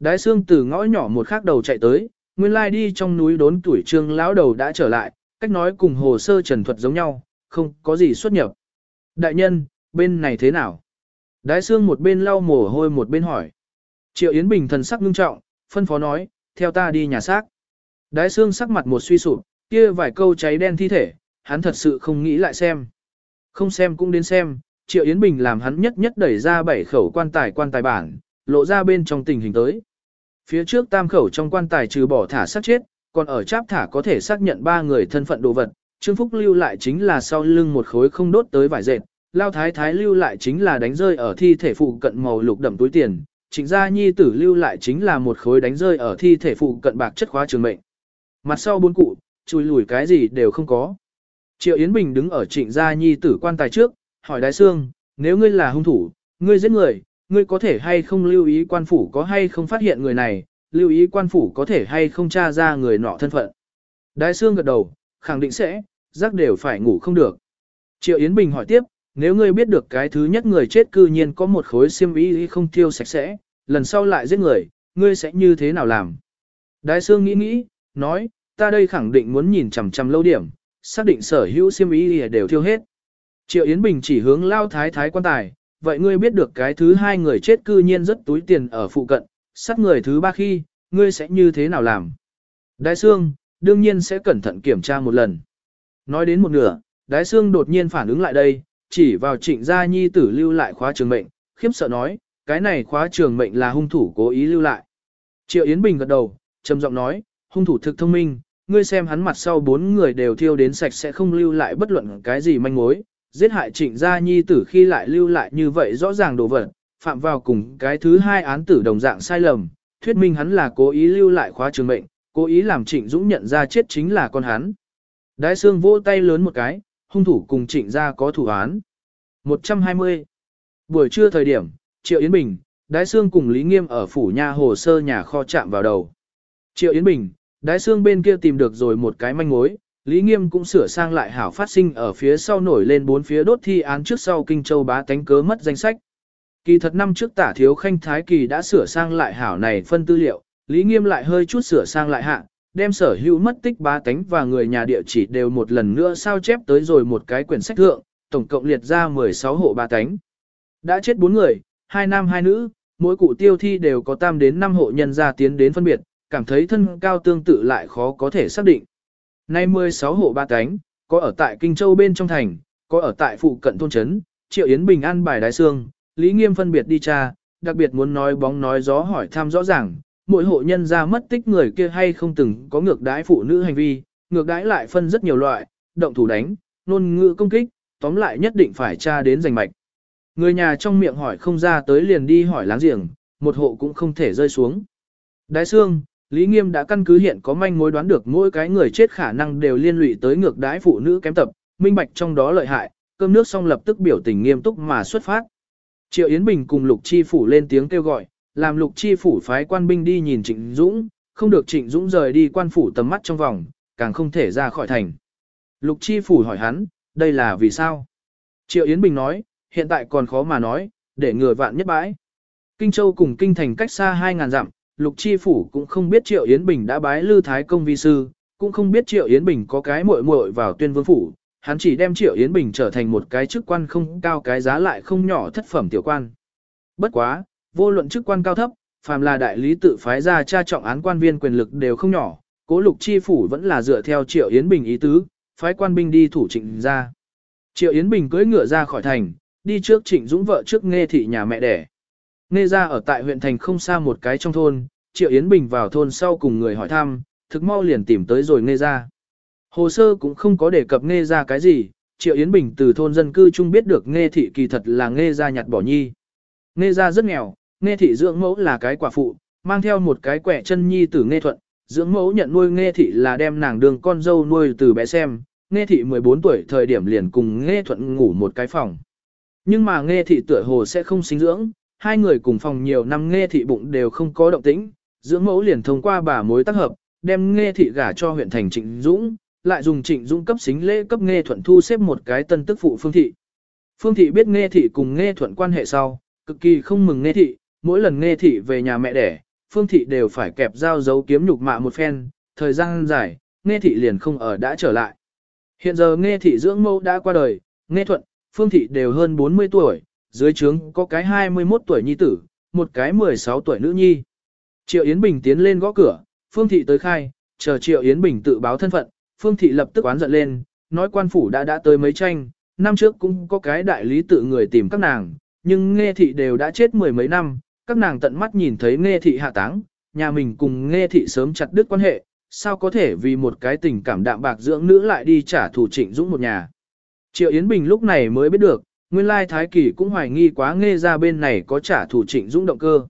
Đái xương từ ngõ nhỏ một khắc đầu chạy tới, nguyên lai đi trong núi đốn tuổi trương lão đầu đã trở lại, cách nói cùng hồ sơ trần thuật giống nhau, không có gì xuất nhập. Đại nhân, bên này thế nào? Đái xương một bên lau mồ hôi một bên hỏi. Triệu Yến Bình thần sắc ngưng trọng, phân phó nói, theo ta đi nhà xác. Đái xương sắc mặt một suy sụp, kia vài câu cháy đen thi thể, hắn thật sự không nghĩ lại xem. Không xem cũng đến xem, Triệu Yến Bình làm hắn nhất nhất đẩy ra bảy khẩu quan tài quan tài bản, lộ ra bên trong tình hình tới. Phía trước tam khẩu trong quan tài trừ bỏ thả sát chết, còn ở cháp thả có thể xác nhận ba người thân phận đồ vật. Trương Phúc lưu lại chính là sau lưng một khối không đốt tới vải dệt, Lao Thái Thái lưu lại chính là đánh rơi ở thi thể phụ cận màu lục đậm túi tiền, Trịnh Gia Nhi tử lưu lại chính là một khối đánh rơi ở thi thể phụ cận bạc chất khóa trường mệnh. Mặt sau bốn cụ, chùi lùi cái gì đều không có. Triệu Yến Bình đứng ở Trịnh Gia Nhi tử quan tài trước, hỏi Đại Sương, nếu ngươi là hung thủ, ngươi giết người, ngươi có thể hay không lưu ý quan phủ có hay không phát hiện người này, lưu ý quan phủ có thể hay không tra ra người nọ thân phận. Đại Sương gật đầu, khẳng định sẽ, giác đều phải ngủ không được. Triệu Yến Bình hỏi tiếp, nếu ngươi biết được cái thứ nhất người chết cư nhiên có một khối xiêm y không thiêu sạch sẽ, lần sau lại giết người, ngươi sẽ như thế nào làm? Đại Sương nghĩ nghĩ, nói, ta đây khẳng định muốn nhìn chằm chằm lâu điểm, xác định sở hữu xiêm y đều thiêu hết. Triệu Yến Bình chỉ hướng lao thái thái quan tài, vậy ngươi biết được cái thứ hai người chết cư nhiên rất túi tiền ở phụ cận, sát người thứ ba khi, ngươi sẽ như thế nào làm? Đại Sương, đương nhiên sẽ cẩn thận kiểm tra một lần. Nói đến một nửa, Đái Sương đột nhiên phản ứng lại đây, chỉ vào trịnh gia nhi tử lưu lại khóa trường mệnh, khiếp sợ nói, cái này khóa trường mệnh là hung thủ cố ý lưu lại. Triệu Yến Bình gật đầu, trầm giọng nói, hung thủ thực thông minh, ngươi xem hắn mặt sau bốn người đều thiêu đến sạch sẽ không lưu lại bất luận cái gì manh mối, giết hại trịnh gia nhi tử khi lại lưu lại như vậy rõ ràng đồ vật, phạm vào cùng cái thứ hai án tử đồng dạng sai lầm, thuyết minh hắn là cố ý lưu lại khóa trường mệnh, cố ý làm trịnh dũng nhận ra chết chính là con hắn. Đái xương vỗ tay lớn một cái, hung thủ cùng trịnh gia có thủ án. 120. Buổi trưa thời điểm, Triệu Yến Bình, Đái Sương cùng Lý Nghiêm ở phủ nha hồ sơ nhà kho chạm vào đầu. Triệu Yến Bình, Đái Sương bên kia tìm được rồi một cái manh mối, Lý Nghiêm cũng sửa sang lại hảo phát sinh ở phía sau nổi lên bốn phía đốt thi án trước sau Kinh Châu bá tánh cớ mất danh sách. Kỳ thật năm trước tả thiếu khanh Thái Kỳ đã sửa sang lại hảo này phân tư liệu, Lý Nghiêm lại hơi chút sửa sang lại hạ, đem sở hữu mất tích bá tánh và người nhà địa chỉ đều một lần nữa sao chép tới rồi một cái quyển sách thượng, tổng cộng liệt ra 16 hộ bá tánh. Đã chết 4 người, hai nam hai nữ, mỗi cụ tiêu thi đều có tam đến 5 hộ nhân gia tiến đến phân biệt, cảm thấy thân cao tương tự lại khó có thể xác định. Nay 16 hộ ba cánh, có ở tại Kinh Châu bên trong thành, có ở tại phụ cận thôn trấn, Triệu Yến Bình an bài đái xương, Lý Nghiêm phân biệt đi tra, đặc biệt muốn nói bóng nói gió hỏi thăm rõ ràng, mỗi hộ nhân gia mất tích người kia hay không từng có ngược đái phụ nữ hành vi, ngược đái lại phân rất nhiều loại, động thủ đánh, ngôn ngữ công kích, tóm lại nhất định phải tra đến giành mạch. Người nhà trong miệng hỏi không ra tới liền đi hỏi láng giềng, một hộ cũng không thể rơi xuống. Đái xương, Lý Nghiêm đã căn cứ hiện có manh mối đoán được mỗi cái người chết khả năng đều liên lụy tới ngược đái phụ nữ kém tập, minh bạch trong đó lợi hại, cơm nước xong lập tức biểu tình nghiêm túc mà xuất phát. Triệu Yến Bình cùng Lục Chi Phủ lên tiếng kêu gọi, làm Lục Chi Phủ phái quan binh đi nhìn Trịnh Dũng, không được Trịnh Dũng rời đi quan phủ tầm mắt trong vòng, càng không thể ra khỏi thành. Lục Chi Phủ hỏi hắn, đây là vì sao? Triệu Yến Bình nói, hiện tại còn khó mà nói, để ngừa vạn nhất bãi. Kinh Châu cùng Kinh Thành cách xa 2.000 dặm, Lục Chi Phủ cũng không biết Triệu Yến Bình đã bái Lư Thái Công vi sư, cũng không biết Triệu Yến Bình có cái muội muội vào tuyên vương phủ, hắn chỉ đem Triệu Yến Bình trở thành một cái chức quan không cao cái giá lại không nhỏ thất phẩm tiểu quan. Bất quá, vô luận chức quan cao thấp, phàm là đại lý tự phái ra tra trọng án quan viên quyền lực đều không nhỏ, cố Lục Chi Phủ vẫn là dựa theo Triệu Yến Bình ý tứ, phái quan binh đi thủ trịnh ra. Triệu Yến Bình cưỡi ngựa ra khỏi thành, đi trước Trịnh Dũng vợ trước nghe thị nhà mẹ đẻ. Nghe ra ở tại huyện thành không xa một cái trong thôn, Triệu Yến Bình vào thôn sau cùng người hỏi thăm, thực mau liền tìm tới rồi nghe ra. Hồ sơ cũng không có đề cập nghe ra cái gì, Triệu Yến Bình từ thôn dân cư chung biết được nghe thị kỳ thật là nghe ra nhặt bỏ nhi. Nghe ra rất nghèo, nghe thị dưỡng mẫu là cái quả phụ, mang theo một cái quẻ chân nhi tử nghe thuận, dưỡng mẫu nhận nuôi nghe thị là đem nàng đường con dâu nuôi từ bé xem, nghe thị 14 tuổi thời điểm liền cùng nghe thuận ngủ một cái phòng. Nhưng mà nghe thị tựa hồ sẽ không sinh dưỡng, hai người cùng phòng nhiều năm nghe thị bụng đều không có động tĩnh, dưỡng mẫu liền thông qua bà mối tác hợp, đem nghe thị gả cho huyện thành Trịnh Dũng, lại dùng Trịnh Dũng cấp xính lễ cấp nghe thuận thu xếp một cái tân tức phụ Phương thị. Phương thị biết nghe thị cùng nghe thuận quan hệ sau, cực kỳ không mừng nghe thị, mỗi lần nghe thị về nhà mẹ đẻ, phương thị đều phải kẹp dao giấu kiếm nhục mạ một phen, thời gian dài, nghe thị liền không ở đã trở lại. Hiện giờ nghe thị dưỡng mẫu đã qua đời, nghe thuận, phương thị đều hơn 40 tuổi, dưới trướng có cái 21 tuổi nhi tử, một cái 16 tuổi nữ nhi. Triệu Yến Bình tiến lên gõ cửa, phương thị tới khai, chờ Triệu Yến Bình tự báo thân phận, phương thị lập tức oán giận lên, nói quan phủ đã đã tới mấy tranh, năm trước cũng có cái đại lý tự người tìm các nàng, nhưng nghe thị đều đã chết mười mấy năm, các nàng tận mắt nhìn thấy nghe thị hạ táng, nhà mình cùng nghe thị sớm chặt đứt quan hệ, sao có thể vì một cái tình cảm đạm bạc dưỡng nữ lại đi trả thù trịnh dũng một nhà. Triệu Yến Bình lúc này mới biết được, nguyên lai Thái Kỳ cũng hoài nghi quá nghe ra bên này có trả thù trịnh dũng động cơ.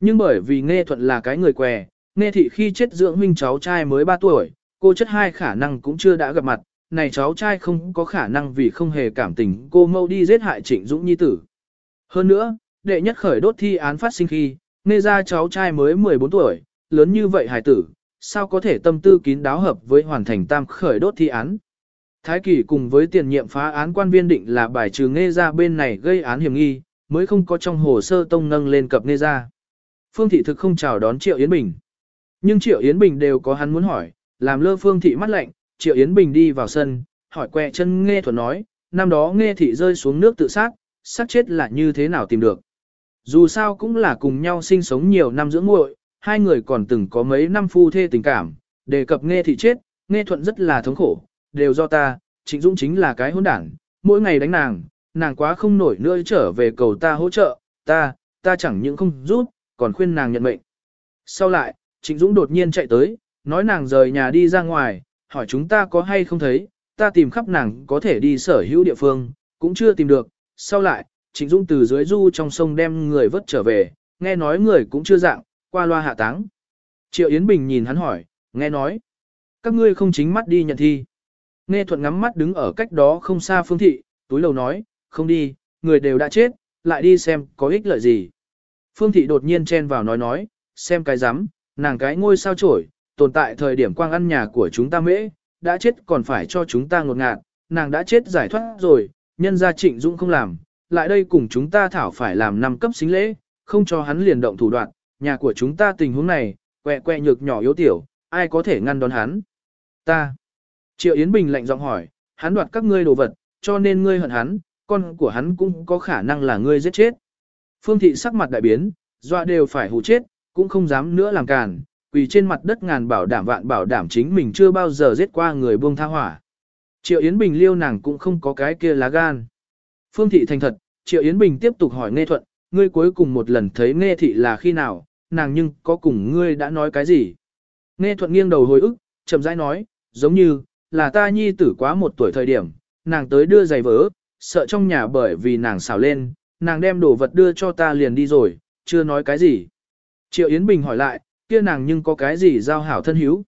Nhưng bởi vì nghe thuận là cái người què, nghe thị khi chết dưỡng huynh cháu trai mới 3 tuổi, cô chất hai khả năng cũng chưa đã gặp mặt, này cháu trai không có khả năng vì không hề cảm tình cô mâu đi giết hại trịnh dũng nhi tử. Hơn nữa, đệ nhất khởi đốt thi án phát sinh khi, nghe ra cháu trai mới 14 tuổi, lớn như vậy hài tử, sao có thể tâm tư kín đáo hợp với hoàn thành tam khởi đốt thi án. Thái Kỳ cùng với tiền nhiệm phá án quan viên định là bài trừ nghe ra bên này gây án hiểm nghi, mới không có trong hồ sơ tông nâng lên cập nghe ra. Phương Thị thực không chào đón Triệu Yến Bình. Nhưng Triệu Yến Bình đều có hắn muốn hỏi, làm lơ Phương Thị mắt lạnh, Triệu Yến Bình đi vào sân, hỏi quẹ chân nghe thuận nói, năm đó nghe thị rơi xuống nước tự sát, sát chết là như thế nào tìm được. Dù sao cũng là cùng nhau sinh sống nhiều năm dưỡng muội, hai người còn từng có mấy năm phu thê tình cảm, đề cập nghe thị chết, nghe thuận rất là thống khổ, đều do ta, trịnh dũng chính là cái hỗn đảng, mỗi ngày đánh nàng, nàng quá không nổi nữa trở về cầu ta hỗ trợ, ta, ta chẳng những không rút, còn khuyên nàng nhận mệnh. Sau lại, trịnh dũng đột nhiên chạy tới, nói nàng rời nhà đi ra ngoài, hỏi chúng ta có hay không thấy, ta tìm khắp nàng có thể đi sở hữu địa phương, cũng chưa tìm được. Sau lại, Trịnh dũng từ dưới du trong sông đem người vớt trở về, nghe nói người cũng chưa dạng, qua loa hạ táng. Triệu Yến Bình nhìn hắn hỏi, nghe nói, các ngươi không chính mắt đi nhận thi. Nghe thuận ngắm mắt đứng ở cách đó không xa phương thị, túi lầu nói, không đi, người đều đã chết, lại đi xem có ích lợi gì. Phương thị đột nhiên chen vào nói nói, xem cái rắm nàng cái ngôi sao trổi, tồn tại thời điểm quang ăn nhà của chúng ta mễ, đã chết còn phải cho chúng ta ngột ngạt, nàng đã chết giải thoát rồi, nhân gia trịnh dũng không làm, lại đây cùng chúng ta thảo phải làm năm cấp xính lễ, không cho hắn liền động thủ đoạn, nhà của chúng ta tình huống này, quẹ quẹ nhược nhỏ yếu tiểu, ai có thể ngăn đón hắn? Ta. Triệu Yến Bình lạnh giọng hỏi, hắn đoạt các ngươi đồ vật, cho nên ngươi hận hắn, con của hắn cũng có khả năng là ngươi giết chết. Phương thị sắc mặt đại biến, dọa đều phải hù chết, cũng không dám nữa làm càn, quỳ trên mặt đất ngàn bảo đảm vạn bảo đảm chính mình chưa bao giờ giết qua người buông tha hỏa. Triệu Yến Bình liêu nàng cũng không có cái kia lá gan. Phương thị thành thật, Triệu Yến Bình tiếp tục hỏi Nghe Thuận, ngươi cuối cùng một lần thấy Nghe Thị là khi nào, nàng nhưng có cùng ngươi đã nói cái gì? Nghe Thuận nghiêng đầu hồi ức, chậm rãi nói, giống như, là ta nhi tử quá một tuổi thời điểm, nàng tới đưa giày vỡ, sợ trong nhà bởi vì nàng xào lên, nàng đem đồ vật đưa cho ta liền đi rồi, chưa nói cái gì. Triệu Yến Bình hỏi lại, kia nàng nhưng có cái gì giao hảo thân hiếu.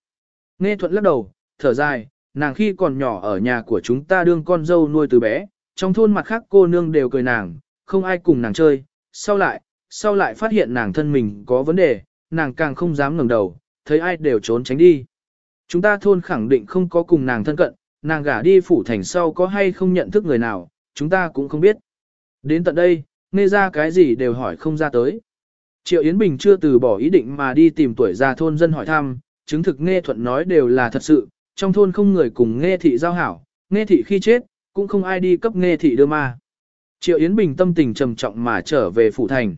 Nghe thuận lắc đầu, thở dài, nàng khi còn nhỏ ở nhà của chúng ta đương con dâu nuôi từ bé, trong thôn mặt khác cô nương đều cười nàng, không ai cùng nàng chơi, sau lại, sau lại phát hiện nàng thân mình có vấn đề, nàng càng không dám ngẩng đầu, thấy ai đều trốn tránh đi. Chúng ta thôn khẳng định không có cùng nàng thân cận, nàng gả đi phủ thành sau có hay không nhận thức người nào, chúng ta cũng không biết. Đến tận đây, nghe ra cái gì đều hỏi không ra tới. Triệu Yến Bình chưa từ bỏ ý định mà đi tìm tuổi già thôn dân hỏi thăm, chứng thực nghe thuận nói đều là thật sự, trong thôn không người cùng nghe thị giao hảo, nghe thị khi chết, cũng không ai đi cấp nghe thị đưa ma. Triệu Yến Bình tâm tình trầm trọng mà trở về phủ thành.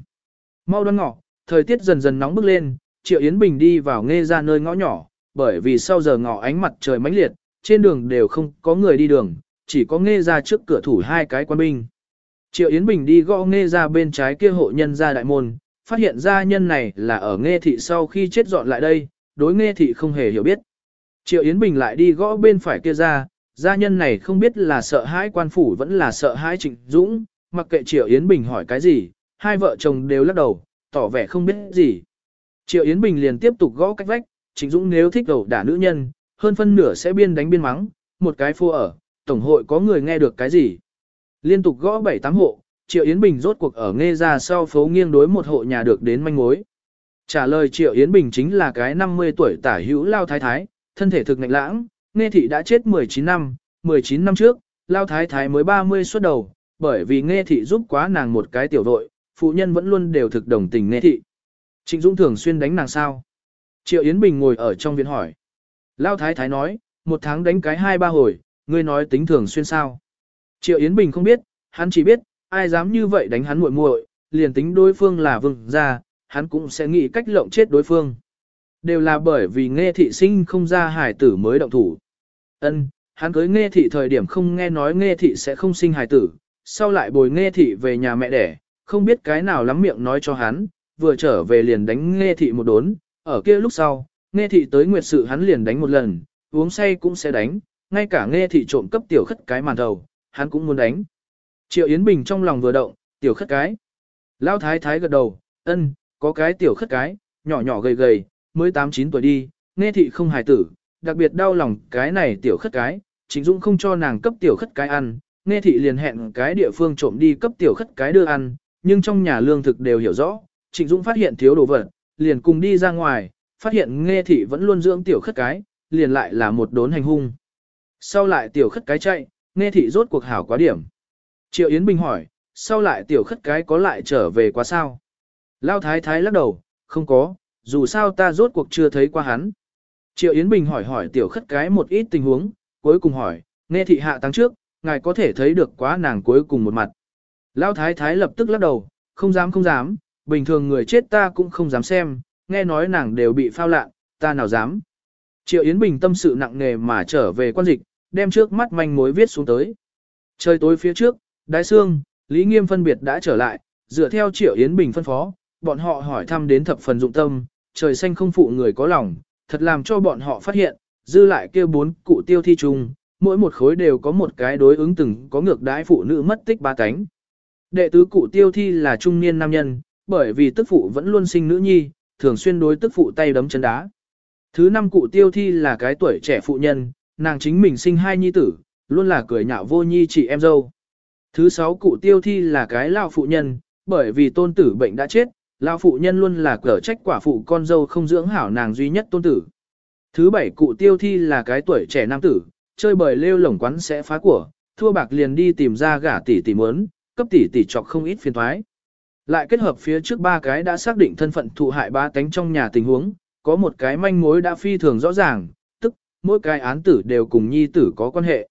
Mau đoan ngọ, thời tiết dần dần nóng bức lên, Triệu Yến Bình đi vào nghe ra nơi ngõ nhỏ, bởi vì sau giờ ngọ ánh mặt trời mãnh liệt, trên đường đều không có người đi đường, chỉ có nghe ra trước cửa thủ hai cái quan binh. Triệu Yến Bình đi gõ nghe ra bên trái kia hộ nhân ra đại môn, phát hiện ra nhân này là ở nghe thị sau khi chết dọn lại đây, đối nghe thị không hề hiểu biết. Triệu Yến Bình lại đi gõ bên phải kia ra, gia nhân này không biết là sợ hãi quan phủ vẫn là sợ hãi trịnh dũng, mặc kệ Triệu Yến Bình hỏi cái gì, hai vợ chồng đều lắc đầu, tỏ vẻ không biết gì. Triệu Yến Bình liền tiếp tục gõ cách vách, trịnh dũng nếu thích đầu đả nữ nhân, hơn phân nửa sẽ biên đánh biên mắng, một cái phô ở, tổng hội có người nghe được cái gì. Liên tục gõ bảy tám hộ, Triệu Yến Bình rốt cuộc ở nghe ra sau phố nghiêng đối một hộ nhà được đến manh mối. Trả lời Triệu Yến Bình chính là cái 50 tuổi tả hữu lao thái thái, thân thể thực ngạnh lãng, nghe thị đã chết 19 năm, 19 năm trước, lao thái thái mới 30 xuất đầu, bởi vì nghe thị giúp quá nàng một cái tiểu đội, phụ nhân vẫn luôn đều thực đồng tình nghe thị. Trịnh Dũng thường xuyên đánh nàng sao? Triệu Yến Bình ngồi ở trong viện hỏi. Lao Thái Thái nói, một tháng đánh cái hai ba hồi, ngươi nói tính thường xuyên sao? Triệu Yến Bình không biết, hắn chỉ biết, ai dám như vậy đánh hắn muội muội, liền tính đối phương là vương gia, hắn cũng sẽ nghĩ cách lộng chết đối phương. Đều là bởi vì nghe thị sinh không ra hải tử mới động thủ. Ân, hắn cưới nghe thị thời điểm không nghe nói nghe thị sẽ không sinh hải tử, sau lại bồi nghe thị về nhà mẹ đẻ, không biết cái nào lắm miệng nói cho hắn, vừa trở về liền đánh nghe thị một đốn, ở kia lúc sau, nghe thị tới nguyệt sự hắn liền đánh một lần, uống say cũng sẽ đánh, ngay cả nghe thị trộm cấp tiểu khất cái màn đầu, hắn cũng muốn đánh. Triệu Yến Bình trong lòng vừa động, tiểu khất cái. Lão thái thái gật đầu, ân, có cái tiểu khất cái, nhỏ nhỏ gầy gầy, mới 8-9 tuổi đi, nghe thị không hài tử, đặc biệt đau lòng cái này tiểu khất cái, chính dũng không cho nàng cấp tiểu khất cái ăn, nghe thị liền hẹn cái địa phương trộm đi cấp tiểu khất cái đưa ăn, nhưng trong nhà lương thực đều hiểu rõ, Trịnh Dũng phát hiện thiếu đồ vật, liền cùng đi ra ngoài, phát hiện nghe thị vẫn luôn dưỡng tiểu khất cái, liền lại là một đốn hành hung. Sau lại tiểu khất cái chạy, nghe thị rốt cuộc hảo quá điểm. Triệu Yến Bình hỏi, sau lại tiểu khất cái có lại trở về quá sao? Lao thái thái lắc đầu, không có, dù sao ta rốt cuộc chưa thấy qua hắn. Triệu Yến Bình hỏi hỏi tiểu khất cái một ít tình huống, cuối cùng hỏi, nghe thị hạ tăng trước, ngài có thể thấy được quá nàng cuối cùng một mặt. Lao thái thái lập tức lắc đầu, không dám không dám, bình thường người chết ta cũng không dám xem, nghe nói nàng đều bị phao lạ, ta nào dám. Triệu Yến Bình tâm sự nặng nề mà trở về quan dịch, đem trước mắt manh mối viết xuống tới. Trời tối phía trước, Đái Sương, Lý Nghiêm phân biệt đã trở lại, dựa theo Triệu Yến Bình phân phó, bọn họ hỏi thăm đến thập phần dụng tâm, trời xanh không phụ người có lòng, thật làm cho bọn họ phát hiện, dư lại kia bốn cụ tiêu thi chung, mỗi một khối đều có một cái đối ứng từng có ngược Đái phụ nữ mất tích ba cánh. Đệ tứ cụ tiêu thi là trung niên nam nhân, bởi vì tức phụ vẫn luôn sinh nữ nhi, thường xuyên đối tức phụ tay đấm chân đá. Thứ năm cụ tiêu thi là cái tuổi trẻ phụ nhân, nàng chính mình sinh hai nhi tử, luôn là cười nhạo vô nhi chị em dâu. Thứ sáu cụ tiêu thi là cái lao phụ nhân, bởi vì tôn tử bệnh đã chết, lao phụ nhân luôn là cở trách quả phụ con dâu không dưỡng hảo nàng duy nhất tôn tử. Thứ bảy cụ tiêu thi là cái tuổi trẻ nam tử, chơi bời lêu lổng quán sẽ phá của, thua bạc liền đi tìm ra gả tỷ tỷ muốn, cấp tỷ tỷ chọc không ít phiền thoái. Lại kết hợp phía trước ba cái đã xác định thân phận thụ hại ba tánh trong nhà tình huống, có một cái manh mối đã phi thường rõ ràng, tức mỗi cái án tử đều cùng nhi tử có quan hệ.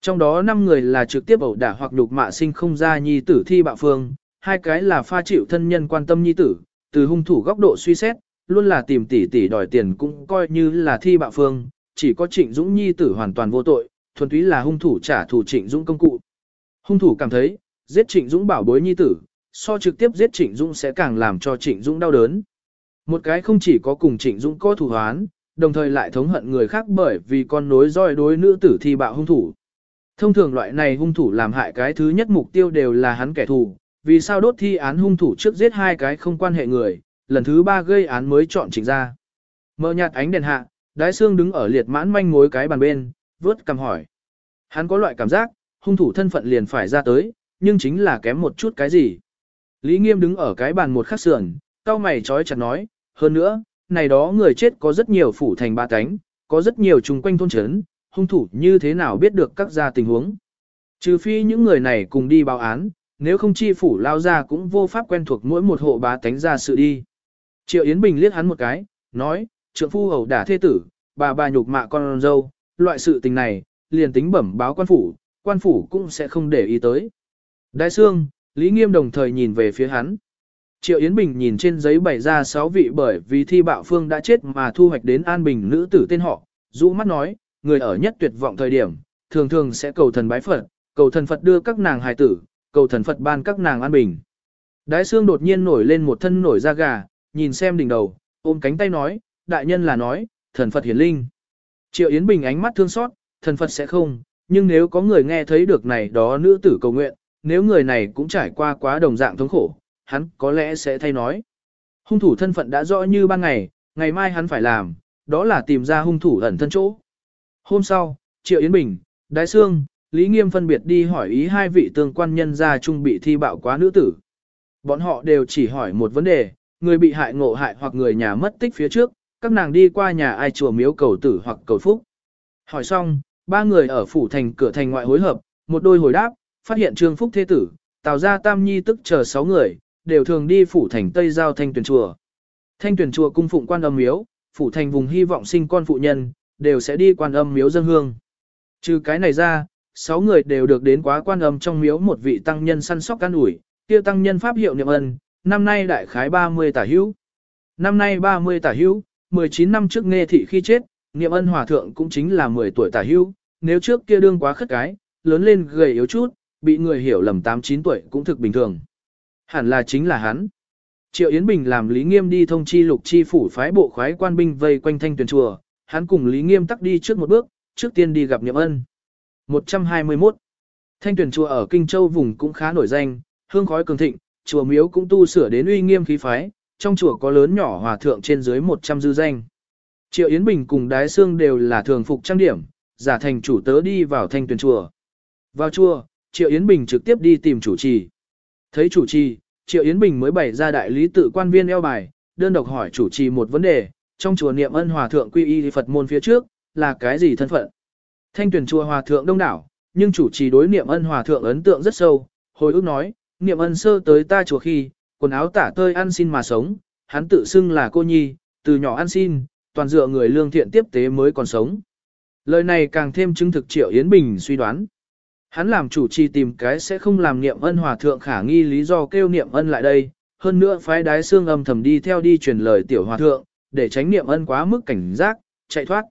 Trong đó 5 người là trực tiếp ẩu đả hoặc đục mạ sinh không ra nhi tử thi bạo phương, hai cái là pha chịu thân nhân quan tâm nhi tử, từ hung thủ góc độ suy xét, luôn là tìm tỷ tỷ đòi tiền cũng coi như là thi bạo phương, chỉ có Trịnh Dũng nhi tử hoàn toàn vô tội, thuần túy là hung thủ trả thù Trịnh Dũng công cụ. Hung thủ cảm thấy, giết Trịnh Dũng bảo bối nhi tử, so trực tiếp giết Trịnh Dũng sẽ càng làm cho Trịnh Dũng đau đớn. Một cái không chỉ có cùng Trịnh Dũng có thủ hoán, đồng thời lại thống hận người khác bởi vì con nối roi đối nữ tử thi bạo hung thủ. Thông thường loại này hung thủ làm hại cái thứ nhất mục tiêu đều là hắn kẻ thù, vì sao đốt thi án hung thủ trước giết hai cái không quan hệ người, lần thứ ba gây án mới chọn Trịnh ra. Mờ nhạt ánh đèn hạ, đái xương đứng ở liệt mãn manh mối cái bàn bên, vớt cầm hỏi. Hắn có loại cảm giác, hung thủ thân phận liền phải ra tới, nhưng chính là kém một chút cái gì. Lý Nghiêm đứng ở cái bàn một khắc sườn, cao mày trói chặt nói, hơn nữa, này đó người chết có rất nhiều phủ thành ba cánh, có rất nhiều chung quanh thôn trấn, hung thủ như thế nào biết được các gia tình huống. Trừ phi những người này cùng đi báo án, nếu không chi phủ lao ra cũng vô pháp quen thuộc mỗi một hộ bá tánh ra sự đi. Triệu Yến Bình liếc hắn một cái, nói, trượng phu hầu đả thê tử, bà bà nhục mạ con dâu, loại sự tình này, liền tính bẩm báo quan phủ, quan phủ cũng sẽ không để ý tới. Đại sương, Lý Nghiêm đồng thời nhìn về phía hắn. Triệu Yến Bình nhìn trên giấy bày ra 6 vị bởi vì thi bạo phương đã chết mà thu hoạch đến an bình nữ tử tên họ, rũ mắt nói, người ở nhất tuyệt vọng thời điểm, thường thường sẽ cầu thần bái Phật, cầu thần Phật đưa các nàng hài tử, cầu thần Phật ban các nàng an bình. Đái xương đột nhiên nổi lên một thân nổi da gà, nhìn xem đỉnh đầu, ôm cánh tay nói, đại nhân là nói, thần Phật hiển linh. Triệu Yến Bình ánh mắt thương xót, thần Phật sẽ không, nhưng nếu có người nghe thấy được này đó nữ tử cầu nguyện, nếu người này cũng trải qua quá đồng dạng thống khổ, hắn có lẽ sẽ thay nói. Hung thủ thân phận đã rõ như ban ngày, ngày mai hắn phải làm, đó là tìm ra hung thủ ẩn thân chỗ. Hôm sau, Triệu Yến Bình, Đái Sương, Lý Nghiêm phân biệt đi hỏi ý hai vị tương quan nhân gia trung bị thi bạo quá nữ tử. Bọn họ đều chỉ hỏi một vấn đề, người bị hại ngộ hại hoặc người nhà mất tích phía trước, các nàng đi qua nhà ai chùa miếu cầu tử hoặc cầu phúc. Hỏi xong, ba người ở phủ thành cửa thành ngoại hối hợp, một đôi hồi đáp, phát hiện Trương Phúc thế tử, tào ra tam nhi tức chờ sáu người, đều thường đi phủ thành Tây Giao Thanh Tuyền chùa. Thanh Tuyền chùa cung phụng quan âm miếu, phủ thành vùng hy vọng sinh con phụ nhân, đều sẽ đi quan âm miếu dân hương. Trừ cái này ra, sáu người đều được đến quá quan âm trong miếu một vị tăng nhân săn sóc can ủi, kia tăng nhân pháp hiệu niệm ân, năm nay đại khái 30 tả hữu. Năm nay 30 tả hữu, 19 năm trước nghe thị khi chết, niệm ân hòa thượng cũng chính là 10 tuổi tả hữu, nếu trước kia đương quá khất cái, lớn lên gầy yếu chút, bị người hiểu lầm 8-9 tuổi cũng thực bình thường. Hẳn là chính là hắn. Triệu Yến Bình làm Lý Nghiêm đi thông chi lục chi phủ phái bộ khoái quan binh vây quanh thanh tuyển chùa, hắn cùng Lý Nghiêm tắc đi trước một bước, trước tiên đi gặp Niệm Ân. 121. Thanh tuyển chùa ở Kinh Châu vùng cũng khá nổi danh, hương khói cường thịnh, chùa miếu cũng tu sửa đến uy nghiêm khí phái, trong chùa có lớn nhỏ hòa thượng trên dưới 100 dư danh. Triệu Yến Bình cùng Đái Sương đều là thường phục trang điểm, giả thành chủ tớ đi vào thanh tuyển chùa. Vào chùa, Triệu Yến Bình trực tiếp đi tìm chủ trì. Thấy chủ trì, Triệu Yến Bình mới bày ra đại lý tự quan viên eo bài, đơn độc hỏi chủ trì một vấn đề, trong chùa niệm ân hòa thượng quy y Phật môn phía trước, là cái gì thân phận? Thanh tuyển chùa hòa thượng đông đảo, nhưng chủ trì đối niệm ân hòa thượng ấn tượng rất sâu, hồi ức nói, niệm ân sơ tới ta chùa khi, quần áo tả tơi ăn xin mà sống, hắn tự xưng là cô nhi, từ nhỏ ăn xin, toàn dựa người lương thiện tiếp tế mới còn sống. Lời này càng thêm chứng thực Triệu Yến Bình suy đoán. Hắn làm chủ trì tìm cái sẽ không làm niệm ân hòa thượng khả nghi lý do kêu niệm ân lại đây, hơn nữa phái đái xương âm thầm đi theo đi truyền lời tiểu hòa thượng, để tránh niệm ân quá mức cảnh giác, chạy thoát.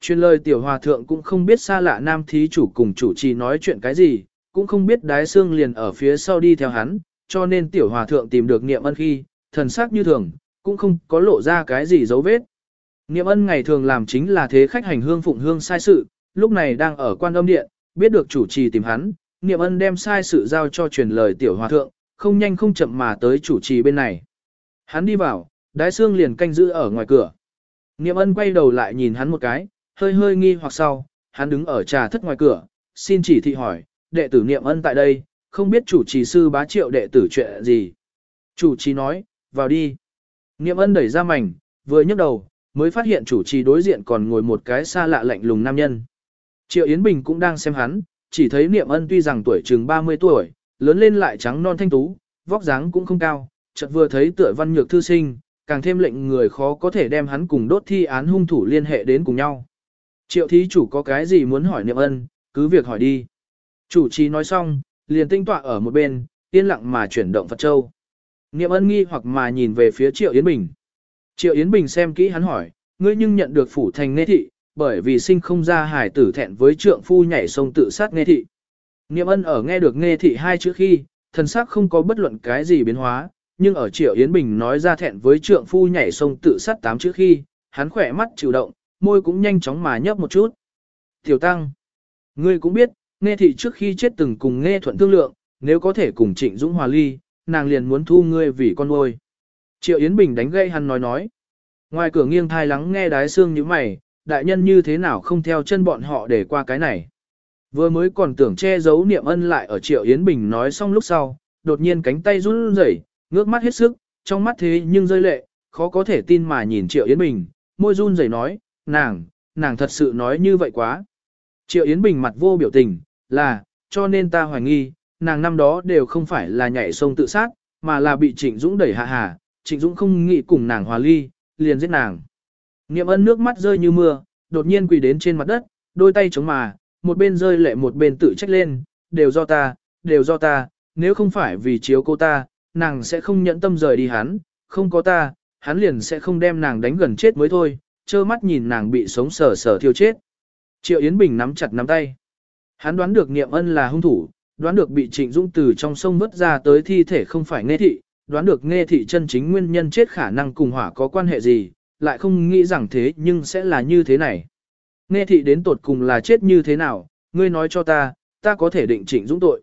Truyền lời tiểu hòa thượng cũng không biết xa lạ nam thí chủ cùng chủ trì nói chuyện cái gì, cũng không biết đái xương liền ở phía sau đi theo hắn, cho nên tiểu hòa thượng tìm được niệm ân khi, thần sắc như thường, cũng không có lộ ra cái gì dấu vết. Niệm ân ngày thường làm chính là thế khách hành hương phụng hương sai sự, lúc này đang ở quan âm điện, biết được chủ trì tìm hắn, niệm ân đem sai sự giao cho truyền lời tiểu hòa thượng, không nhanh không chậm mà tới chủ trì bên này. Hắn đi vào, đái xương liền canh giữ ở ngoài cửa. Niệm ân quay đầu lại nhìn hắn một cái, hơi hơi nghi hoặc sau, hắn đứng ở trà thất ngoài cửa, xin chỉ thị hỏi, đệ tử niệm ân tại đây, không biết chủ trì sư bá triệu đệ tử chuyện gì. Chủ trì nói, vào đi. Niệm ân đẩy ra mảnh, vừa nhấc đầu, mới phát hiện chủ trì đối diện còn ngồi một cái xa lạ lạnh lùng nam nhân. Triệu Yến Bình cũng đang xem hắn, chỉ thấy niệm ân tuy rằng tuổi chừng 30 tuổi, lớn lên lại trắng non thanh tú, vóc dáng cũng không cao, chợt vừa thấy tựa văn nhược thư sinh, càng thêm lệnh người khó có thể đem hắn cùng đốt thi án hung thủ liên hệ đến cùng nhau. Triệu thí chủ có cái gì muốn hỏi niệm ân, cứ việc hỏi đi. Chủ trì nói xong, liền tinh tọa ở một bên, yên lặng mà chuyển động Phật Châu. Niệm ân nghi hoặc mà nhìn về phía Triệu Yến Bình. Triệu Yến Bình xem kỹ hắn hỏi, ngươi nhưng nhận được phủ thành nê thị, bởi vì sinh không ra hài tử thẹn với trượng phu nhảy sông tự sát nghe thị. Niệm ân ở nghe được nghe thị hai chữ khi, thần sắc không có bất luận cái gì biến hóa, nhưng ở Triệu Yến Bình nói ra thẹn với trượng phu nhảy sông tự sát tám chữ khi, hắn khỏe mắt chịu động, môi cũng nhanh chóng mà nhấp một chút. Tiểu Tăng, ngươi cũng biết, nghe thị trước khi chết từng cùng nghe thuận thương lượng, nếu có thể cùng trịnh dũng hòa ly, nàng liền muốn thu ngươi vì con nuôi. Triệu Yến Bình đánh gây hắn nói nói. Ngoài cửa nghiêng thai lắng nghe đái xương như mày, đại nhân như thế nào không theo chân bọn họ để qua cái này. Vừa mới còn tưởng che giấu niệm ân lại ở Triệu Yến Bình nói xong lúc sau, đột nhiên cánh tay run rẩy, ngước mắt hết sức, trong mắt thế nhưng rơi lệ, khó có thể tin mà nhìn Triệu Yến Bình, môi run rẩy nói, nàng, nàng thật sự nói như vậy quá. Triệu Yến Bình mặt vô biểu tình, là, cho nên ta hoài nghi, nàng năm đó đều không phải là nhảy sông tự sát, mà là bị Trịnh Dũng đẩy hạ hà, Trịnh Dũng không nghĩ cùng nàng hòa ly, liền giết nàng. Niệm ân nước mắt rơi như mưa, đột nhiên quỳ đến trên mặt đất, đôi tay chống mà, một bên rơi lệ một bên tự trách lên, đều do ta, đều do ta, nếu không phải vì chiếu cô ta, nàng sẽ không nhẫn tâm rời đi hắn, không có ta, hắn liền sẽ không đem nàng đánh gần chết mới thôi, trơ mắt nhìn nàng bị sống sờ sờ thiêu chết. Triệu Yến Bình nắm chặt nắm tay. Hắn đoán được niệm ân là hung thủ, đoán được bị trịnh dung từ trong sông vớt ra tới thi thể không phải nghe thị, đoán được nghe thị chân chính nguyên nhân chết khả năng cùng hỏa có quan hệ gì, lại không nghĩ rằng thế nhưng sẽ là như thế này. Nghe thị đến tột cùng là chết như thế nào, ngươi nói cho ta, ta có thể định trịnh dũng tội.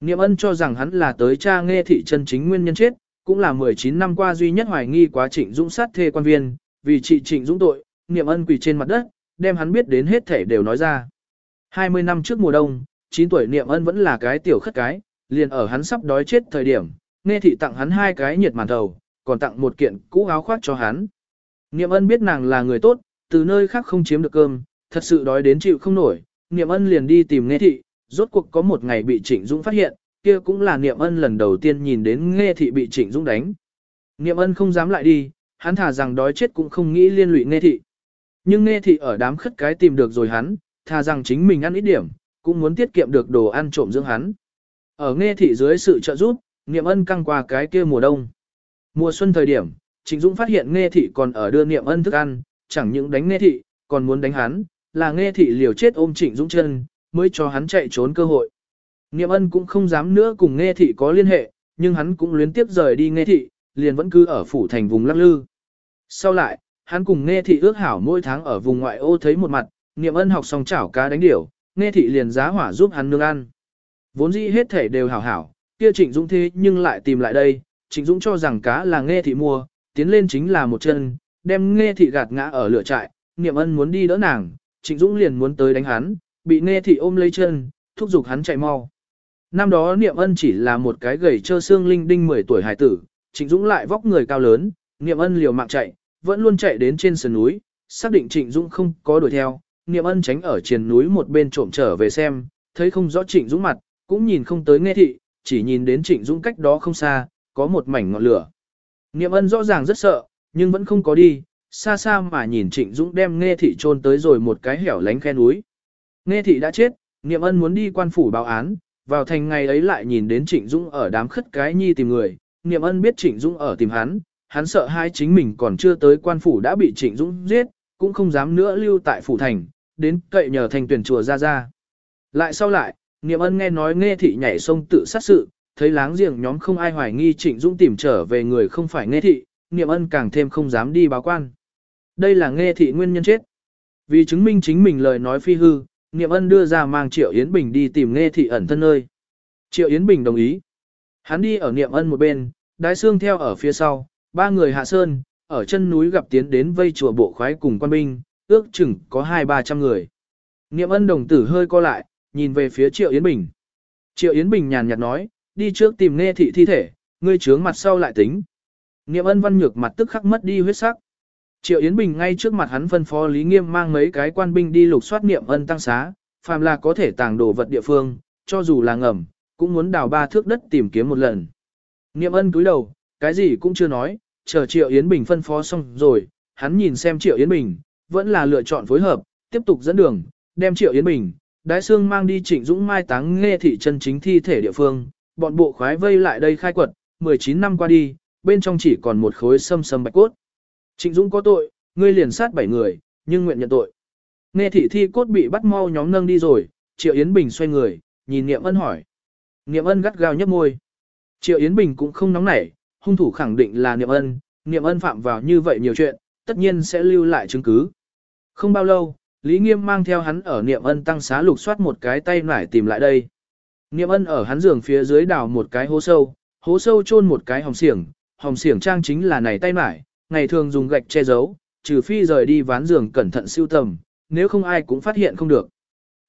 Niệm ân cho rằng hắn là tới cha nghe thị chân chính nguyên nhân chết, cũng là 19 năm qua duy nhất hoài nghi quá trịnh dũng sát thê quan viên, vì trị trịnh dũng tội, niệm ân quỳ trên mặt đất, đem hắn biết đến hết thể đều nói ra. 20 năm trước mùa đông, 9 tuổi niệm ân vẫn là cái tiểu khất cái, liền ở hắn sắp đói chết thời điểm, nghe thị tặng hắn hai cái nhiệt màn thầu, còn tặng một kiện cũ áo khoác cho hắn. Niệm ân biết nàng là người tốt, từ nơi khác không chiếm được cơm, thật sự đói đến chịu không nổi, Niệm ân liền đi tìm nghe thị, rốt cuộc có một ngày bị Trịnh Dũng phát hiện, kia cũng là Niệm ân lần đầu tiên nhìn đến nghe thị bị Trịnh Dũng đánh. Niệm ân không dám lại đi, hắn thả rằng đói chết cũng không nghĩ liên lụy nghe thị. Nhưng nghe thị ở đám khất cái tìm được rồi hắn, thà rằng chính mình ăn ít điểm, cũng muốn tiết kiệm được đồ ăn trộm dưỡng hắn. Ở nghe thị dưới sự trợ giúp, niệm ân căng qua cái kia mùa đông. Mùa xuân thời điểm, Trịnh Dũng phát hiện nghe thị còn ở đưa niệm ân thức ăn, chẳng những đánh nghe thị, còn muốn đánh hắn, là nghe thị liều chết ôm Trịnh Dũng chân, mới cho hắn chạy trốn cơ hội. Niệm ân cũng không dám nữa cùng nghe thị có liên hệ, nhưng hắn cũng luyến tiếp rời đi nghe thị, liền vẫn cứ ở phủ thành vùng lắc lư. Sau lại, hắn cùng nghe thị ước hảo mỗi tháng ở vùng ngoại ô thấy một mặt, niệm ân học xong chảo cá đánh điểu, nghe thị liền giá hỏa giúp hắn nương ăn. Vốn dĩ hết thể đều hảo hảo, kia Trịnh Dũng thế nhưng lại tìm lại đây, Trịnh Dũng cho rằng cá là nghe thị mua, tiến lên chính là một chân, đem nghe thị gạt ngã ở lửa trại, niệm ân muốn đi đỡ nàng, Trịnh Dũng liền muốn tới đánh hắn, bị nghe thị ôm lấy chân, thúc giục hắn chạy mau. Năm đó niệm ân chỉ là một cái gầy trơ xương linh đinh 10 tuổi hải tử, Trịnh Dũng lại vóc người cao lớn, niệm ân liều mạng chạy, vẫn luôn chạy đến trên sườn núi, xác định Trịnh Dũng không có đuổi theo, niệm ân tránh ở trên núi một bên trộm trở về xem, thấy không rõ Trịnh Dũng mặt, cũng nhìn không tới nghe thị, chỉ nhìn đến Trịnh Dũng cách đó không xa, có một mảnh ngọn lửa. Niệm ân rõ ràng rất sợ, nhưng vẫn không có đi, xa xa mà nhìn Trịnh Dũng đem nghe thị trôn tới rồi một cái hẻo lánh khe núi. Nghe thị đã chết, Niệm ân muốn đi quan phủ báo án, vào thành ngày ấy lại nhìn đến Trịnh Dũng ở đám khất cái nhi tìm người, Niệm ân biết Trịnh Dũng ở tìm hắn, hắn sợ hai chính mình còn chưa tới quan phủ đã bị Trịnh Dũng giết, cũng không dám nữa lưu tại phủ thành, đến cậy nhờ thành tuyển chùa ra ra. Lại sau lại, Niệm ân nghe nói nghe thị nhảy sông tự sát sự, thấy láng giềng nhóm không ai hoài nghi Trịnh Dũng tìm trở về người không phải nghe thị, Niệm ân càng thêm không dám đi báo quan. Đây là nghe thị nguyên nhân chết. Vì chứng minh chính mình lời nói phi hư, Niệm ân đưa ra mang Triệu Yến Bình đi tìm nghe thị ẩn thân nơi. Triệu Yến Bình đồng ý. Hắn đi ở Niệm ân một bên, đái xương theo ở phía sau, ba người hạ sơn, ở chân núi gặp tiến đến vây chùa bộ khoái cùng quan binh, ước chừng có hai ba trăm người. Niệm ân đồng tử hơi co lại, nhìn về phía Triệu Yến Bình. Triệu Yến Bình nhàn nhạt nói, đi trước tìm nghe thị thi thể, ngươi trướng mặt sau lại tính. Nghiệm ân văn nhược mặt tức khắc mất đi huyết sắc. Triệu Yến Bình ngay trước mặt hắn phân phó Lý Nghiêm mang mấy cái quan binh đi lục soát niệm ân tăng xá, phàm là có thể tàng đồ vật địa phương, cho dù là ngầm, cũng muốn đào ba thước đất tìm kiếm một lần. Niệm ân cúi đầu, cái gì cũng chưa nói, chờ Triệu Yến Bình phân phó xong rồi, hắn nhìn xem Triệu Yến Bình, vẫn là lựa chọn phối hợp, tiếp tục dẫn đường, đem Triệu Yến Bình, Đái Sương mang đi Trịnh Dũng mai táng nghe thị chân chính thi thể địa phương, bọn bộ khoái vây lại đây khai quật, 19 năm qua đi, bên trong chỉ còn một khối sâm sâm bạch cốt. Trịnh Dũng có tội, ngươi liền sát bảy người, nhưng nguyện nhận tội. Nghe thị thi cốt bị bắt mau nhóm nâng đi rồi, Triệu Yến Bình xoay người, nhìn Niệm Ân hỏi. Niệm Ân gắt gao nhấp môi. Triệu Yến Bình cũng không nóng nảy, hung thủ khẳng định là Niệm Ân, Niệm Ân phạm vào như vậy nhiều chuyện, tất nhiên sẽ lưu lại chứng cứ. Không bao lâu, Lý Nghiêm mang theo hắn ở Niệm Ân tăng xá lục soát một cái tay nải tìm lại đây. Niệm Ân ở hắn giường phía dưới đào một cái hố sâu, hố sâu chôn một cái hồng xiển, hồng xiển trang chính là này tay mải, ngày thường dùng gạch che giấu, trừ phi rời đi ván giường cẩn thận siêu tầm, nếu không ai cũng phát hiện không được.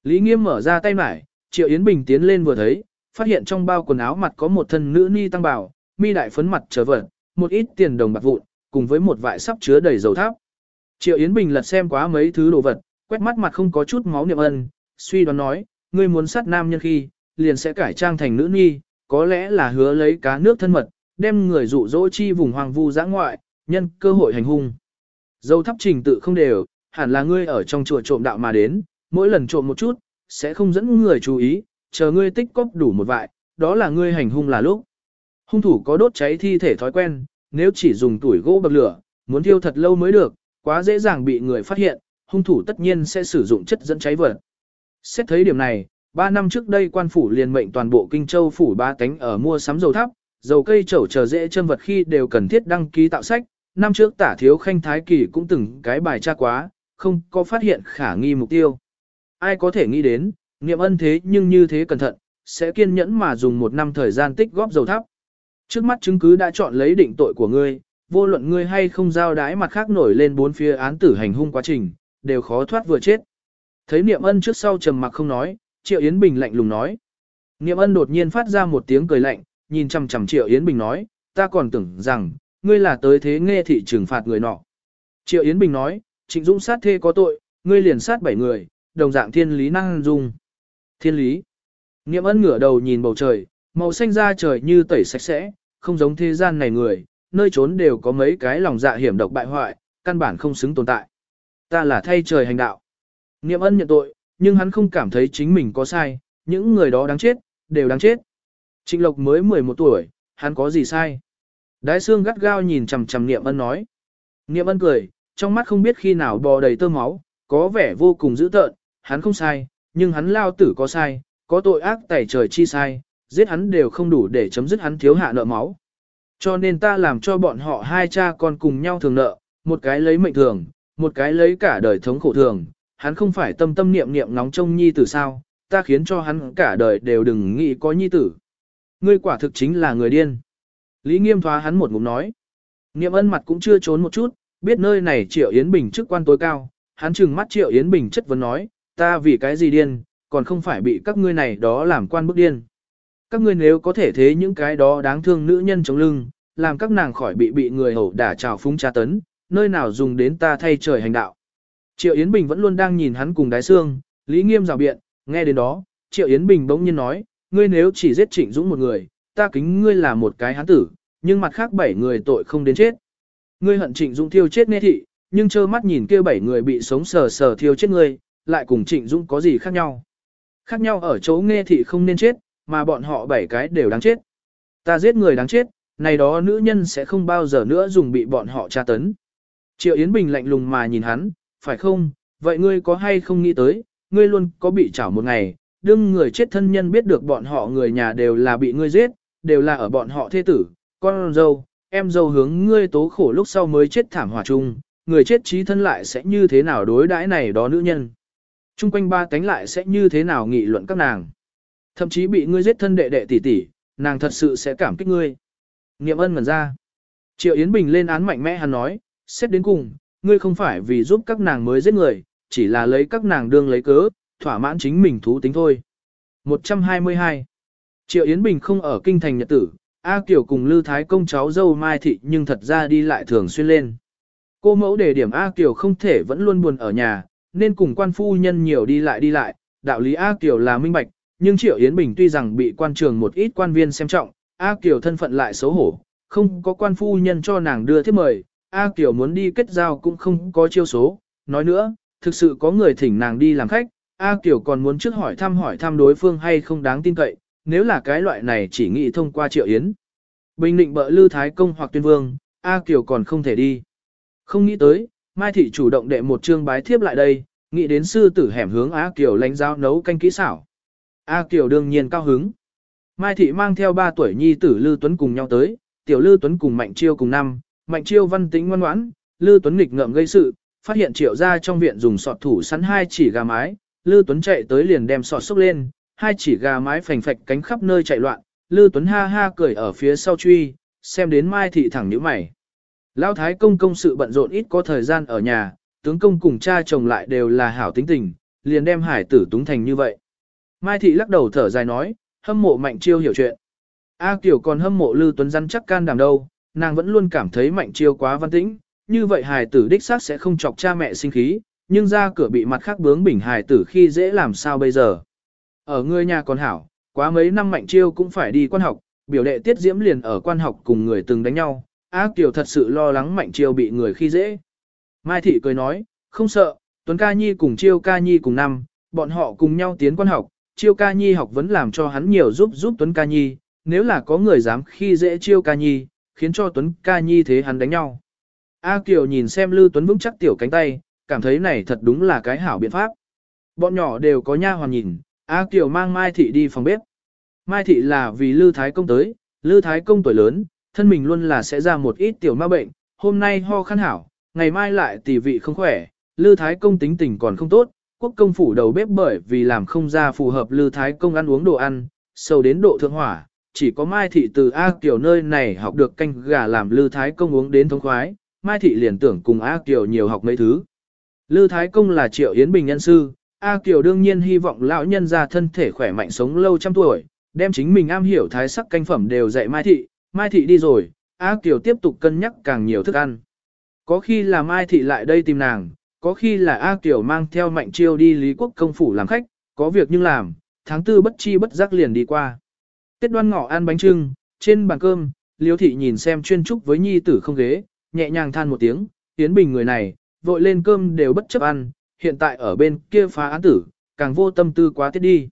Lý Nghiêm mở ra tay mải, Triệu Yến Bình tiến lên vừa thấy, phát hiện trong bao quần áo mặt có một thân nữ ni tăng bảo, mi đại phấn mặt trở vật, một ít tiền đồng bạc vụn, cùng với một vại sắp chứa đầy dầu tháp. Triệu Yến Bình lật xem quá mấy thứ đồ vật, quét mắt mặt không có chút máu niệm ân, suy đoán nói, ngươi muốn sát nam nhân khi, liền sẽ cải trang thành nữ nhi, có lẽ là hứa lấy cá nước thân mật, đem người dụ dỗ chi vùng hoàng vu giã ngoại, nhân cơ hội hành hung. Dâu thắp trình tự không đều, hẳn là ngươi ở trong chùa trộm đạo mà đến, mỗi lần trộm một chút, sẽ không dẫn người chú ý, chờ ngươi tích cóp đủ một vại, đó là ngươi hành hung là lúc. Hung thủ có đốt cháy thi thể thói quen, nếu chỉ dùng tuổi gỗ bậc lửa, muốn thiêu thật lâu mới được, quá dễ dàng bị người phát hiện, hung thủ tất nhiên sẽ sử dụng chất dẫn cháy vật. Xét thấy điểm này, Ba năm trước đây quan phủ liền mệnh toàn bộ Kinh Châu phủ ba tánh ở mua sắm dầu thắp, dầu cây trầu chờ dễ chân vật khi đều cần thiết đăng ký tạo sách, năm trước tả thiếu khanh thái kỳ cũng từng cái bài tra quá, không có phát hiện khả nghi mục tiêu. Ai có thể nghĩ đến, niệm ân thế nhưng như thế cẩn thận, sẽ kiên nhẫn mà dùng một năm thời gian tích góp dầu thắp. Trước mắt chứng cứ đã chọn lấy định tội của ngươi, vô luận ngươi hay không giao đái mặt khác nổi lên bốn phía án tử hành hung quá trình, đều khó thoát vừa chết. Thấy niệm ân trước sau trầm mặc không nói, Triệu Yến Bình lạnh lùng nói. Niệm ân đột nhiên phát ra một tiếng cười lạnh, nhìn chằm chằm Triệu Yến Bình nói, ta còn tưởng rằng, ngươi là tới thế nghe thị trừng phạt người nọ. Triệu Yến Bình nói, Trịnh Dũng sát thê có tội, ngươi liền sát bảy người, đồng dạng thiên lý năng dung. Thiên lý. Niệm ân ngửa đầu nhìn bầu trời, màu xanh da trời như tẩy sạch sẽ, không giống thế gian này người, nơi trốn đều có mấy cái lòng dạ hiểm độc bại hoại, căn bản không xứng tồn tại. Ta là thay trời hành đạo. Niệm ân nhận tội, nhưng hắn không cảm thấy chính mình có sai, những người đó đáng chết, đều đáng chết. Trịnh Lộc mới 11 tuổi, hắn có gì sai? Đái xương gắt gao nhìn chằm chằm Niệm ân nói. Niệm ân cười, trong mắt không biết khi nào bò đầy tơ máu, có vẻ vô cùng dữ tợn, hắn không sai, nhưng hắn lao tử có sai, có tội ác tẩy trời chi sai, giết hắn đều không đủ để chấm dứt hắn thiếu hạ nợ máu. Cho nên ta làm cho bọn họ hai cha con cùng nhau thường nợ, một cái lấy mệnh thường, một cái lấy cả đời thống khổ thường, hắn không phải tâm tâm niệm niệm nóng trông nhi tử sao, ta khiến cho hắn cả đời đều đừng nghĩ có nhi tử. Ngươi quả thực chính là người điên. Lý nghiêm thoá hắn một ngụm nói. Niệm ân mặt cũng chưa trốn một chút, biết nơi này Triệu Yến Bình chức quan tối cao, hắn trừng mắt Triệu Yến Bình chất vấn nói, ta vì cái gì điên, còn không phải bị các ngươi này đó làm quan bức điên. Các ngươi nếu có thể thế những cái đó đáng thương nữ nhân chống lưng, làm các nàng khỏi bị bị người hầu đả trào phúng tra tấn, nơi nào dùng đến ta thay trời hành đạo. Triệu Yến Bình vẫn luôn đang nhìn hắn cùng đái xương, Lý Nghiêm rào biện, nghe đến đó, Triệu Yến Bình bỗng nhiên nói, ngươi nếu chỉ giết Trịnh Dũng một người, ta kính ngươi là một cái hán tử, nhưng mặt khác bảy người tội không đến chết. Ngươi hận Trịnh Dũng thiêu chết nghe thị, nhưng trơ mắt nhìn kia bảy người bị sống sờ sờ thiêu chết ngươi, lại cùng Trịnh Dũng có gì khác nhau. Khác nhau ở chỗ nghe thị không nên chết, mà bọn họ bảy cái đều đáng chết. Ta giết người đáng chết, này đó nữ nhân sẽ không bao giờ nữa dùng bị bọn họ tra tấn. Triệu Yến Bình lạnh lùng mà nhìn hắn, phải không, vậy ngươi có hay không nghĩ tới, ngươi luôn có bị chảo một ngày, đương người chết thân nhân biết được bọn họ người nhà đều là bị ngươi giết, đều là ở bọn họ thế tử, con dâu, em dâu hướng ngươi tố khổ lúc sau mới chết thảm hỏa chung, người chết trí thân lại sẽ như thế nào đối đãi này đó nữ nhân. Trung quanh ba cánh lại sẽ như thế nào nghị luận các nàng. Thậm chí bị ngươi giết thân đệ đệ tỷ tỷ, nàng thật sự sẽ cảm kích ngươi. Nghiệm ân ngẩn ra. Triệu Yến Bình lên án mạnh mẽ hắn nói, xét đến cùng, ngươi không phải vì giúp các nàng mới giết người, chỉ là lấy các nàng đương lấy cớ, thỏa mãn chính mình thú tính thôi. 122. Triệu Yến Bình không ở kinh thành nhật tử, A Kiều cùng Lư Thái công cháu dâu Mai Thị nhưng thật ra đi lại thường xuyên lên. Cô mẫu đề điểm A Kiều không thể vẫn luôn buồn ở nhà, nên cùng quan phu nhân nhiều đi lại đi lại, đạo lý A Kiều là minh bạch, nhưng Triệu Yến Bình tuy rằng bị quan trường một ít quan viên xem trọng, A Kiều thân phận lại xấu hổ, không có quan phu nhân cho nàng đưa thiết mời, A Kiều muốn đi kết giao cũng không có chiêu số, nói nữa, thực sự có người thỉnh nàng đi làm khách, A Kiều còn muốn trước hỏi thăm hỏi thăm đối phương hay không đáng tin cậy, nếu là cái loại này chỉ nghĩ thông qua Triệu Yến. Bình định bợ Lư Thái Công hoặc Tuyên Vương, A Kiều còn không thể đi. Không nghĩ tới, Mai Thị chủ động đệ một chương bái thiếp lại đây, nghĩ đến sư tử hẻm hướng A Kiều lãnh giáo nấu canh kỹ xảo. A Kiều đương nhiên cao hứng. Mai Thị mang theo 3 tuổi nhi tử Lư Tuấn cùng nhau tới, tiểu Lư Tuấn cùng Mạnh Chiêu cùng năm, Mạnh Chiêu văn tĩnh ngoan ngoãn, Lư Tuấn nghịch ngợm gây sự, phát hiện triệu ra trong viện dùng sọt thủ sắn hai chỉ gà mái, Lư Tuấn chạy tới liền đem sọt xúc lên, hai chỉ gà mái phành phạch cánh khắp nơi chạy loạn, Lư Tuấn ha ha cười ở phía sau truy, xem đến Mai Thị thẳng nhíu mày. Lão Thái công công sự bận rộn ít có thời gian ở nhà, tướng công cùng cha chồng lại đều là hảo tính tình, liền đem hải tử túng thành như vậy. Mai Thị lắc đầu thở dài nói, hâm mộ Mạnh Chiêu hiểu chuyện. A Kiều còn hâm mộ Lư Tuấn rắn chắc can đảm đâu, nàng vẫn luôn cảm thấy Mạnh Chiêu quá văn tĩnh, như vậy hài tử đích xác sẽ không chọc cha mẹ sinh khí, nhưng ra cửa bị mặt khác bướng bỉnh hài tử khi dễ làm sao bây giờ. Ở người nhà còn hảo, quá mấy năm Mạnh Chiêu cũng phải đi quan học, biểu đệ tiết diễm liền ở quan học cùng người từng đánh nhau, Ác Kiều thật sự lo lắng Mạnh Chiêu bị người khi dễ. Mai Thị cười nói, không sợ, Tuấn Ca Nhi cùng Chiêu Ca Nhi cùng năm, bọn họ cùng nhau tiến quan học, Chiêu Ca Nhi học vẫn làm cho hắn nhiều giúp giúp Tuấn Ca Nhi, nếu là có người dám khi dễ Chiêu Ca Nhi, khiến cho Tuấn Ca Nhi thế hắn đánh nhau. A Kiều nhìn xem Lư Tuấn vững chắc tiểu cánh tay, cảm thấy này thật đúng là cái hảo biện pháp. Bọn nhỏ đều có nha hoàn nhìn, A Kiều mang Mai Thị đi phòng bếp. Mai Thị là vì Lư Thái Công tới, Lư Thái Công tuổi lớn, thân mình luôn là sẽ ra một ít tiểu ma bệnh, hôm nay ho khăn hảo, ngày mai lại tỷ vị không khỏe, Lư Thái Công tính tình còn không tốt, quốc công phủ đầu bếp bởi vì làm không ra phù hợp Lư Thái Công ăn uống đồ ăn, sâu đến độ thượng hỏa, chỉ có Mai Thị từ A Kiều nơi này học được canh gà làm Lư Thái Công uống đến thống khoái, Mai Thị liền tưởng cùng A Kiều nhiều học mấy thứ. Lư Thái Công là triệu yến bình nhân sư, A Kiều đương nhiên hy vọng lão nhân ra thân thể khỏe mạnh sống lâu trăm tuổi, đem chính mình am hiểu thái sắc canh phẩm đều dạy Mai Thị, Mai Thị đi rồi, A Kiều tiếp tục cân nhắc càng nhiều thức ăn. Có khi là Mai Thị lại đây tìm nàng, có khi là A Kiều mang theo mạnh chiêu đi Lý Quốc công phủ làm khách, có việc nhưng làm, tháng tư bất chi bất giác liền đi qua. Tết đoan ngọ ăn bánh trưng, trên bàn cơm, Liêu thị nhìn xem chuyên trúc với nhi tử không ghế, nhẹ nhàng than một tiếng, Yến Bình người này, vội lên cơm đều bất chấp ăn, hiện tại ở bên kia phá án tử, càng vô tâm tư quá tiết đi.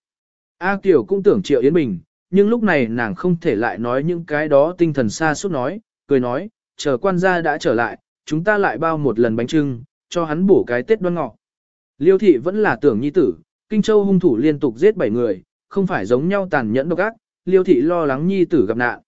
A Kiều cũng tưởng triệu Yến Bình, nhưng lúc này nàng không thể lại nói những cái đó tinh thần xa suốt nói, cười nói, chờ quan gia đã trở lại, chúng ta lại bao một lần bánh trưng, cho hắn bổ cái tết đoan ngọ. Liêu thị vẫn là tưởng nhi tử, Kinh Châu hung thủ liên tục giết 7 người, không phải giống nhau tàn nhẫn độc ác, Liêu thị lo lắng nhi tử gặp nạn.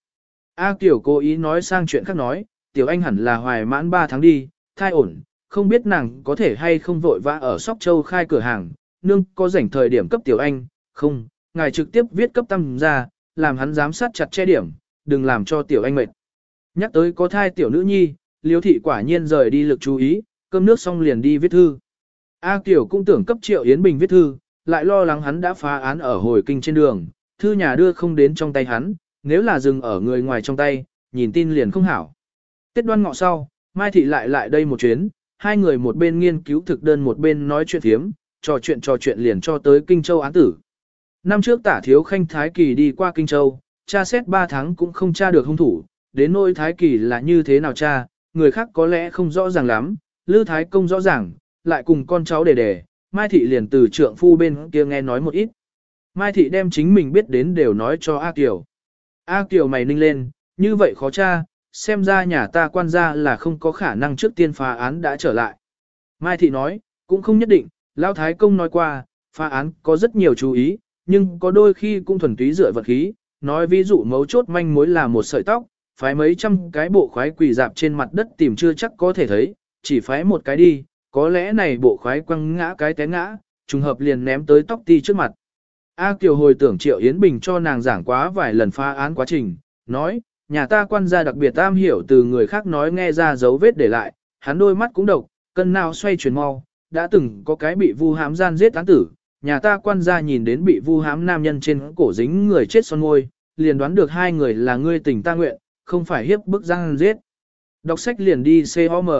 A Kiều cố ý nói sang chuyện khác nói, tiểu anh hẳn là hoài mãn 3 tháng đi, thai ổn, không biết nàng có thể hay không vội vã ở Sóc Châu khai cửa hàng, nương có rảnh thời điểm cấp tiểu anh, không, ngài trực tiếp viết cấp tăng ra, làm hắn giám sát chặt che điểm, đừng làm cho tiểu anh mệt. Nhắc tới có thai tiểu nữ nhi, liêu thị quả nhiên rời đi lực chú ý, cơm nước xong liền đi viết thư. A Kiều cũng tưởng cấp triệu Yến Bình viết thư, lại lo lắng hắn đã phá án ở hồi kinh trên đường, thư nhà đưa không đến trong tay hắn, nếu là dừng ở người ngoài trong tay, nhìn tin liền không hảo. Tết đoan ngọ sau, Mai Thị lại lại đây một chuyến, hai người một bên nghiên cứu thực đơn một bên nói chuyện thiếm, trò chuyện trò chuyện liền cho tới Kinh Châu án tử. Năm trước tả thiếu khanh Thái Kỳ đi qua Kinh Châu, cha xét 3 tháng cũng không tra được hung thủ, đến nỗi Thái Kỳ là như thế nào cha, người khác có lẽ không rõ ràng lắm, Lư Thái Công rõ ràng, lại cùng con cháu đề đề, Mai Thị liền từ trượng phu bên kia nghe nói một ít. Mai Thị đem chính mình biết đến đều nói cho A Kiều. A Kiều mày ninh lên, như vậy khó cha, xem ra nhà ta quan gia là không có khả năng trước tiên phá án đã trở lại. Mai Thị nói, cũng không nhất định, Lão Thái Công nói qua, phá án có rất nhiều chú ý, nhưng có đôi khi cũng thuần túy dựa vật khí, nói ví dụ mấu chốt manh mối là một sợi tóc, phái mấy trăm cái bộ khoái quỳ dạp trên mặt đất tìm chưa chắc có thể thấy, chỉ phái một cái đi, có lẽ này bộ khoái quăng ngã cái té ngã, trùng hợp liền ném tới tóc ti trước mặt. A Kiều hồi tưởng Triệu Yến Bình cho nàng giảng quá vài lần phá án quá trình, nói, nhà ta quan gia đặc biệt tam hiểu từ người khác nói nghe ra dấu vết để lại, hắn đôi mắt cũng độc, cân nào xoay chuyển mau, đã từng có cái bị vu Hám gian giết án tử, nhà ta quan gia nhìn đến bị vu Hám nam nhân trên cổ dính người chết son môi, liền đoán được hai người là ngươi tình ta nguyện, không phải hiếp bức gian giết. Đọc sách liền đi COM.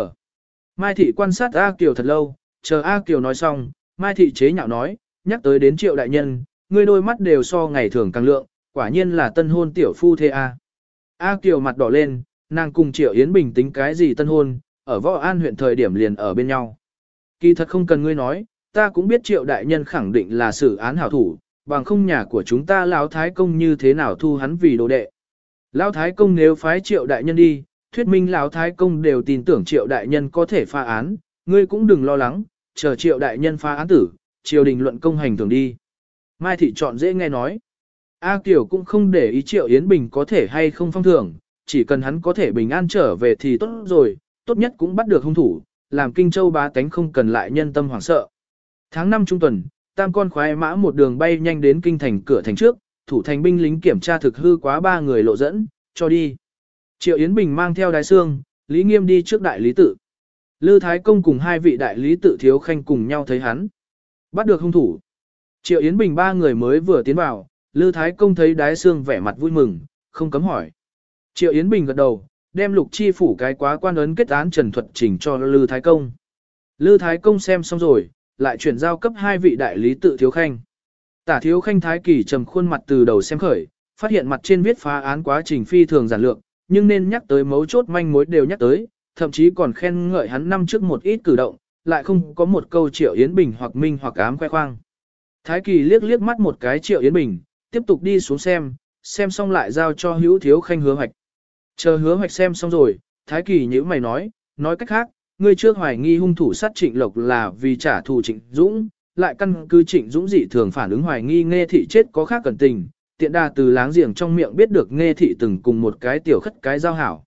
Mai Thị quan sát A Kiều thật lâu, chờ A Kiều nói xong, Mai Thị chế nhạo nói, nhắc tới đến triệu đại nhân, ngươi đôi mắt đều so ngày thường càng lượng, quả nhiên là tân hôn tiểu phu thê A. A Kiều mặt đỏ lên, nàng cùng Triệu Yến Bình tính cái gì tân hôn, ở võ an huyện thời điểm liền ở bên nhau. Kỳ thật không cần ngươi nói, ta cũng biết Triệu Đại Nhân khẳng định là xử án hảo thủ, bằng không nhà của chúng ta Lão Thái Công như thế nào thu hắn vì đồ đệ. Lão Thái Công nếu phái Triệu Đại Nhân đi, thuyết minh Lão Thái Công đều tin tưởng Triệu Đại Nhân có thể pha án, ngươi cũng đừng lo lắng, chờ Triệu Đại Nhân pha án tử, triều đình luận công hành thường đi. Mai Thị chọn dễ nghe nói. A Kiều cũng không để ý Triệu Yến Bình có thể hay không phong thưởng, chỉ cần hắn có thể bình an trở về thì tốt rồi, tốt nhất cũng bắt được hung thủ, làm Kinh Châu bá tánh không cần lại nhân tâm hoảng sợ. Tháng 5 trung tuần, tam con khoái mã một đường bay nhanh đến kinh thành cửa thành trước, thủ thành binh lính kiểm tra thực hư quá ba người lộ dẫn, cho đi. Triệu Yến Bình mang theo đái xương, Lý Nghiêm đi trước đại lý tự. Lư Thái Công cùng hai vị đại lý tự thiếu khanh cùng nhau thấy hắn. Bắt được hung thủ. Triệu Yến Bình ba người mới vừa tiến vào, Lư Thái Công thấy đái xương vẻ mặt vui mừng, không cấm hỏi. Triệu Yến Bình gật đầu, đem lục chi phủ cái quá quan ấn kết án trần thuật chỉnh cho Lư Thái Công. Lư Thái Công xem xong rồi, lại chuyển giao cấp hai vị đại lý tự thiếu khanh. Tả thiếu khanh Thái Kỳ trầm khuôn mặt từ đầu xem khởi, phát hiện mặt trên viết phá án quá trình phi thường giản lược, nhưng nên nhắc tới mấu chốt manh mối đều nhắc tới, thậm chí còn khen ngợi hắn năm trước một ít cử động, lại không có một câu Triệu Yến Bình hoặc minh hoặc ám khoe khoang. Thái Kỳ liếc liếc mắt một cái Triệu Yến Bình, tiếp tục đi xuống xem, xem xong lại giao cho hữu thiếu khanh hứa hoạch. Chờ hứa hoạch xem xong rồi, Thái Kỳ như mày nói, nói cách khác, ngươi trước hoài nghi hung thủ sát trịnh lộc là vì trả thù trịnh Dũng, lại căn cứ trịnh Dũng dị thường phản ứng hoài nghi nghe thị chết có khác cẩn tình, tiện đà từ láng giềng trong miệng biết được nghe thị từng cùng một cái tiểu khất cái giao hảo.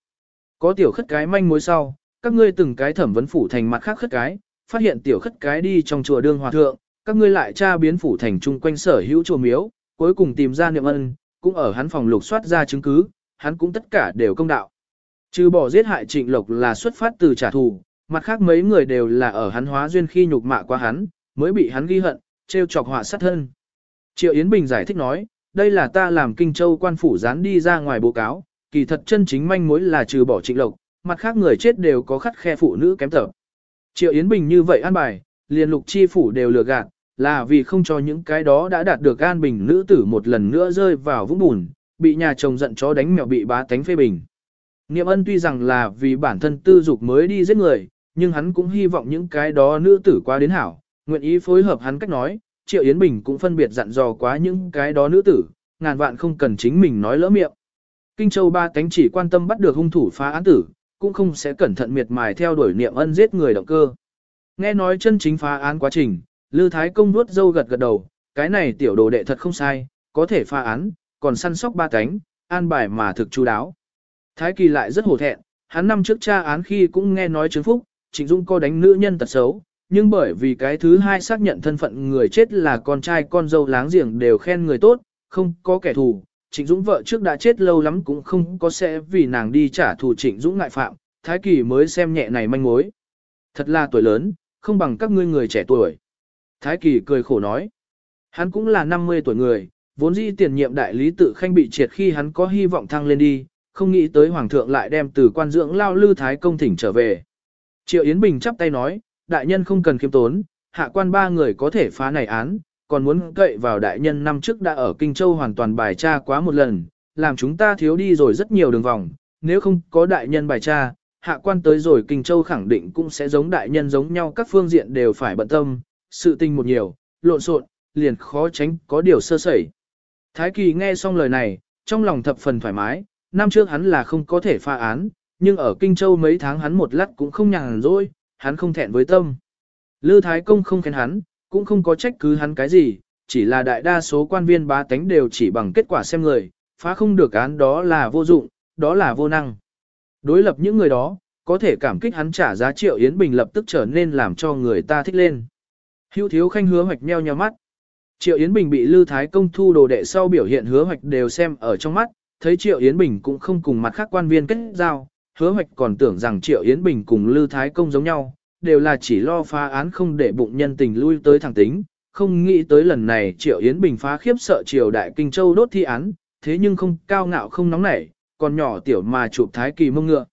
Có tiểu khất cái manh mối sau, các ngươi từng cái thẩm vấn phủ thành mặt khác khất cái, phát hiện tiểu khất cái đi trong chùa đương hòa thượng, các ngươi lại tra biến phủ thành chung quanh sở hữu chùa miếu, cuối cùng tìm ra niệm ân, cũng ở hắn phòng lục soát ra chứng cứ, hắn cũng tất cả đều công đạo. Trừ bỏ giết hại trịnh lộc là xuất phát từ trả thù, mặt khác mấy người đều là ở hắn hóa duyên khi nhục mạ qua hắn, mới bị hắn ghi hận, trêu chọc họa sát thân. Triệu Yến Bình giải thích nói, đây là ta làm kinh châu quan phủ dán đi ra ngoài bố cáo, kỳ thật chân chính manh mối là trừ bỏ trịnh lộc, mặt khác người chết đều có khắt khe phụ nữ kém tập. Triệu Yến Bình như vậy an bài, liền lục chi phủ đều lừa gạt, là vì không cho những cái đó đã đạt được an bình nữ tử một lần nữa rơi vào vũng bùn, bị nhà chồng giận chó đánh mèo bị bá tánh phê bình. Niệm ân tuy rằng là vì bản thân tư dục mới đi giết người, nhưng hắn cũng hy vọng những cái đó nữ tử qua đến hảo, nguyện ý phối hợp hắn cách nói, Triệu Yến Bình cũng phân biệt dặn dò quá những cái đó nữ tử, ngàn vạn không cần chính mình nói lỡ miệng. Kinh Châu ba tánh chỉ quan tâm bắt được hung thủ phá án tử, cũng không sẽ cẩn thận miệt mài theo đuổi niệm ân giết người động cơ. Nghe nói chân chính phá án quá trình, Lư Thái Công nuốt dâu gật gật đầu, cái này tiểu đồ đệ thật không sai, có thể phá án, còn săn sóc ba cánh, an bài mà thực chu đáo. Thái Kỳ lại rất hổ thẹn, hắn năm trước tra án khi cũng nghe nói chứng phúc, Trịnh Dung co đánh nữ nhân tật xấu, nhưng bởi vì cái thứ hai xác nhận thân phận người chết là con trai con dâu láng giềng đều khen người tốt, không có kẻ thù. Trịnh Dũng vợ trước đã chết lâu lắm cũng không có sẽ vì nàng đi trả thù Trịnh Dũng ngại phạm, Thái Kỳ mới xem nhẹ này manh mối. Thật là tuổi lớn, không bằng các ngươi người trẻ tuổi. Thái Kỳ cười khổ nói. Hắn cũng là 50 tuổi người, vốn dĩ tiền nhiệm đại lý tự khanh bị triệt khi hắn có hy vọng thăng lên đi, không nghĩ tới hoàng thượng lại đem từ quan dưỡng lao lư thái công thỉnh trở về. Triệu Yến Bình chắp tay nói, đại nhân không cần khiêm tốn, hạ quan ba người có thể phá này án, còn muốn cậy vào đại nhân năm trước đã ở Kinh Châu hoàn toàn bài tra quá một lần, làm chúng ta thiếu đi rồi rất nhiều đường vòng, nếu không có đại nhân bài tra, hạ quan tới rồi Kinh Châu khẳng định cũng sẽ giống đại nhân giống nhau các phương diện đều phải bận tâm, sự tình một nhiều, lộn xộn, liền khó tránh có điều sơ sẩy. Thái Kỳ nghe xong lời này, trong lòng thập phần thoải mái, năm trước hắn là không có thể pha án, nhưng ở Kinh Châu mấy tháng hắn một lát cũng không nhàn rỗi, hắn không thẹn với tâm. Lư Thái Công không khen hắn, cũng không có trách cứ hắn cái gì, chỉ là đại đa số quan viên bá tánh đều chỉ bằng kết quả xem người, phá không được án đó là vô dụng, đó là vô năng. Đối lập những người đó, có thể cảm kích hắn trả giá triệu Yến Bình lập tức trở nên làm cho người ta thích lên. Hữu thiếu khanh hứa hoạch meo nheo mắt. Triệu Yến Bình bị Lư Thái Công thu đồ đệ sau biểu hiện hứa hoạch đều xem ở trong mắt, thấy Triệu Yến Bình cũng không cùng mặt khác quan viên kết giao, hứa hoạch còn tưởng rằng Triệu Yến Bình cùng Lư Thái Công giống nhau, đều là chỉ lo phá án không để bụng nhân tình lui tới thẳng tính, không nghĩ tới lần này Triệu Yến Bình phá khiếp sợ Triều Đại Kinh Châu đốt thi án, thế nhưng không cao ngạo không nóng nảy, còn nhỏ tiểu mà chụp Thái Kỳ mông ngựa.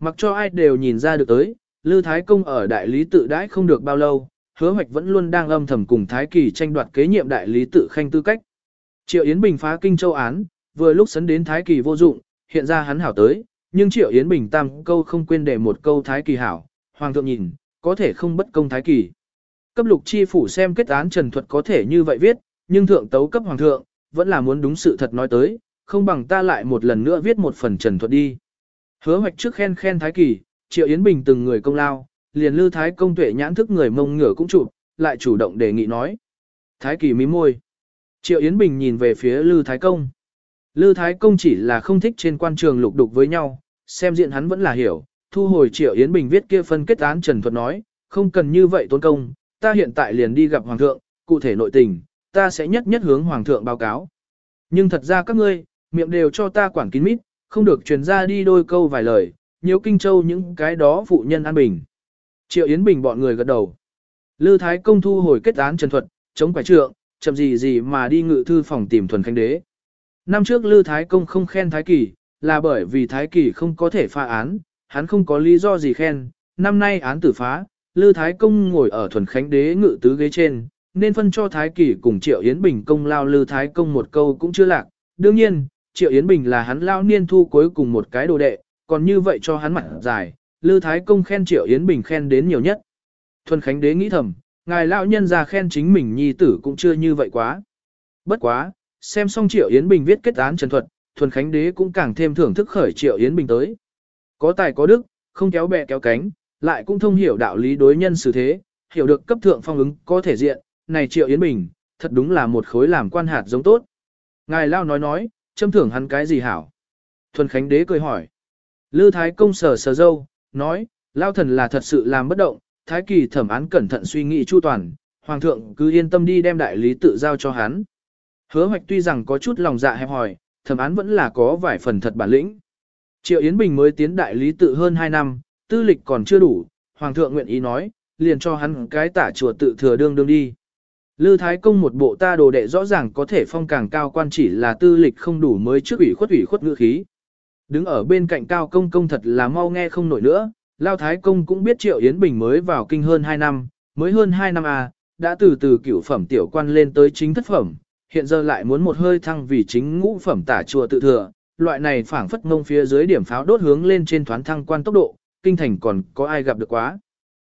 Mặc cho ai đều nhìn ra được tới, Lư Thái Công ở đại lý tự đãi không được bao lâu, hứa hoạch vẫn luôn đang âm thầm cùng Thái Kỳ tranh đoạt kế nhiệm đại lý tự khanh tư cách. Triệu Yến Bình phá kinh châu án, vừa lúc sấn đến Thái Kỳ vô dụng, hiện ra hắn hảo tới, nhưng Triệu Yến Bình tam câu không quên để một câu Thái Kỳ hảo, Hoàng thượng nhìn, có thể không bất công Thái Kỳ. Cấp lục chi phủ xem kết án trần thuật có thể như vậy viết, nhưng thượng tấu cấp Hoàng thượng, vẫn là muốn đúng sự thật nói tới, không bằng ta lại một lần nữa viết một phần trần thuật đi. Hứa hoạch trước khen khen Thái Kỳ, Triệu Yến Bình từng người công lao, liền Lư Thái công tuệ nhãn thức người mông ngửa cũng chụp, lại chủ động đề nghị nói. Thái Kỳ mím môi. Triệu Yến Bình nhìn về phía Lư Thái công. Lư Thái công chỉ là không thích trên quan trường lục đục với nhau, xem diện hắn vẫn là hiểu, thu hồi Triệu Yến Bình viết kia phân kết án Trần Thuật nói, không cần như vậy tốn công, ta hiện tại liền đi gặp Hoàng thượng, cụ thể nội tình, ta sẽ nhất nhất hướng Hoàng thượng báo cáo. Nhưng thật ra các ngươi, miệng đều cho ta quản kín mít, không được truyền ra đi đôi câu vài lời, nhiều kinh châu những cái đó phụ nhân an bình. Triệu Yến Bình bọn người gật đầu. Lư Thái công thu hồi kết án trần thuật, chống quải trượng, chậm gì gì mà đi ngự thư phòng tìm thuần khánh đế. Năm trước Lư Thái công không khen Thái Kỳ, là bởi vì Thái Kỳ không có thể pha án, hắn không có lý do gì khen. Năm nay án tử phá, Lư Thái công ngồi ở thuần khánh đế ngự tứ ghế trên, nên phân cho Thái Kỳ cùng Triệu Yến Bình công lao Lư Thái công một câu cũng chưa lạc. Đương nhiên, Triệu Yến Bình là hắn lao niên thu cuối cùng một cái đồ đệ, còn như vậy cho hắn mặt dài, Lư Thái Công khen Triệu Yến Bình khen đến nhiều nhất. Thuần Khánh Đế nghĩ thầm, ngài lão nhân già khen chính mình nhi tử cũng chưa như vậy quá. Bất quá, xem xong Triệu Yến Bình viết kết án trần thuật, Thuần Khánh Đế cũng càng thêm thưởng thức khởi Triệu Yến Bình tới. Có tài có đức, không kéo bè kéo cánh, lại cũng thông hiểu đạo lý đối nhân xử thế, hiểu được cấp thượng phong ứng có thể diện, này Triệu Yến Bình, thật đúng là một khối làm quan hạt giống tốt. Ngài Lao nói nói, châm thưởng hắn cái gì hảo? Thuần Khánh Đế cười hỏi. Lư Thái Công sờ sờ dâu, nói, Lao thần là thật sự làm bất động, Thái Kỳ thẩm án cẩn thận suy nghĩ chu toàn, Hoàng thượng cứ yên tâm đi đem đại lý tự giao cho hắn. Hứa hoạch tuy rằng có chút lòng dạ hẹp hòi, thẩm án vẫn là có vài phần thật bản lĩnh. Triệu Yến Bình mới tiến đại lý tự hơn 2 năm, tư lịch còn chưa đủ, Hoàng thượng nguyện ý nói, liền cho hắn cái tả chùa tự thừa đương đương đi. Lư Thái Công một bộ ta đồ đệ rõ ràng có thể phong càng cao quan chỉ là tư lịch không đủ mới trước ủy khuất ủy khuất ngữ khí. Đứng ở bên cạnh cao công công thật là mau nghe không nổi nữa, Lao Thái Công cũng biết Triệu Yến Bình mới vào kinh hơn 2 năm, mới hơn 2 năm à, đã từ từ cửu phẩm tiểu quan lên tới chính thất phẩm, hiện giờ lại muốn một hơi thăng vì chính ngũ phẩm tả chùa tự thừa, loại này phảng phất ngông phía dưới điểm pháo đốt hướng lên trên thoán thăng quan tốc độ, kinh thành còn có ai gặp được quá.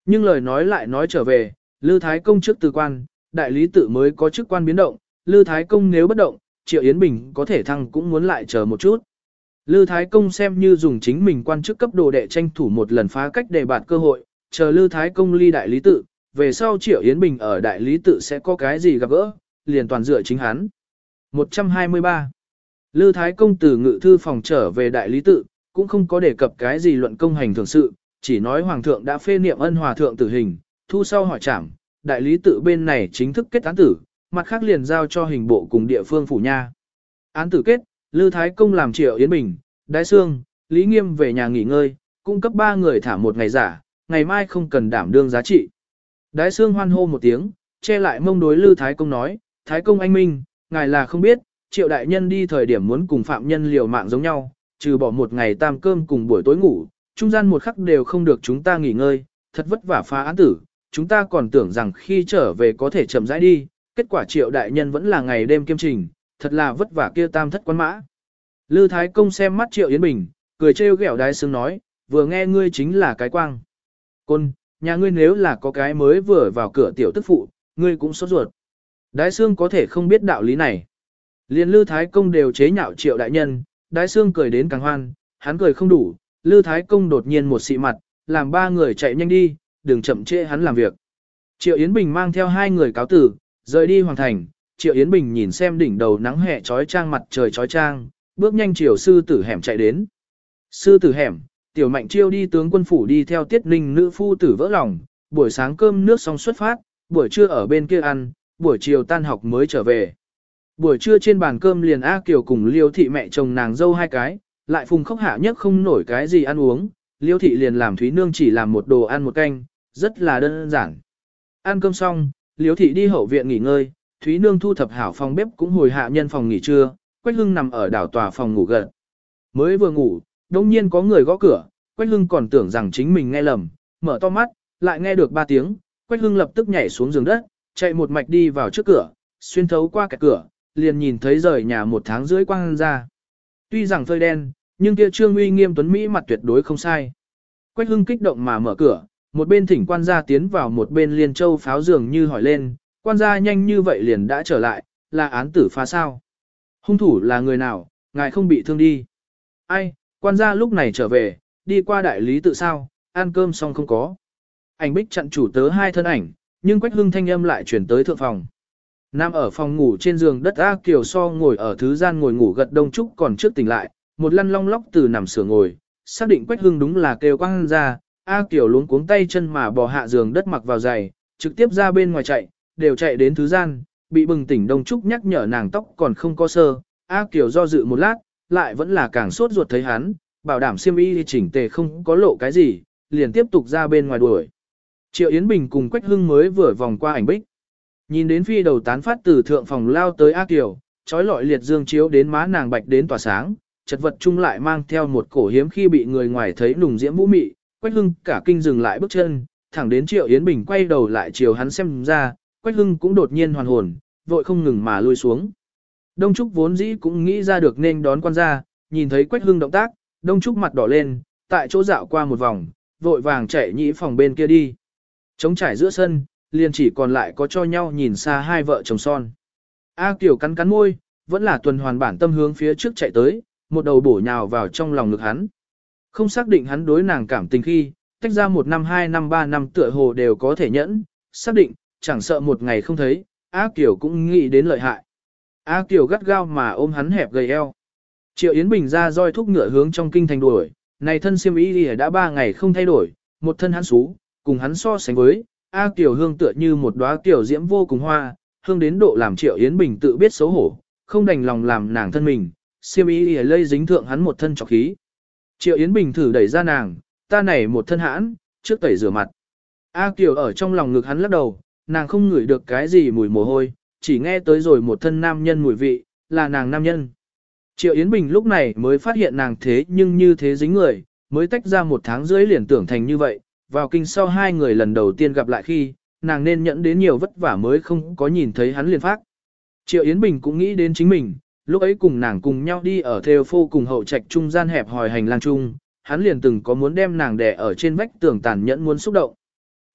Nhưng lời nói lại nói trở về, Lư Thái Công trước từ quan, đại lý tự mới có chức quan biến động, Lư Thái Công nếu bất động, Triệu Yến Bình có thể thăng cũng muốn lại chờ một chút. Lư Thái Công xem như dùng chính mình quan chức cấp đồ đệ tranh thủ một lần phá cách để bạt cơ hội, chờ Lư Thái Công ly đại lý tự, về sau Triệu Yến Bình ở đại lý tự sẽ có cái gì gặp gỡ, liền toàn dựa chính hắn. 123. Lư Thái Công từ ngự thư phòng trở về đại lý tự, cũng không có đề cập cái gì luận công hành thường sự, chỉ nói Hoàng thượng đã phê niệm ân hòa thượng tử hình, thu sau hỏi trảm, đại lý tự bên này chính thức kết án tử, mặt khác liền giao cho hình bộ cùng địa phương phủ nha. Án tử kết, Lư Thái Công làm triệu Yến Bình, Đái Sương, Lý Nghiêm về nhà nghỉ ngơi, cung cấp ba người thả một ngày giả, ngày mai không cần đảm đương giá trị. Đái Sương hoan hô một tiếng, che lại mông đối Lư Thái Công nói, Thái Công anh Minh, ngài là không biết, triệu đại nhân đi thời điểm muốn cùng phạm nhân liều mạng giống nhau, trừ bỏ một ngày tam cơm cùng buổi tối ngủ, trung gian một khắc đều không được chúng ta nghỉ ngơi, thật vất vả phá án tử, chúng ta còn tưởng rằng khi trở về có thể chậm rãi đi, kết quả triệu đại nhân vẫn là ngày đêm kiêm trình, thật là vất vả kia tam thất quan mã. Lư Thái Công xem mắt triệu Yến Bình, cười trêu ghẹo đái sương nói, vừa nghe ngươi chính là cái quang. Côn, nhà ngươi nếu là có cái mới vừa vào cửa tiểu tức phụ, ngươi cũng sốt ruột. Đái xương có thể không biết đạo lý này. Liên Lư Thái Công đều chế nhạo triệu đại nhân, đái xương cười đến càng hoan, hắn cười không đủ, Lư Thái Công đột nhiên một xị mặt, làm ba người chạy nhanh đi, đừng chậm trễ hắn làm việc. Triệu Yến Bình mang theo hai người cáo tử, rời đi hoàng thành, Triệu Yến Bình nhìn xem đỉnh đầu nắng hè trói trang mặt trời trói trang, bước nhanh chiều sư tử hẻm chạy đến. Sư tử hẻm, tiểu mạnh chiêu đi tướng quân phủ đi theo tiết ninh nữ phu tử vỡ lòng, buổi sáng cơm nước xong xuất phát, buổi trưa ở bên kia ăn, buổi chiều tan học mới trở về. Buổi trưa trên bàn cơm liền A Kiều cùng Liêu thị mẹ chồng nàng dâu hai cái, lại phùng khóc hạ nhất không nổi cái gì ăn uống, Liêu thị liền làm Thúy Nương chỉ làm một đồ ăn một canh, rất là đơn giản. Ăn cơm xong, liễu thị đi hậu viện nghỉ ngơi, Thúy Nương thu thập hảo phòng bếp cũng hồi hạ nhân phòng nghỉ trưa, Quách Hưng nằm ở đảo tòa phòng ngủ gần. Mới vừa ngủ, đông nhiên có người gõ cửa, Quách Hưng còn tưởng rằng chính mình nghe lầm, mở to mắt, lại nghe được ba tiếng, Quách Hưng lập tức nhảy xuống giường đất, chạy một mạch đi vào trước cửa, xuyên thấu qua cái cửa, liền nhìn thấy rời nhà một tháng rưỡi quang ra. Tuy rằng phơi đen, nhưng kia trương uy nghiêm tuấn Mỹ mặt tuyệt đối không sai. Quách Hưng kích động mà mở cửa, một bên thỉnh quan gia tiến vào một bên liên châu pháo giường như hỏi lên, quan gia nhanh như vậy liền đã trở lại, là án tử phá sao. Hung thủ là người nào, ngài không bị thương đi. Ai, quan gia lúc này trở về, đi qua đại lý tự sao, ăn cơm xong không có. Ảnh bích chặn chủ tớ hai thân ảnh, nhưng Quách Hưng thanh âm lại chuyển tới thượng phòng. Nam ở phòng ngủ trên giường đất A Kiều so ngồi ở thứ gian ngồi ngủ gật đông trúc còn trước tỉnh lại, một lăn long lóc từ nằm sửa ngồi, xác định Quách Hưng đúng là kêu quang ra, A Kiều luống cuống tay chân mà bò hạ giường đất mặc vào giày, trực tiếp ra bên ngoài chạy, đều chạy đến thứ gian, bị bừng tỉnh đông trúc nhắc nhở nàng tóc còn không có sơ, A Kiều do dự một lát, lại vẫn là càng sốt ruột thấy hắn, bảo đảm siêm y chỉnh tề không có lộ cái gì, liền tiếp tục ra bên ngoài đuổi. Triệu Yến Bình cùng Quách Hưng mới vừa vòng qua ảnh bích. Nhìn đến phi đầu tán phát từ thượng phòng lao tới A Kiều, trói lọi liệt dương chiếu đến má nàng bạch đến tỏa sáng, chật vật chung lại mang theo một cổ hiếm khi bị người ngoài thấy nùng diễm vũ mị, Quách Hưng cả kinh dừng lại bước chân, thẳng đến Triệu Yến Bình quay đầu lại chiều hắn xem ra, Quách Hưng cũng đột nhiên hoàn hồn, vội không ngừng mà lui xuống. Đông Trúc vốn dĩ cũng nghĩ ra được nên đón quan gia, nhìn thấy Quách Hưng động tác, Đông Trúc mặt đỏ lên, tại chỗ dạo qua một vòng, vội vàng chạy nhĩ phòng bên kia đi. Trống trải giữa sân, liền chỉ còn lại có cho nhau nhìn xa hai vợ chồng son. A Kiều cắn cắn môi, vẫn là tuần hoàn bản tâm hướng phía trước chạy tới, một đầu bổ nhào vào trong lòng ngực hắn. Không xác định hắn đối nàng cảm tình khi, tách ra một năm hai năm ba năm tựa hồ đều có thể nhẫn, xác định, chẳng sợ một ngày không thấy, A Kiều cũng nghĩ đến lợi hại. A Kiều gắt gao mà ôm hắn hẹp gầy eo. Triệu Yến Bình ra roi thúc ngựa hướng trong kinh thành đuổi, này thân siêm ý đã ba ngày không thay đổi, một thân hắn xú, cùng hắn so sánh với, A Kiều Hương tựa như một đóa tiểu diễm vô cùng hoa, hương đến độ làm Triệu Yến Bình tự biết xấu hổ, không đành lòng làm nàng thân mình, siêm y ý lây dính thượng hắn một thân trọc khí. Triệu Yến Bình thử đẩy ra nàng, ta này một thân hãn, trước tẩy rửa mặt. A Kiều ở trong lòng ngực hắn lắc đầu, nàng không ngửi được cái gì mùi mồ hôi, chỉ nghe tới rồi một thân nam nhân mùi vị, là nàng nam nhân. Triệu Yến Bình lúc này mới phát hiện nàng thế nhưng như thế dính người, mới tách ra một tháng rưỡi liền tưởng thành như vậy, vào kinh sau hai người lần đầu tiên gặp lại khi, nàng nên nhẫn đến nhiều vất vả mới không có nhìn thấy hắn liền phát. Triệu Yến Bình cũng nghĩ đến chính mình, lúc ấy cùng nàng cùng nhau đi ở theo phô cùng hậu trạch trung gian hẹp hòi hành lang chung, hắn liền từng có muốn đem nàng đè ở trên vách tường tàn nhẫn muốn xúc động.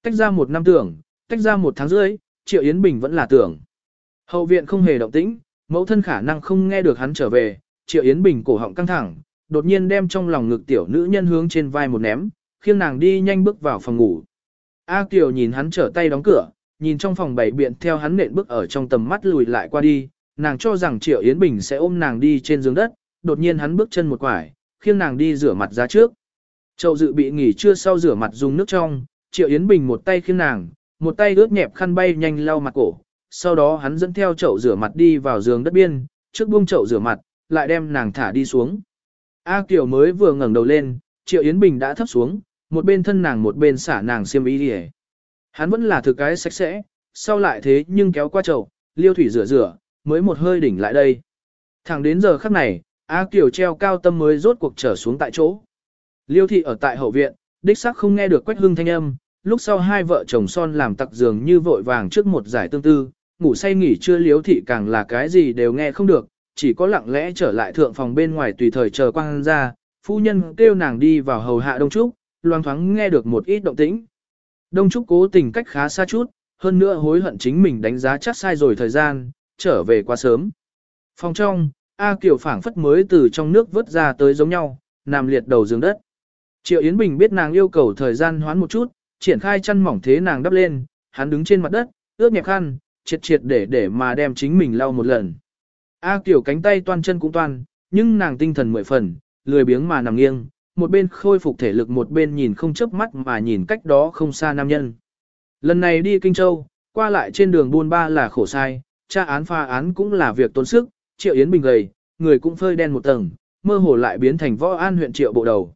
Tách ra một năm tưởng, tách ra một tháng rưỡi, Triệu Yến Bình vẫn là tưởng. Hậu viện không hề động tĩnh, mẫu thân khả năng không nghe được hắn trở về, Triệu Yến Bình cổ họng căng thẳng, đột nhiên đem trong lòng ngực tiểu nữ nhân hướng trên vai một ném, khiêng nàng đi nhanh bước vào phòng ngủ. A Kiều nhìn hắn trở tay đóng cửa, nhìn trong phòng bảy biện theo hắn nện bước ở trong tầm mắt lùi lại qua đi, nàng cho rằng Triệu Yến Bình sẽ ôm nàng đi trên giường đất, đột nhiên hắn bước chân một quải, khiêng nàng đi rửa mặt ra trước. Chậu dự bị nghỉ trưa sau rửa mặt dùng nước trong, Triệu Yến Bình một tay khiêng nàng, một tay ướt nhẹp khăn bay nhanh lau mặt cổ, sau đó hắn dẫn theo chậu rửa mặt đi vào giường đất biên, trước buông chậu rửa mặt, lại đem nàng thả đi xuống. A Kiều mới vừa ngẩng đầu lên, Triệu Yến Bình đã thấp xuống, một bên thân nàng một bên xả nàng xiêm y đi Hắn vẫn là thực cái sạch sẽ, sau lại thế nhưng kéo qua chậu, liêu thủy rửa rửa, mới một hơi đỉnh lại đây. Thẳng đến giờ khắc này, A Kiều treo cao tâm mới rốt cuộc trở xuống tại chỗ. Liêu thị ở tại hậu viện, đích sắc không nghe được quách hưng thanh âm, lúc sau hai vợ chồng son làm tặc giường như vội vàng trước một giải tương tư, ngủ say nghỉ trưa liêu thị càng là cái gì đều nghe không được, chỉ có lặng lẽ trở lại thượng phòng bên ngoài tùy thời chờ quang ra, phu nhân kêu nàng đi vào hầu hạ Đông Trúc, loang thoáng nghe được một ít động tĩnh. Đông Trúc cố tình cách khá xa chút, hơn nữa hối hận chính mình đánh giá chắc sai rồi thời gian, trở về quá sớm. Phòng trong, A Kiều phảng phất mới từ trong nước vớt ra tới giống nhau, nằm liệt đầu giường đất. Triệu Yến Bình biết nàng yêu cầu thời gian hoán một chút, triển khai chăn mỏng thế nàng đắp lên, hắn đứng trên mặt đất, ướt nhẹp khăn, triệt triệt để để mà đem chính mình lau một lần. A Kiều cánh tay toan chân cũng toan, nhưng nàng tinh thần mười phần, lười biếng mà nằm nghiêng, một bên khôi phục thể lực một bên nhìn không chớp mắt mà nhìn cách đó không xa nam nhân. Lần này đi Kinh Châu, qua lại trên đường buôn ba là khổ sai, tra án pha án cũng là việc tốn sức, Triệu Yến Bình gầy, người cũng phơi đen một tầng, mơ hồ lại biến thành võ an huyện Triệu Bộ Đầu.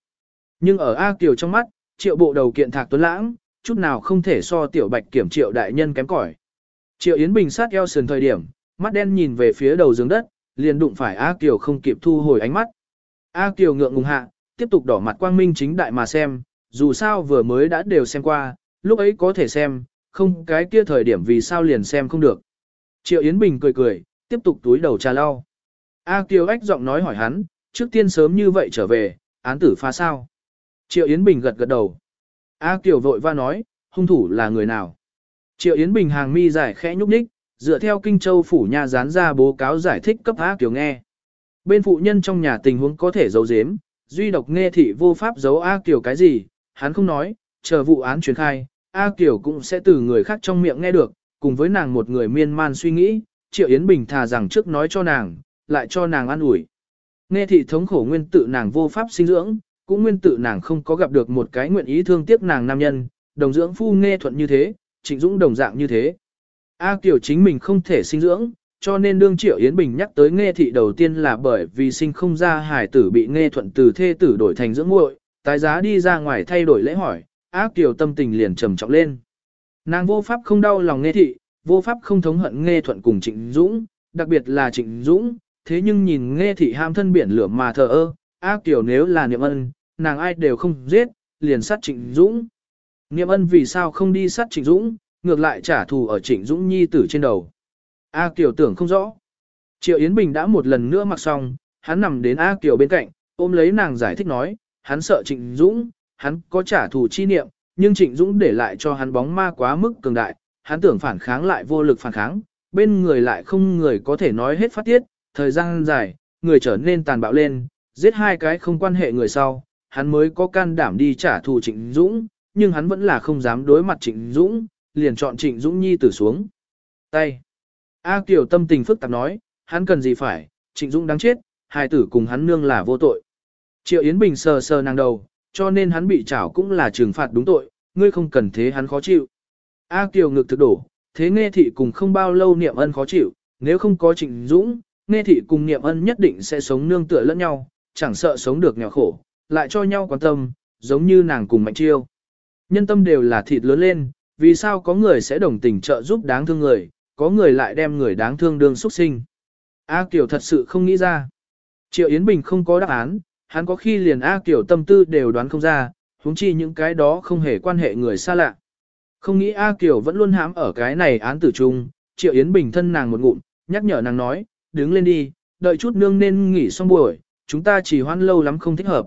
Nhưng ở A Kiều trong mắt, Triệu Bộ Đầu kiện thạc tuấn lãng, chút nào không thể so tiểu bạch kiểm Triệu đại nhân kém cỏi. Triệu Yến Bình sát eo sườn thời điểm, mắt đen nhìn về phía đầu giường đất, liền đụng phải A Kiều không kịp thu hồi ánh mắt. A Kiều ngượng ngùng hạ, tiếp tục đỏ mặt quang minh chính đại mà xem, dù sao vừa mới đã đều xem qua, lúc ấy có thể xem, không cái kia thời điểm vì sao liền xem không được. Triệu Yến Bình cười cười, tiếp tục túi đầu trà lau. A Kiều ách giọng nói hỏi hắn, trước tiên sớm như vậy trở về, án tử phá sao? Triệu Yến Bình gật gật đầu. A Kiều vội va nói, hung thủ là người nào? Triệu Yến Bình hàng mi giải khẽ nhúc nhích, dựa theo Kinh Châu phủ nhà dán ra bố cáo giải thích cấp A Kiều nghe. Bên phụ nhân trong nhà tình huống có thể giấu giếm, duy độc nghe thị vô pháp giấu A Kiều cái gì, hắn không nói, chờ vụ án truyền khai, A Kiều cũng sẽ từ người khác trong miệng nghe được, cùng với nàng một người miên man suy nghĩ, Triệu Yến Bình thà rằng trước nói cho nàng, lại cho nàng an ủi. Nghe thị thống khổ nguyên tự nàng vô pháp sinh dưỡng, cũng nguyên tự nàng không có gặp được một cái nguyện ý thương tiếc nàng nam nhân, đồng dưỡng phu nghe thuận như thế, trịnh dũng đồng dạng như thế. A Kiều chính mình không thể sinh dưỡng, cho nên đương Triệu Yến Bình nhắc tới nghe thị đầu tiên là bởi vì sinh không ra hải tử bị nghe thuận từ thê tử đổi thành dưỡng muội, tái giá đi ra ngoài thay đổi lễ hỏi, A Kiều tâm tình liền trầm trọng lên. Nàng vô pháp không đau lòng nghe thị, vô pháp không thống hận nghe thuận cùng Trịnh Dũng, đặc biệt là Trịnh Dũng, thế nhưng nhìn nghe thị ham thân biển lửa mà thờ ơ, A Kiều nếu là niệm ân, nàng ai đều không giết, liền sát Trịnh Dũng. Niệm ân vì sao không đi sát Trịnh Dũng, ngược lại trả thù ở Trịnh Dũng nhi tử trên đầu. A Kiều tưởng không rõ. Triệu Yến Bình đã một lần nữa mặc xong, hắn nằm đến A Kiều bên cạnh, ôm lấy nàng giải thích nói, hắn sợ Trịnh Dũng, hắn có trả thù chi niệm, nhưng Trịnh Dũng để lại cho hắn bóng ma quá mức cường đại, hắn tưởng phản kháng lại vô lực phản kháng, bên người lại không người có thể nói hết phát tiết, thời gian dài, người trở nên tàn bạo lên, giết hai cái không quan hệ người sau, hắn mới có can đảm đi trả thù Trịnh Dũng, nhưng hắn vẫn là không dám đối mặt Trịnh Dũng, liền chọn Trịnh Dũng Nhi tử xuống. Tay. A Kiều tâm tình phức tạp nói, hắn cần gì phải, Trịnh Dũng đáng chết, hai tử cùng hắn nương là vô tội. Triệu Yến Bình sờ sờ nàng đầu, cho nên hắn bị trảo cũng là trừng phạt đúng tội, ngươi không cần thế hắn khó chịu. A Kiều ngực thực đổ, thế nghe thị cùng không bao lâu niệm ân khó chịu, nếu không có Trịnh Dũng, nghe thị cùng niệm ân nhất định sẽ sống nương tựa lẫn nhau, chẳng sợ sống được nghèo khổ, lại cho nhau quan tâm, giống như nàng cùng Mạnh Chiêu. Nhân tâm đều là thịt lớn lên, vì sao có người sẽ đồng tình trợ giúp đáng thương người, có người lại đem người đáng thương đương xuất sinh. A Kiều thật sự không nghĩ ra. Triệu Yến Bình không có đáp án, hắn có khi liền A Kiều tâm tư đều đoán không ra, huống chi những cái đó không hề quan hệ người xa lạ. Không nghĩ A Kiều vẫn luôn hãm ở cái này án tử chung, Triệu Yến Bình thân nàng một ngụm, nhắc nhở nàng nói, đứng lên đi, đợi chút nương nên nghỉ xong buổi, chúng ta chỉ hoan lâu lắm không thích hợp.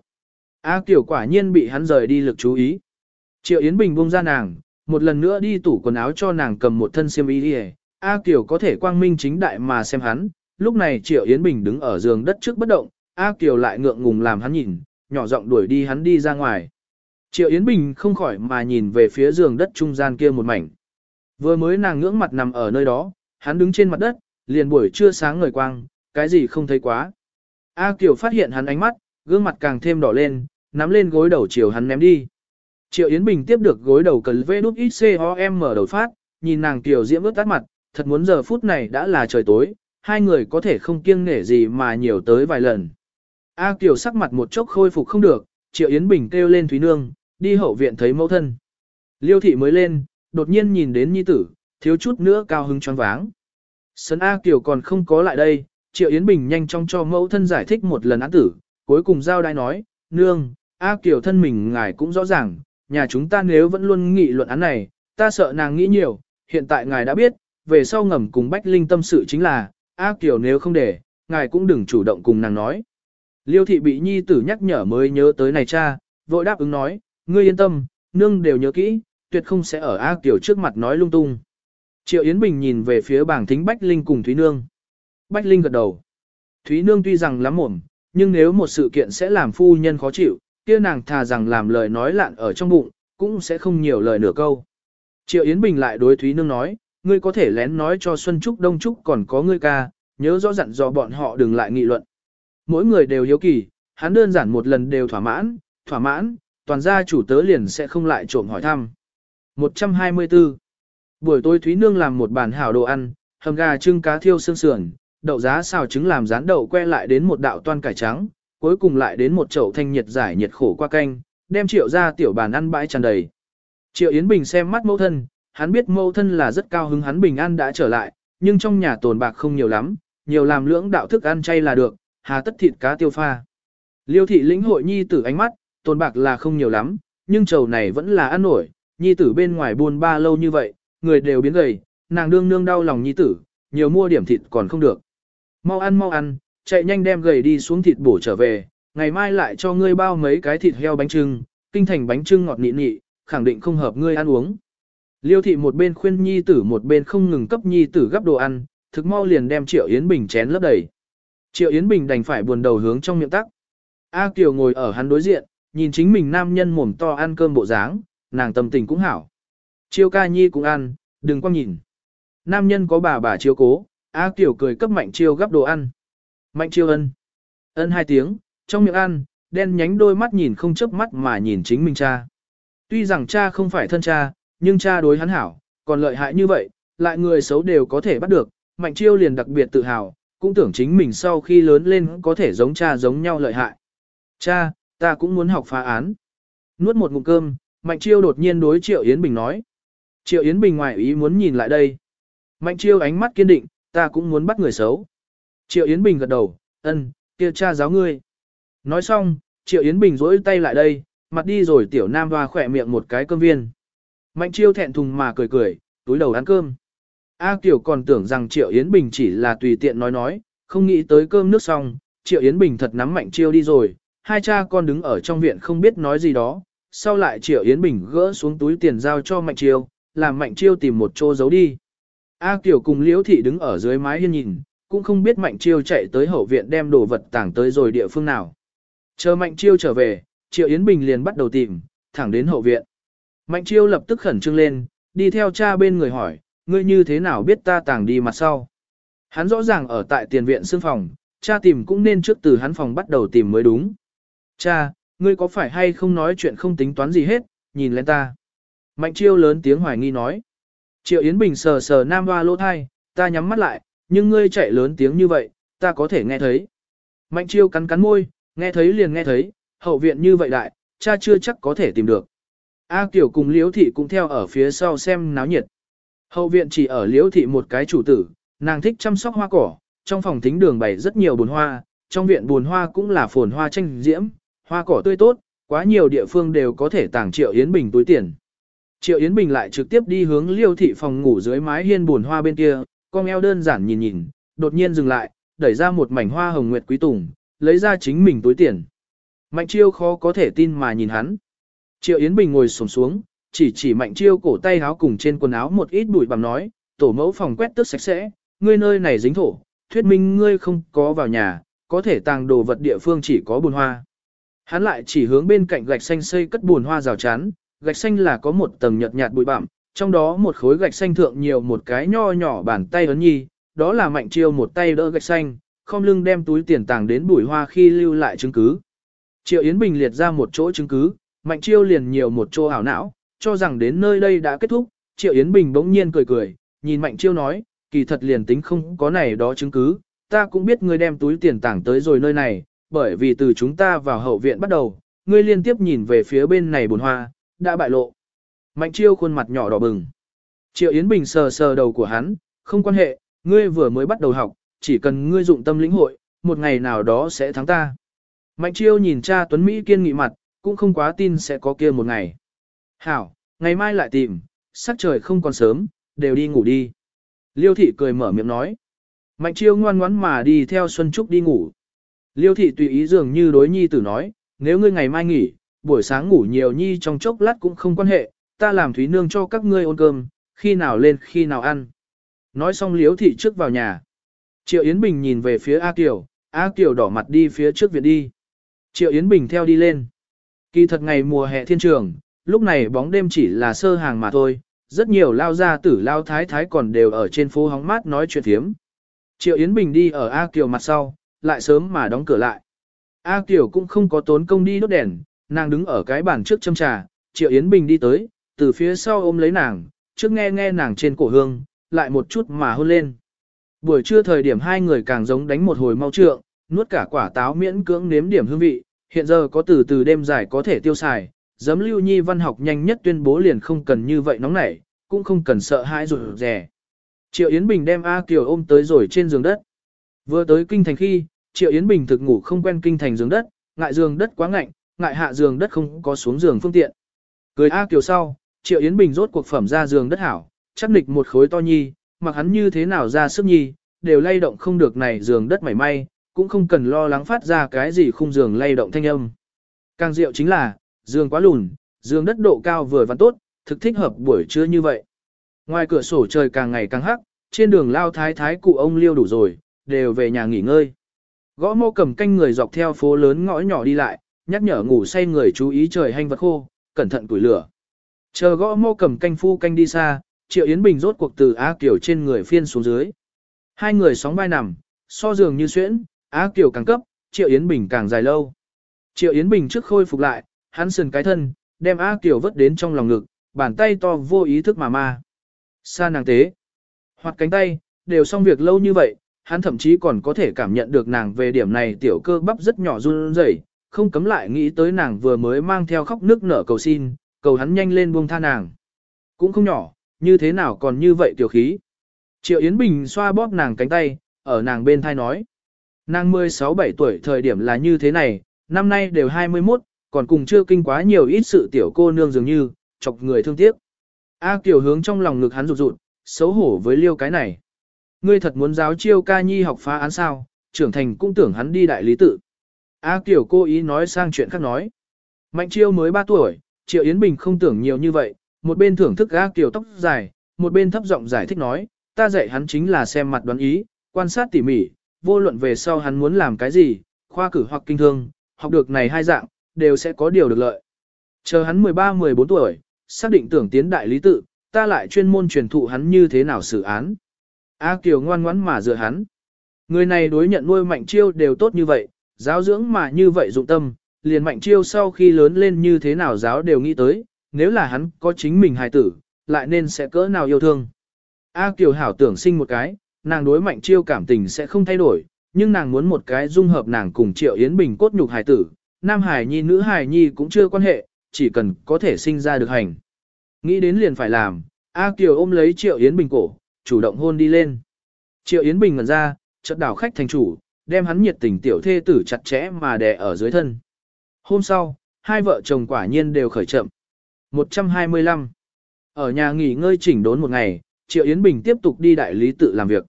A Kiều quả nhiên bị hắn rời đi lực chú ý. Triệu Yến Bình buông ra nàng, một lần nữa đi tủ quần áo cho nàng cầm một thân xiêm y đi A Kiều có thể quang minh chính đại mà xem hắn, lúc này Triệu Yến Bình đứng ở giường đất trước bất động, A Kiều lại ngượng ngùng làm hắn nhìn, nhỏ giọng đuổi đi hắn đi ra ngoài. Triệu Yến Bình không khỏi mà nhìn về phía giường đất trung gian kia một mảnh. Vừa mới nàng ngưỡng mặt nằm ở nơi đó, hắn đứng trên mặt đất, liền buổi trưa sáng ngời quang, cái gì không thấy quá. A Kiều phát hiện hắn ánh mắt, gương mặt càng thêm đỏ lên, nắm lên gối đầu chiều hắn ném đi. Triệu Yến Bình tiếp được gối đầu cần vê đút XCOM mở đầu phát, nhìn nàng Kiều diễm ướt tắt mặt, thật muốn giờ phút này đã là trời tối, hai người có thể không kiêng nể gì mà nhiều tới vài lần. A Kiều sắc mặt một chốc khôi phục không được, Triệu Yến Bình kêu lên Thúy Nương, đi hậu viện thấy mẫu thân. Liêu thị mới lên, đột nhiên nhìn đến nhi tử, thiếu chút nữa cao hứng choáng váng. Sấn A Kiều còn không có lại đây, Triệu Yến Bình nhanh chóng cho mẫu thân giải thích một lần án tử, cuối cùng giao đai nói, nương, A Kiều thân mình ngài cũng rõ ràng, nhà chúng ta nếu vẫn luôn nghị luận án này, ta sợ nàng nghĩ nhiều, hiện tại ngài đã biết, về sau ngầm cùng Bách Linh tâm sự chính là, A Kiều nếu không để, ngài cũng đừng chủ động cùng nàng nói. Liêu thị bị nhi tử nhắc nhở mới nhớ tới này cha, vội đáp ứng nói, ngươi yên tâm, nương đều nhớ kỹ, tuyệt không sẽ ở A Kiều trước mặt nói lung tung. Triệu Yến Bình nhìn về phía bảng thính Bách Linh cùng Thúy Nương. Bách Linh gật đầu. Thúy Nương tuy rằng lắm mồm, nhưng nếu một sự kiện sẽ làm phu nhân khó chịu, kia nàng thà rằng làm lời nói lạn ở trong bụng, cũng sẽ không nhiều lời nửa câu. Triệu Yến Bình lại đối Thúy Nương nói, ngươi có thể lén nói cho Xuân Trúc Đông Trúc còn có ngươi ca, nhớ rõ dặn dò bọn họ đừng lại nghị luận. Mỗi người đều hiếu kỳ, hắn đơn giản một lần đều thỏa mãn, thỏa mãn, toàn gia chủ tớ liền sẽ không lại trộm hỏi thăm. 124. Buổi tối Thúy Nương làm một bàn hảo đồ ăn, hầm gà trưng cá thiêu xương sườn, đậu giá xào trứng làm rán đậu que lại đến một đạo toan cải trắng, cuối cùng lại đến một chậu thanh nhiệt giải nhiệt khổ qua canh, đem triệu ra tiểu bàn ăn bãi tràn đầy. Triệu Yến Bình xem mắt mẫu thân, hắn biết mẫu thân là rất cao hứng hắn bình an đã trở lại, nhưng trong nhà tồn bạc không nhiều lắm, nhiều làm lưỡng đạo thức ăn chay là được, hà tất thịt cá tiêu pha. Liêu thị lĩnh hội nhi tử ánh mắt, tồn bạc là không nhiều lắm, nhưng trầu này vẫn là ăn nổi, nhi tử bên ngoài buôn ba lâu như vậy, người đều biến gầy, nàng đương nương đau lòng nhi tử, nhiều mua điểm thịt còn không được. Mau ăn mau ăn, chạy nhanh đem gầy đi xuống thịt bổ trở về, ngày mai lại cho ngươi bao mấy cái thịt heo bánh trưng, kinh thành bánh trưng ngọt nị nị, khẳng định không hợp ngươi ăn uống. Liêu thị một bên khuyên nhi tử một bên không ngừng cấp nhi tử gấp đồ ăn, thực mau liền đem Triệu Yến Bình chén lấp đầy. Triệu Yến Bình đành phải buồn đầu hướng trong miệng tắc. A Kiều ngồi ở hắn đối diện, nhìn chính mình nam nhân mồm to ăn cơm bộ dáng, nàng tâm tình cũng hảo. Chiêu ca nhi cũng ăn, đừng quăng nhìn. Nam nhân có bà bà chiếu cố, A Kiều cười cấp Mạnh Chiêu gấp đồ ăn. Mạnh Chiêu ân. Ân hai tiếng, trong miệng ăn, đen nhánh đôi mắt nhìn không chớp mắt mà nhìn chính mình cha. Tuy rằng cha không phải thân cha, nhưng cha đối hắn hảo, còn lợi hại như vậy, lại người xấu đều có thể bắt được. Mạnh Chiêu liền đặc biệt tự hào, cũng tưởng chính mình sau khi lớn lên có thể giống cha giống nhau lợi hại. Cha, ta cũng muốn học phá án. Nuốt một ngụm cơm, Mạnh Chiêu đột nhiên đối Triệu Yến Bình nói. Triệu Yến Bình ngoài ý muốn nhìn lại đây. Mạnh Chiêu ánh mắt kiên định, ta cũng muốn bắt người xấu. Triệu Yến Bình gật đầu, ân, kia cha giáo ngươi. Nói xong, Triệu Yến Bình rỗi tay lại đây, mặt đi rồi tiểu nam hoa khỏe miệng một cái cơm viên. Mạnh Chiêu thẹn thùng mà cười cười, túi đầu ăn cơm. A Kiều còn tưởng rằng Triệu Yến Bình chỉ là tùy tiện nói nói, không nghĩ tới cơm nước xong, Triệu Yến Bình thật nắm Mạnh Chiêu đi rồi, hai cha con đứng ở trong viện không biết nói gì đó, sau lại Triệu Yến Bình gỡ xuống túi tiền giao cho Mạnh Chiêu, làm Mạnh Chiêu tìm một chỗ giấu đi. A Kiều cùng Liễu Thị đứng ở dưới mái hiên nhìn, cũng không biết Mạnh Chiêu chạy tới hậu viện đem đồ vật tàng tới rồi địa phương nào. Chờ Mạnh Chiêu trở về, Triệu Yến Bình liền bắt đầu tìm, thẳng đến hậu viện. Mạnh Chiêu lập tức khẩn trương lên, đi theo cha bên người hỏi, ngươi như thế nào biết ta tàng đi mặt sau. Hắn rõ ràng ở tại tiền viện xương phòng, cha tìm cũng nên trước từ hắn phòng bắt đầu tìm mới đúng. Cha, ngươi có phải hay không nói chuyện không tính toán gì hết, nhìn lên ta. Mạnh chiêu lớn tiếng hoài nghi nói. Triệu Yến Bình sờ sờ nam hoa lỗ thai, ta nhắm mắt lại, nhưng ngươi chạy lớn tiếng như vậy, ta có thể nghe thấy. Mạnh chiêu cắn cắn môi, nghe thấy liền nghe thấy, hậu viện như vậy đại, cha chưa chắc có thể tìm được. A Kiều cùng Liễu Thị cũng theo ở phía sau xem náo nhiệt. Hậu viện chỉ ở Liễu Thị một cái chủ tử, nàng thích chăm sóc hoa cỏ, trong phòng thính đường bày rất nhiều bồn hoa, trong viện bồn hoa cũng là phồn hoa tranh diễm, hoa cỏ tươi tốt, quá nhiều địa phương đều có thể tàng Triệu Yến Bình túi tiền. Triệu Yến Bình lại trực tiếp đi hướng liêu thị phòng ngủ dưới mái hiên bồn hoa bên kia, con eo đơn giản nhìn nhìn, đột nhiên dừng lại, đẩy ra một mảnh hoa hồng nguyệt quý tùng, lấy ra chính mình túi tiền. Mạnh chiêu khó có thể tin mà nhìn hắn. Triệu Yến Bình ngồi sổng xuống, chỉ chỉ mạnh chiêu cổ tay áo cùng trên quần áo một ít bụi bặm nói, tổ mẫu phòng quét tước sạch sẽ, ngươi nơi này dính thổ, thuyết minh ngươi không có vào nhà, có thể tàng đồ vật địa phương chỉ có bùn hoa. Hắn lại chỉ hướng bên cạnh gạch xanh xây cất bùn hoa rào chắn, gạch xanh là có một tầng nhợt nhạt bụi bặm, trong đó một khối gạch xanh thượng nhiều một cái nho nhỏ bàn tay ấn nhi, đó là mạnh chiêu một tay đỡ gạch xanh, không lưng đem túi tiền tàng đến bụi hoa khi lưu lại chứng cứ. Triệu Yến Bình liệt ra một chỗ chứng cứ, mạnh chiêu liền nhiều một chỗ ảo não, cho rằng đến nơi đây đã kết thúc, Triệu Yến Bình bỗng nhiên cười cười, nhìn mạnh chiêu nói, kỳ thật liền tính không có này đó chứng cứ, ta cũng biết ngươi đem túi tiền tảng tới rồi nơi này, bởi vì từ chúng ta vào hậu viện bắt đầu, ngươi liên tiếp nhìn về phía bên này bồn hoa, đã bại lộ. Mạnh chiêu khuôn mặt nhỏ đỏ bừng. Triệu Yến Bình sờ sờ đầu của hắn, không quan hệ, ngươi vừa mới bắt đầu học, chỉ cần ngươi dụng tâm lĩnh hội, một ngày nào đó sẽ thắng ta. Mạnh chiêu nhìn cha Tuấn Mỹ kiên nghị mặt, cũng không quá tin sẽ có kia một ngày. Hảo, ngày mai lại tìm, sắc trời không còn sớm, đều đi ngủ đi. Liêu thị cười mở miệng nói. Mạnh chiêu ngoan ngoãn mà đi theo Xuân Trúc đi ngủ. Liêu thị tùy ý dường như đối nhi tử nói, nếu ngươi ngày mai nghỉ, buổi sáng ngủ nhiều nhi trong chốc lát cũng không quan hệ, ta làm thúy nương cho các ngươi ôn cơm, khi nào lên khi nào ăn. Nói xong liêu thị trước vào nhà. Triệu Yến Bình nhìn về phía A Kiều, A Kiều đỏ mặt đi phía trước viện đi. Triệu Yến Bình theo đi lên. Kỳ thật ngày mùa hè thiên trường, lúc này bóng đêm chỉ là sơ hàng mà thôi, rất nhiều lao gia tử lao thái thái còn đều ở trên phố hóng mát nói chuyện thiếm. Triệu Yến Bình đi ở A Kiều mặt sau, lại sớm mà đóng cửa lại. A Kiều cũng không có tốn công đi đốt đèn, nàng đứng ở cái bàn trước châm trà, Triệu Yến Bình đi tới, từ phía sau ôm lấy nàng, trước nghe nghe nàng trên cổ hương, lại một chút mà hôn lên. Buổi trưa thời điểm hai người càng giống đánh một hồi mau trượng, nuốt cả quả táo miễn cưỡng nếm điểm hương vị, hiện giờ có từ từ đêm dài có thể tiêu xài, giấm lưu nhi văn học nhanh nhất tuyên bố liền không cần như vậy nóng nảy, cũng không cần sợ hãi rồi rẻ. Triệu Yến Bình đem A Kiều ôm tới rồi trên giường đất. Vừa tới kinh thành khi, Triệu Yến Bình thực ngủ không quen kinh thành giường đất, ngại giường đất quá ngạnh, ngại hạ giường đất không có xuống giường phương tiện. Cười A Kiều sau, Triệu Yến Bình rốt cuộc phẩm ra giường đất hảo, chắc nịch một khối to nhi, mặc hắn như thế nào ra sức nhi, đều lay động không được này giường đất mảy may, cũng không cần lo lắng phát ra cái gì khung giường lay động thanh âm. Càng diệu chính là, giường quá lùn, giường đất độ cao vừa vặn tốt, thực thích hợp buổi trưa như vậy. Ngoài cửa sổ trời càng ngày càng hắc, trên đường lao thái thái cụ ông liêu đủ rồi, đều về nhà nghỉ ngơi. Gõ mô cầm canh người dọc theo phố lớn ngõ nhỏ đi lại, nhắc nhở ngủ say người chú ý trời hành vật khô, cẩn thận củi lửa. Chờ gõ mô cầm canh phu canh đi xa, Triệu Yến Bình rốt cuộc từ Á Kiều trên người phiên xuống dưới. Hai người sóng vai nằm, so giường như xuyễn, Á Kiều càng cấp, Triệu Yến Bình càng dài lâu. Triệu Yến Bình trước khôi phục lại, hắn sườn cái thân, đem A Kiều vứt đến trong lòng ngực, bàn tay to vô ý thức mà ma. Sa nàng tế, hoặc cánh tay, đều xong việc lâu như vậy, hắn thậm chí còn có thể cảm nhận được nàng về điểm này tiểu cơ bắp rất nhỏ run rẩy, không cấm lại nghĩ tới nàng vừa mới mang theo khóc nước nở cầu xin, cầu hắn nhanh lên buông tha nàng. Cũng không nhỏ, như thế nào còn như vậy tiểu khí. Triệu Yến Bình xoa bóp nàng cánh tay, ở nàng bên thai nói. Nàng 16-17 tuổi thời điểm là như thế này, năm nay đều 21, còn cùng chưa kinh quá nhiều ít sự tiểu cô nương dường như, chọc người thương tiếc. A Kiều hướng trong lòng ngực hắn rụt rụt, xấu hổ với liêu cái này. Ngươi thật muốn giáo chiêu ca nhi học phá án sao, trưởng thành cũng tưởng hắn đi đại lý tự. A Kiều cô ý nói sang chuyện khác nói. Mạnh chiêu mới 3 tuổi, Triệu Yến Bình không tưởng nhiều như vậy, một bên thưởng thức A Kiều tóc dài, một bên thấp giọng giải thích nói, ta dạy hắn chính là xem mặt đoán ý, quan sát tỉ mỉ, vô luận về sau hắn muốn làm cái gì, khoa cử hoặc kinh thương, học được này hai dạng, đều sẽ có điều được lợi. Chờ hắn 13-14 tuổi, xác định tưởng tiến đại lý tự, ta lại chuyên môn truyền thụ hắn như thế nào xử án. A Kiều ngoan ngoãn mà dựa hắn. Người này đối nhận nuôi mạnh chiêu đều tốt như vậy, giáo dưỡng mà như vậy dụng tâm, liền mạnh chiêu sau khi lớn lên như thế nào giáo đều nghĩ tới, nếu là hắn có chính mình hài tử, lại nên sẽ cỡ nào yêu thương. A Kiều hảo tưởng sinh một cái, nàng đối mạnh chiêu cảm tình sẽ không thay đổi, nhưng nàng muốn một cái dung hợp nàng cùng Triệu Yến Bình cốt nhục hài tử, nam Hải nhi nữ Hải nhi cũng chưa quan hệ, chỉ cần có thể sinh ra được hành. Nghĩ đến liền phải làm, A Kiều ôm lấy Triệu Yến Bình cổ, chủ động hôn đi lên. Triệu Yến Bình ngẩn ra, chợt đảo khách thành chủ, đem hắn nhiệt tình tiểu thê tử chặt chẽ mà đè ở dưới thân. Hôm sau, hai vợ chồng quả nhiên đều khởi chậm. 125. Ở nhà nghỉ ngơi chỉnh đốn một ngày, Triệu Yến Bình tiếp tục đi đại lý tự làm việc.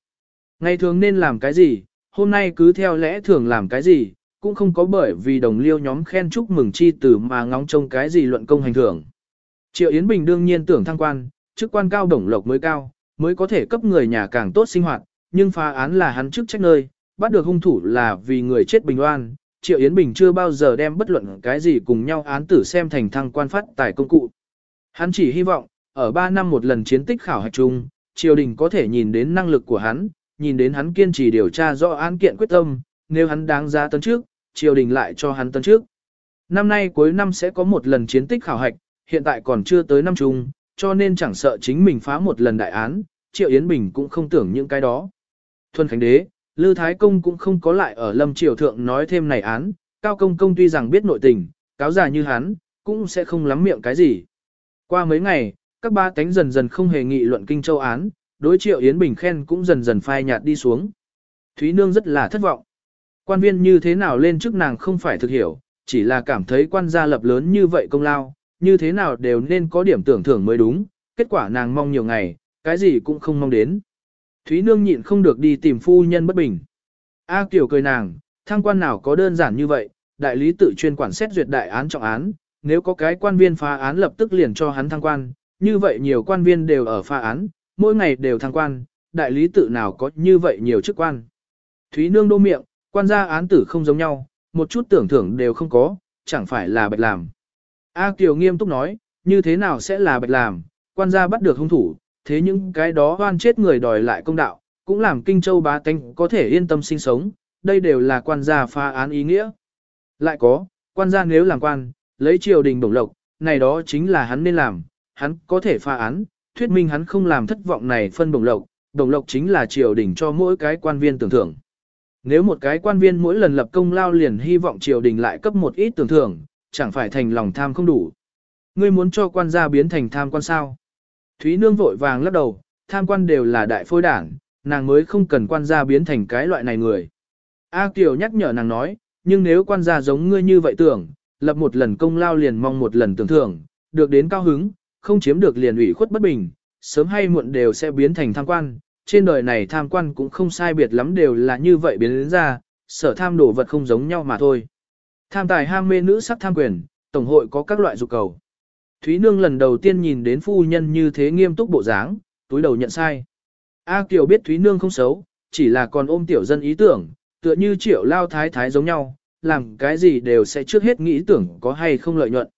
Ngày thường nên làm cái gì, hôm nay cứ theo lẽ thường làm cái gì, cũng không có bởi vì đồng liêu nhóm khen chúc mừng chi tử mà ngóng trông cái gì luận công hành thưởng. Triệu Yến Bình đương nhiên tưởng thăng quan, chức quan cao đồng lộc mới cao, mới có thể cấp người nhà càng tốt sinh hoạt, nhưng phá án là hắn chức trách nơi, bắt được hung thủ là vì người chết bình oan. Triệu Yến Bình chưa bao giờ đem bất luận cái gì cùng nhau án tử xem thành thăng quan phát tài công cụ. Hắn chỉ hy vọng, ở 3 năm một lần chiến tích khảo hạch chung, triều đình có thể nhìn đến năng lực của hắn, nhìn đến hắn kiên trì điều tra rõ án kiện quyết tâm, nếu hắn đáng giá tấn trước, triều đình lại cho hắn tấn trước. Năm nay cuối năm sẽ có một lần chiến tích khảo hạch, hiện tại còn chưa tới năm chung, cho nên chẳng sợ chính mình phá một lần đại án, Triệu Yến Bình cũng không tưởng những cái đó. Thuần Khánh Đế, Lư Thái Công cũng không có lại ở Lâm Triều Thượng nói thêm này án, Cao Công Công tuy rằng biết nội tình, cáo già như hắn, cũng sẽ không lắm miệng cái gì. Qua mấy ngày, các ba cánh dần dần không hề nghị luận Kinh Châu án, đối Triệu Yến Bình khen cũng dần dần phai nhạt đi xuống. Thúy Nương rất là thất vọng. Quan viên như thế nào lên chức nàng không phải thực hiểu, chỉ là cảm thấy quan gia lập lớn như vậy công lao, như thế nào đều nên có điểm tưởng thưởng mới đúng, kết quả nàng mong nhiều ngày, cái gì cũng không mong đến. Thúy Nương nhịn không được đi tìm phu nhân bất bình. A Kiều cười nàng, thăng quan nào có đơn giản như vậy, đại lý tự chuyên quản xét duyệt đại án trọng án, nếu có cái quan viên phá án lập tức liền cho hắn thăng quan, như vậy nhiều quan viên đều ở phá án, mỗi ngày đều thăng quan, đại lý tự nào có như vậy nhiều chức quan. Thúy Nương đô miệng, quan gia án tử không giống nhau, một chút tưởng thưởng đều không có, chẳng phải là bạch làm. A Kiều nghiêm túc nói, như thế nào sẽ là bạch làm, quan gia bắt được hung thủ, thế những cái đó oan chết người đòi lại công đạo, cũng làm Kinh Châu bá tánh có thể yên tâm sinh sống, đây đều là quan gia phá án ý nghĩa. Lại có, quan gia nếu làm quan, lấy triều đình bổng lộc, này đó chính là hắn nên làm, hắn có thể phá án, thuyết minh hắn không làm thất vọng này phân bổng lộc, bổng lộc chính là triều đình cho mỗi cái quan viên tưởng thưởng. Nếu một cái quan viên mỗi lần lập công lao liền hy vọng triều đình lại cấp một ít tưởng thưởng, chẳng phải thành lòng tham không đủ. Ngươi muốn cho quan gia biến thành tham quan sao? Thúy Nương vội vàng lắc đầu, tham quan đều là đại phôi đảng, nàng mới không cần quan gia biến thành cái loại này người. A Kiều nhắc nhở nàng nói, nhưng nếu quan gia giống ngươi như vậy tưởng, lập một lần công lao liền mong một lần tưởng thưởng, được đến cao hứng, không chiếm được liền ủy khuất bất bình, sớm hay muộn đều sẽ biến thành tham quan. Trên đời này tham quan cũng không sai biệt lắm đều là như vậy biến đến ra, sở tham đổ vật không giống nhau mà thôi. Tham tài ham mê nữ sắc tham quyền, tổng hội có các loại dục cầu. Thúy Nương lần đầu tiên nhìn đến phu nhân như thế nghiêm túc bộ dáng, túi đầu nhận sai. A Kiều biết Thúy Nương không xấu, chỉ là còn ôm tiểu dân ý tưởng, tựa như triệu lao thái thái giống nhau, làm cái gì đều sẽ trước hết nghĩ tưởng có hay không lợi nhuận.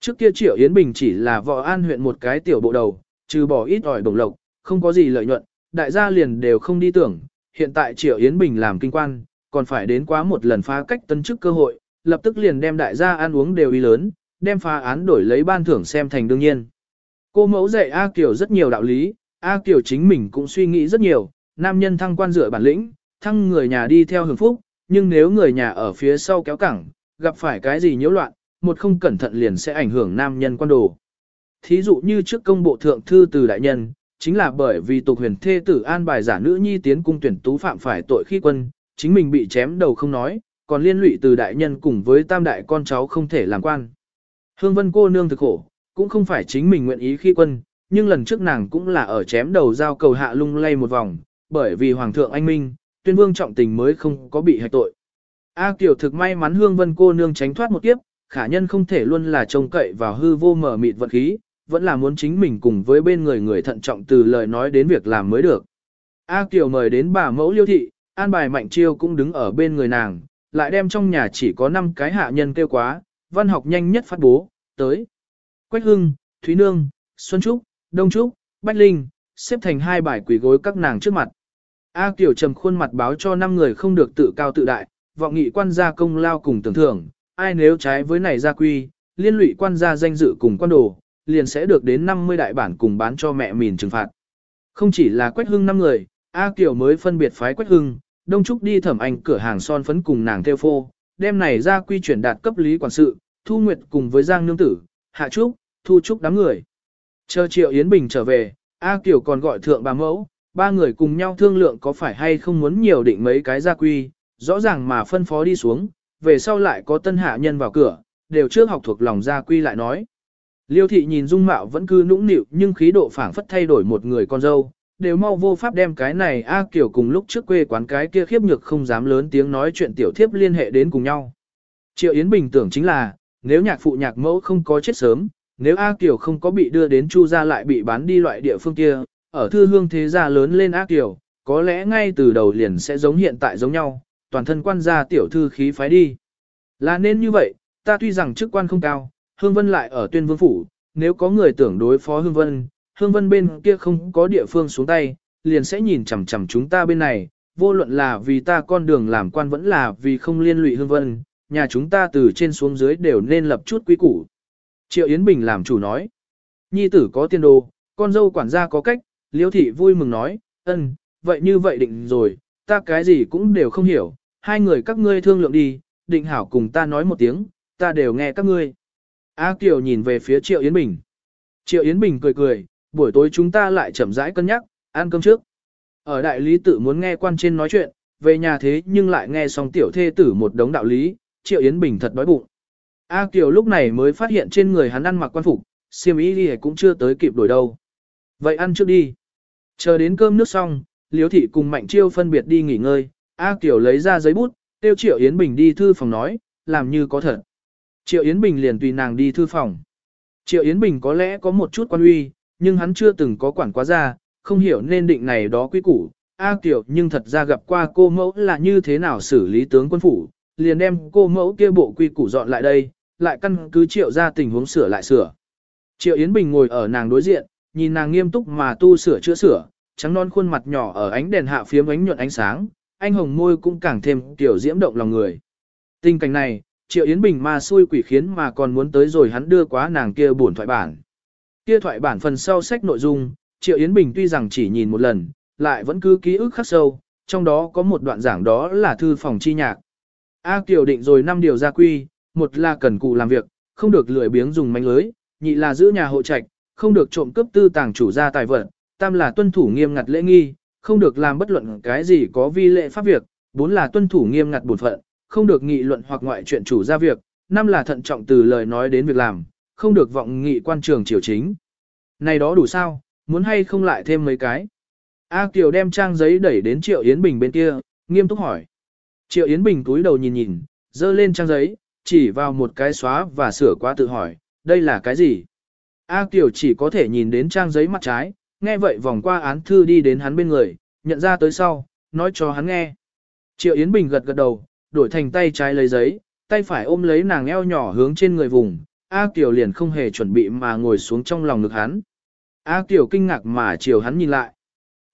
Trước kia triệu Yến Bình chỉ là võ an huyện một cái tiểu bộ đầu, trừ bỏ ít ỏi bổng lộc, không có gì lợi nhuận, đại gia liền đều không đi tưởng, hiện tại triệu Yến Bình làm kinh quan, còn phải đến quá một lần phá cách tân chức cơ hội, lập tức liền đem đại gia ăn uống đều ý lớn, đem phá án đổi lấy ban thưởng xem thành đương nhiên. Cô mẫu dạy A Kiều rất nhiều đạo lý, A Kiều chính mình cũng suy nghĩ rất nhiều, nam nhân thăng quan dựa bản lĩnh, thăng người nhà đi theo hưởng phúc, nhưng nếu người nhà ở phía sau kéo cẳng, gặp phải cái gì nhiễu loạn, một không cẩn thận liền sẽ ảnh hưởng nam nhân quan đồ. Thí dụ như trước công bộ thượng thư từ đại nhân, chính là bởi vì tục huyền thê tử an bài giả nữ nhi tiến cung tuyển tú phạm phải tội khi quân, chính mình bị chém đầu không nói, còn liên lụy từ đại nhân cùng với tam đại con cháu không thể làm quan. Hương vân cô nương thực khổ, cũng không phải chính mình nguyện ý khi quân, nhưng lần trước nàng cũng là ở chém đầu giao cầu hạ lung lay một vòng, bởi vì hoàng thượng anh minh, tuyên vương trọng tình mới không có bị hạch tội. A Kiều thực may mắn hương vân cô nương tránh thoát một kiếp, khả nhân không thể luôn là trông cậy vào hư vô mở mịt vận khí, vẫn là muốn chính mình cùng với bên người người thận trọng từ lời nói đến việc làm mới được. A Kiều mời đến bà mẫu liêu thị, an bài mạnh chiêu cũng đứng ở bên người nàng, lại đem trong nhà chỉ có 5 cái hạ nhân kêu quá, văn học nhanh nhất phát bố, tới. Quách Hưng, Thúy Nương, Xuân Trúc, Đông Trúc, Bách Linh, xếp thành hai bài quỷ gối các nàng trước mặt. A Kiều trầm khuôn mặt báo cho năm người không được tự cao tự đại, vọng nghị quan gia công lao cùng tưởng thưởng, ai nếu trái với này gia quy, liên lụy quan gia danh dự cùng quan đồ, liền sẽ được đến 50 đại bản cùng bán cho mẹ mìn trừng phạt. Không chỉ là Quách Hưng năm người, A Kiều mới phân biệt phái Quách Hưng, Đông Trúc đi thẩm anh cửa hàng son phấn cùng nàng theo phô, đem này ra quy chuyển đạt cấp lý quản sự, Thu Nguyệt cùng với Giang Nương Tử, Hạ Trúc, Thu Trúc đám người. Chờ Triệu Yến Bình trở về, A Kiều còn gọi thượng bà mẫu, ba người cùng nhau thương lượng có phải hay không muốn nhiều định mấy cái gia quy, rõ ràng mà phân phó đi xuống, về sau lại có tân hạ nhân vào cửa, đều trước học thuộc lòng gia quy lại nói. Liêu thị nhìn dung mạo vẫn cứ nũng nịu nhưng khí độ phảng phất thay đổi một người con dâu, đều mau vô pháp đem cái này A Kiều cùng lúc trước quê quán cái kia khiếp nhược không dám lớn tiếng nói chuyện tiểu thiếp liên hệ đến cùng nhau. Triệu Yến Bình tưởng chính là, nếu nhạc phụ nhạc mẫu không có chết sớm, nếu A Kiều không có bị đưa đến Chu gia lại bị bán đi loại địa phương kia, ở thư hương thế gia lớn lên A Kiều, có lẽ ngay từ đầu liền sẽ giống hiện tại giống nhau, toàn thân quan gia tiểu thư khí phái đi. Là nên như vậy, ta tuy rằng chức quan không cao, Hương Vân lại ở tuyên vương phủ, nếu có người tưởng đối phó Hương Vân, Hương Vân bên kia không có địa phương xuống tay, liền sẽ nhìn chằm chằm chúng ta bên này, vô luận là vì ta con đường làm quan vẫn là vì không liên lụy Hương Vân, nhà chúng ta từ trên xuống dưới đều nên lập chút quý củ. Triệu Yến Bình làm chủ nói, nhi tử có tiên đồ, con dâu quản gia có cách, liêu thị vui mừng nói, ân, vậy như vậy định rồi, ta cái gì cũng đều không hiểu, hai người các ngươi thương lượng đi, định hảo cùng ta nói một tiếng, ta đều nghe các ngươi. A Kiều nhìn về phía Triệu Yến Bình. Triệu Yến Bình cười cười, buổi tối chúng ta lại chậm rãi cân nhắc, ăn cơm trước. Ở đại lý tự muốn nghe quan trên nói chuyện, về nhà thế nhưng lại nghe xong tiểu thê tử một đống đạo lý, Triệu Yến Bình thật đói bụng. A Kiều lúc này mới phát hiện trên người hắn ăn mặc quan phục, siêm ý đi cũng chưa tới kịp đổi đâu. Vậy ăn trước đi. Chờ đến cơm nước xong, Liễu thị cùng Mạnh Chiêu phân biệt đi nghỉ ngơi, A Kiều lấy ra giấy bút, tiêu Triệu Yến Bình đi thư phòng nói, làm như có thật. Triệu Yến Bình liền tùy nàng đi thư phòng. Triệu Yến Bình có lẽ có một chút quan uy, nhưng hắn chưa từng có quản quá ra, không hiểu nên định này đó quý củ. A Kiều nhưng thật ra gặp qua cô mẫu là như thế nào xử lý tướng quân phủ, liền đem cô mẫu kia bộ quy củ dọn lại đây, lại căn cứ triệu ra tình huống sửa lại sửa. Triệu Yến Bình ngồi ở nàng đối diện, nhìn nàng nghiêm túc mà tu sửa chữa sửa, trắng non khuôn mặt nhỏ ở ánh đèn hạ phiếm ánh nhuận ánh sáng, anh hồng môi cũng càng thêm tiểu diễm động lòng người. Tình cảnh này, Triệu Yến Bình ma xui quỷ khiến mà còn muốn tới rồi hắn đưa quá nàng kia buồn thoại bản. Kia thoại bản phần sau sách nội dung, Triệu Yến Bình tuy rằng chỉ nhìn một lần, lại vẫn cứ ký ức khắc sâu, trong đó có một đoạn giảng đó là thư phòng chi nhạc. A Kiều định rồi năm điều gia quy, một là cần cụ làm việc, không được lười biếng dùng manh lưới, nhị là giữ nhà hộ trạch, không được trộm cướp tư tàng chủ gia tài vật, tam là tuân thủ nghiêm ngặt lễ nghi, không được làm bất luận cái gì có vi lệ pháp việc, bốn là tuân thủ nghiêm ngặt bổn phận, không được nghị luận hoặc ngoại chuyện chủ ra việc, năm là thận trọng từ lời nói đến việc làm, không được vọng nghị quan trường triều chính. Này đó đủ sao, muốn hay không lại thêm mấy cái. A Kiều đem trang giấy đẩy đến Triệu Yến Bình bên kia, nghiêm túc hỏi. Triệu Yến Bình túi đầu nhìn nhìn, dơ lên trang giấy, chỉ vào một cái xóa và sửa qua tự hỏi, đây là cái gì? A Kiều chỉ có thể nhìn đến trang giấy mặt trái, nghe vậy vòng qua án thư đi đến hắn bên người, nhận ra tới sau, nói cho hắn nghe. Triệu Yến Bình gật gật đầu, đổi thành tay trái lấy giấy, tay phải ôm lấy nàng eo nhỏ hướng trên người vùng, A Kiều liền không hề chuẩn bị mà ngồi xuống trong lòng ngực hắn. A Kiều kinh ngạc mà chiều hắn nhìn lại.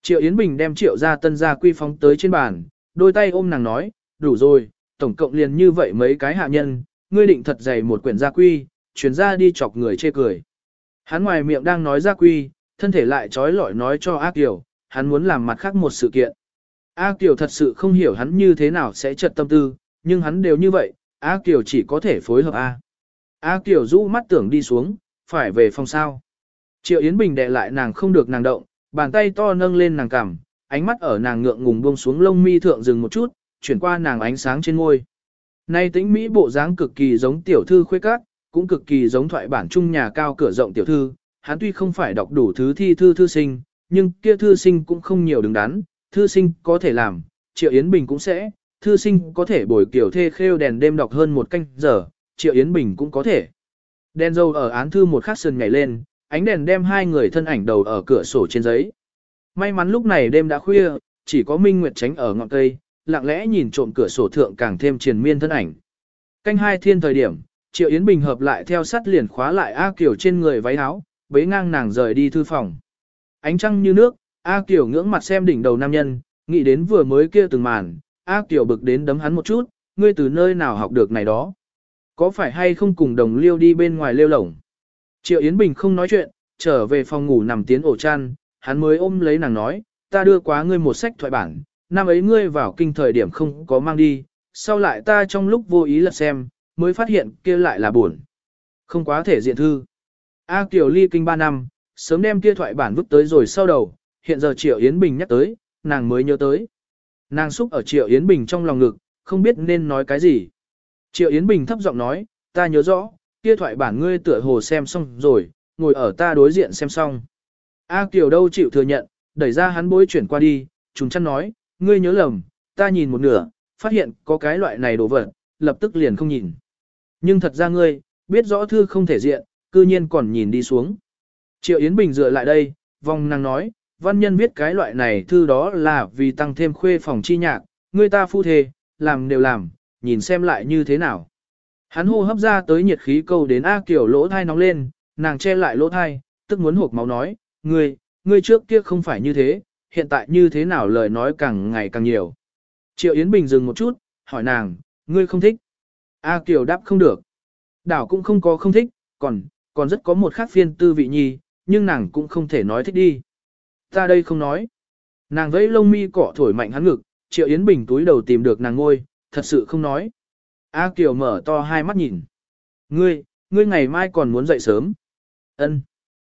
Triệu Yến Bình đem triệu ra tân gia quy phóng tới trên bàn, đôi tay ôm nàng nói, đủ rồi, tổng cộng liền như vậy mấy cái hạ nhân, ngươi định thật dày một quyển gia quy, chuyển ra đi chọc người chê cười. Hắn ngoài miệng đang nói gia quy, thân thể lại trói lọi nói cho A Kiều, hắn muốn làm mặt khác một sự kiện. A Kiều thật sự không hiểu hắn như thế nào sẽ trật tâm tư, nhưng hắn đều như vậy, A Kiều chỉ có thể phối hợp A. A Kiều rũ mắt tưởng đi xuống, phải về phòng sao. Triệu Yến Bình đè lại nàng không được nàng động, bàn tay to nâng lên nàng cằm, ánh mắt ở nàng ngượng ngùng buông xuống lông mi thượng dừng một chút, chuyển qua nàng ánh sáng trên môi. Nay tĩnh Mỹ bộ dáng cực kỳ giống tiểu thư khuê cát, cũng cực kỳ giống thoại bản trung nhà cao cửa rộng tiểu thư, hắn tuy không phải đọc đủ thứ thi thư thư sinh, nhưng kia thư sinh cũng không nhiều đứng đắn, thư sinh có thể làm, Triệu Yến Bình cũng sẽ, thư sinh có thể bồi kiểu thê khêu đèn đêm đọc hơn một canh giờ, Triệu Yến Bình cũng có thể. Đèn dâu ở án thư một khắc sườn nhảy lên, ánh đèn đem hai người thân ảnh đầu ở cửa sổ trên giấy. May mắn lúc này đêm đã khuya, chỉ có Minh Nguyệt tránh ở ngọn cây, lặng lẽ nhìn trộm cửa sổ thượng càng thêm triền miên thân ảnh. Canh hai thiên thời điểm, Triệu Yến Bình hợp lại theo sắt liền khóa lại A Kiều trên người váy áo, bế ngang nàng rời đi thư phòng. Ánh trăng như nước, A Kiều ngưỡng mặt xem đỉnh đầu nam nhân, nghĩ đến vừa mới kia từng màn, A Kiều bực đến đấm hắn một chút, ngươi từ nơi nào học được này đó. Có phải hay không cùng đồng liêu đi bên ngoài lêu lổng? Triệu Yến Bình không nói chuyện, trở về phòng ngủ nằm tiến ổ chăn, hắn mới ôm lấy nàng nói, ta đưa quá ngươi một sách thoại bản, năm ấy ngươi vào kinh thời điểm không có mang đi, sau lại ta trong lúc vô ý lật xem, mới phát hiện kia lại là buồn. Không quá thể diện thư. A Kiều ly kinh 3 năm, sớm đem kia thoại bản vứt tới rồi sau đầu, hiện giờ Triệu Yến Bình nhắc tới, nàng mới nhớ tới. Nàng xúc ở Triệu Yến Bình trong lòng ngực, không biết nên nói cái gì. Triệu Yến Bình thấp giọng nói, ta nhớ rõ, kia thoại bản ngươi tựa hồ xem xong rồi, ngồi ở ta đối diện xem xong. A Kiều đâu chịu thừa nhận, đẩy ra hắn bối chuyển qua đi, trùng chăn nói, ngươi nhớ lầm, ta nhìn một nửa, phát hiện có cái loại này đồ vật, lập tức liền không nhìn. Nhưng thật ra ngươi, biết rõ thư không thể diện, cư nhiên còn nhìn đi xuống. Triệu Yến Bình dựa lại đây, vòng nàng nói, văn nhân viết cái loại này thư đó là vì tăng thêm khuê phòng chi nhạc, người ta phu thề, làm đều làm, nhìn xem lại như thế nào. Hắn hô hấp ra tới nhiệt khí câu đến A Kiều lỗ thai nóng lên, nàng che lại lỗ thai, tức muốn hộp máu nói, ngươi, ngươi trước kia không phải như thế, hiện tại như thế nào lời nói càng ngày càng nhiều. Triệu Yến Bình dừng một chút, hỏi nàng, ngươi không thích. A Kiều đáp không được. Đảo cũng không có không thích, còn, còn rất có một khác phiên tư vị nhi, nhưng nàng cũng không thể nói thích đi. Ta đây không nói. Nàng vẫy lông mi cỏ thổi mạnh hắn ngực, Triệu Yến Bình túi đầu tìm được nàng ngôi, thật sự không nói. A Kiều mở to hai mắt nhìn. Ngươi, ngươi ngày mai còn muốn dậy sớm. Ân.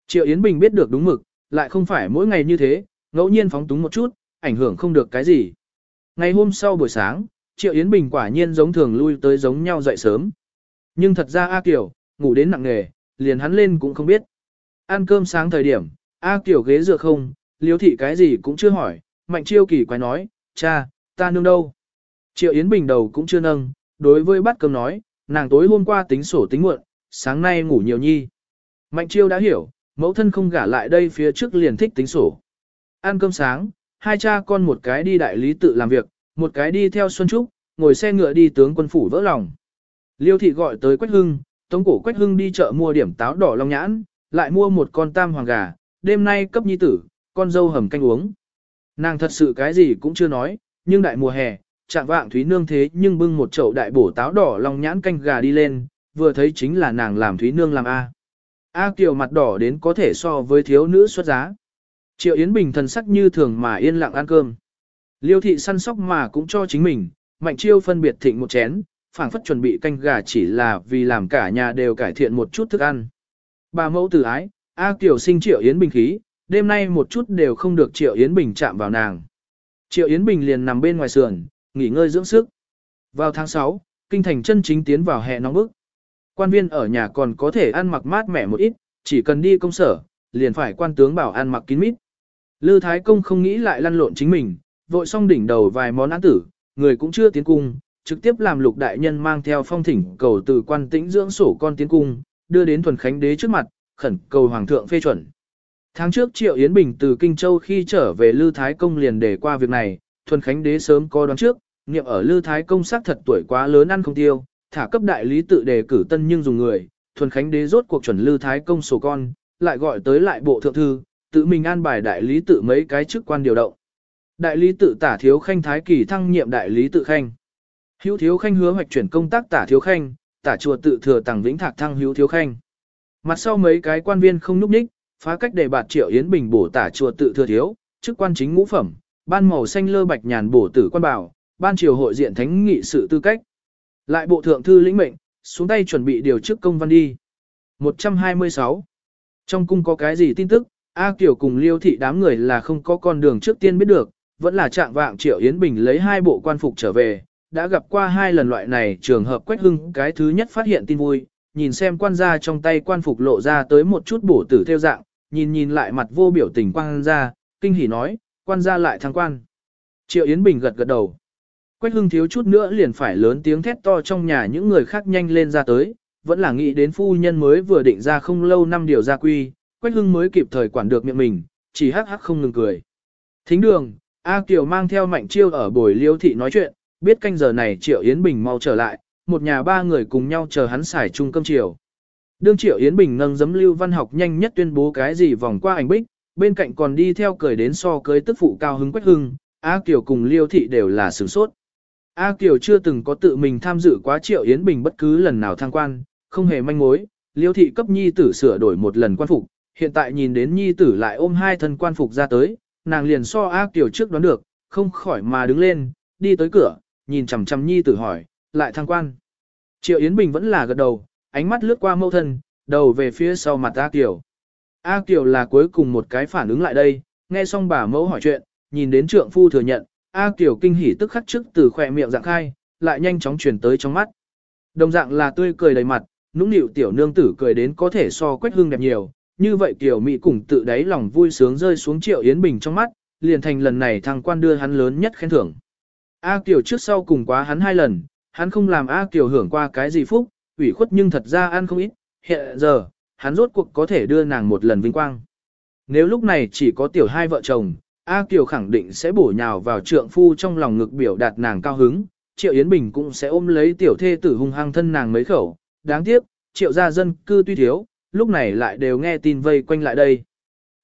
Triệu Yến Bình biết được đúng mực, lại không phải mỗi ngày như thế, ngẫu nhiên phóng túng một chút, ảnh hưởng không được cái gì. Ngày hôm sau buổi sáng, Triệu Yến Bình quả nhiên giống thường lui tới giống nhau dậy sớm. Nhưng thật ra A Kiều, ngủ đến nặng nghề liền hắn lên cũng không biết. Ăn cơm sáng thời điểm, A Kiều ghế dựa không, Liêu thị cái gì cũng chưa hỏi, mạnh chiêu kỳ quái nói, cha, ta nương đâu. Triệu Yến Bình đầu cũng chưa nâng, đối với bát cơm nói, nàng tối hôm qua tính sổ tính muộn, sáng nay ngủ nhiều nhi. Mạnh chiêu đã hiểu, mẫu thân không gả lại đây phía trước liền thích tính sổ. Ăn cơm sáng, hai cha con một cái đi đại lý tự làm việc, một cái đi theo Xuân Trúc, ngồi xe ngựa đi tướng quân phủ vỡ lòng. Liêu thị gọi tới Quách Hưng, tống cổ Quách Hưng đi chợ mua điểm táo đỏ long nhãn, lại mua một con tam hoàng gà, đêm nay cấp nhi tử, con dâu hầm canh uống. Nàng thật sự cái gì cũng chưa nói, nhưng đại mùa hè, chạm vạng thúy nương thế nhưng bưng một chậu đại bổ táo đỏ lòng nhãn canh gà đi lên, vừa thấy chính là nàng làm thúy nương làm A. A Kiều mặt đỏ đến có thể so với thiếu nữ xuất giá. Triệu Yến Bình thần sắc như thường mà yên lặng ăn cơm. Liêu thị săn sóc mà cũng cho chính mình, mạnh chiêu phân biệt thịnh một chén, phảng phất chuẩn bị canh gà chỉ là vì làm cả nhà đều cải thiện một chút thức ăn. Bà mẫu tử ái, A Kiều sinh Triệu Yến Bình khí, đêm nay một chút đều không được Triệu Yến Bình chạm vào nàng. Triệu Yến Bình liền nằm bên ngoài sườn, nghỉ ngơi dưỡng sức. Vào tháng 6, kinh thành chân chính tiến vào hè nóng bức. Quan viên ở nhà còn có thể ăn mặc mát mẻ một ít, chỉ cần đi công sở, liền phải quan tướng bảo ăn mặc kín mít. Lư Thái Công không nghĩ lại lăn lộn chính mình, vội xong đỉnh đầu vài món án tử, người cũng chưa tiến cung, trực tiếp làm lục đại nhân mang theo phong thỉnh cầu từ quan tĩnh dưỡng sổ con tiến cung, đưa đến thuần khánh đế trước mặt, khẩn cầu hoàng thượng phê chuẩn. Tháng trước Triệu Yến Bình từ Kinh Châu khi trở về Lư Thái Công liền để qua việc này, thuần khánh đế sớm có đoán trước, niệm ở Lư Thái Công xác thật tuổi quá lớn ăn không tiêu, thả cấp đại lý tự đề cử tân nhưng dùng người, thuần khánh đế rốt cuộc chuẩn Lư Thái Công sổ con, lại gọi tới lại bộ thượng thư, tự mình an bài đại lý tự mấy cái chức quan điều động. Đại lý tự tả thiếu khanh thái kỳ thăng nhiệm đại lý tự khanh. Hữu thiếu khanh hứa hoạch chuyển công tác tả thiếu khanh, tả chùa tự thừa tàng vĩnh thạc thăng hữu thiếu khanh. Mặt sau mấy cái quan viên không núp ních, phá cách đề bạt triệu yến bình bổ tả chùa tự thừa thiếu, chức quan chính ngũ phẩm, ban màu xanh lơ bạch nhàn bổ tử quan bảo, ban triều hội diện thánh nghị sự tư cách. Lại bộ thượng thư lĩnh mệnh, xuống tay chuẩn bị điều chức công văn đi. 126. Trong cung có cái gì tin tức, A Kiều cùng Liêu thị đám người là không có con đường trước tiên biết được, vẫn là trạng vạng Triệu Yến Bình lấy hai bộ quan phục trở về, đã gặp qua hai lần loại này trường hợp Quách Hưng cái thứ nhất phát hiện tin vui, nhìn xem quan gia trong tay quan phục lộ ra tới một chút bổ tử theo dạng, nhìn nhìn lại mặt vô biểu tình quan gia, kinh hỉ nói, quan gia lại thăng quan. Triệu Yến Bình gật gật đầu. Quách Hưng thiếu chút nữa liền phải lớn tiếng thét to trong nhà những người khác nhanh lên ra tới, vẫn là nghĩ đến phu nhân mới vừa định ra không lâu năm điều gia quy, Quách Hưng mới kịp thời quản được miệng mình, chỉ hắc hắc không ngừng cười. Thính đường, A Kiều mang theo mạnh chiêu ở bồi liêu thị nói chuyện, biết canh giờ này Triệu Yến Bình mau trở lại, một nhà ba người cùng nhau chờ hắn xài chung cơm chiều. Đương Triệu Yến Bình nâng giấm lưu văn học nhanh nhất tuyên bố cái gì vòng qua ảnh bích, bên cạnh còn đi theo cười đến so cưới tức phụ cao hứng Quách Hưng, A Kiều cùng liêu thị đều là sửng sốt. A Kiều chưa từng có tự mình tham dự quá Triệu Yến Bình bất cứ lần nào thăng quan, không hề manh mối, liêu thị cấp nhi tử sửa đổi một lần quan phục, hiện tại nhìn đến nhi tử lại ôm hai thân quan phục ra tới, nàng liền so a kiều trước đoán được, không khỏi mà đứng lên, đi tới cửa, nhìn chằm chằm nhi tử hỏi, lại thăng quan. Triệu Yến Bình vẫn là gật đầu, ánh mắt lướt qua mâu thân, đầu về phía sau mặt a tiểu. a tiểu là cuối cùng một cái phản ứng lại đây, nghe xong bà mẫu hỏi chuyện, nhìn đến trượng phu thừa nhận, a tiểu kinh hỉ tức khắc trước từ khỏe miệng dạng khai, lại nhanh chóng chuyển tới trong mắt. Đồng dạng là tươi cười đầy mặt, nũng nịu tiểu nương tử cười đến có thể so quách hương đẹp nhiều, như vậy Kiều Mỹ cùng tự đáy lòng vui sướng rơi xuống Triệu Yến Bình trong mắt, liền thành lần này thằng quan đưa hắn lớn nhất khen thưởng. A Kiều trước sau cùng quá hắn hai lần, hắn không làm A Kiều hưởng qua cái gì phúc, ủy khuất nhưng thật ra ăn không ít, hiện giờ, hắn rốt cuộc có thể đưa nàng một lần vinh quang. Nếu lúc này chỉ có tiểu hai vợ chồng, A Kiều khẳng định sẽ bổ nhào vào trượng phu trong lòng ngực biểu đạt nàng cao hứng, Triệu Yến Bình cũng sẽ ôm lấy tiểu thê tử hung hăng thân nàng mấy khẩu. Đáng tiếc, Triệu gia dân cư tuy thiếu, lúc này lại đều nghe tin vây quanh lại đây.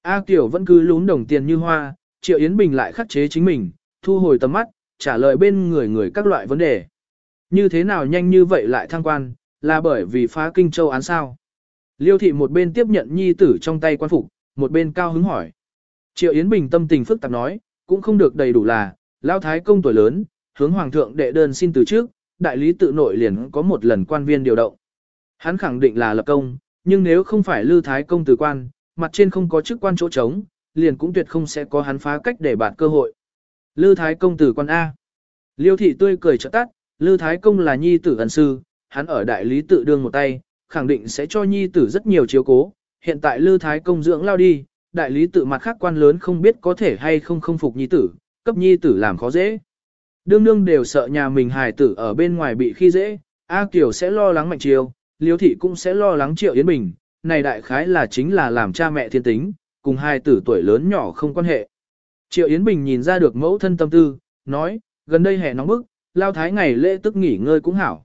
A Kiều vẫn cứ lún đồng tiền như hoa, Triệu Yến Bình lại khắc chế chính mình, thu hồi tầm mắt, trả lời bên người người các loại vấn đề. Như thế nào nhanh như vậy lại thăng quan, là bởi vì phá kinh châu án sao. Liêu thị một bên tiếp nhận nhi tử trong tay quan phục, một bên cao hứng hỏi. Triệu Yến Bình tâm tình phức tạp nói, cũng không được đầy đủ là, Lão Thái công tuổi lớn, hướng Hoàng thượng đệ đơn xin từ trước, đại lý tự nội liền có một lần quan viên điều động. Hắn khẳng định là lập công, nhưng nếu không phải Lưu Thái công từ quan, mặt trên không có chức quan chỗ trống, liền cũng tuyệt không sẽ có hắn phá cách để bạt cơ hội. Lư Thái công từ quan A. Liêu thị tươi cười trợ tắt, Lư Thái công là nhi tử ẩn sư, hắn ở đại lý tự đương một tay, khẳng định sẽ cho nhi tử rất nhiều chiếu cố. Hiện tại Lư Thái công dưỡng lao đi, đại lý tự mặt khác quan lớn không biết có thể hay không không phục nhi tử, cấp nhi tử làm khó dễ. Đương nương đều sợ nhà mình hài tử ở bên ngoài bị khi dễ, A Kiều sẽ lo lắng mạnh chiều, Liêu thị cũng sẽ lo lắng triệu Yến Bình, này đại khái là chính là làm cha mẹ thiên tính, cùng hai tử tuổi lớn nhỏ không quan hệ. Triệu Yến Bình nhìn ra được mẫu thân tâm tư, nói, gần đây hè nóng bức, lao thái ngày lễ tức nghỉ ngơi cũng hảo.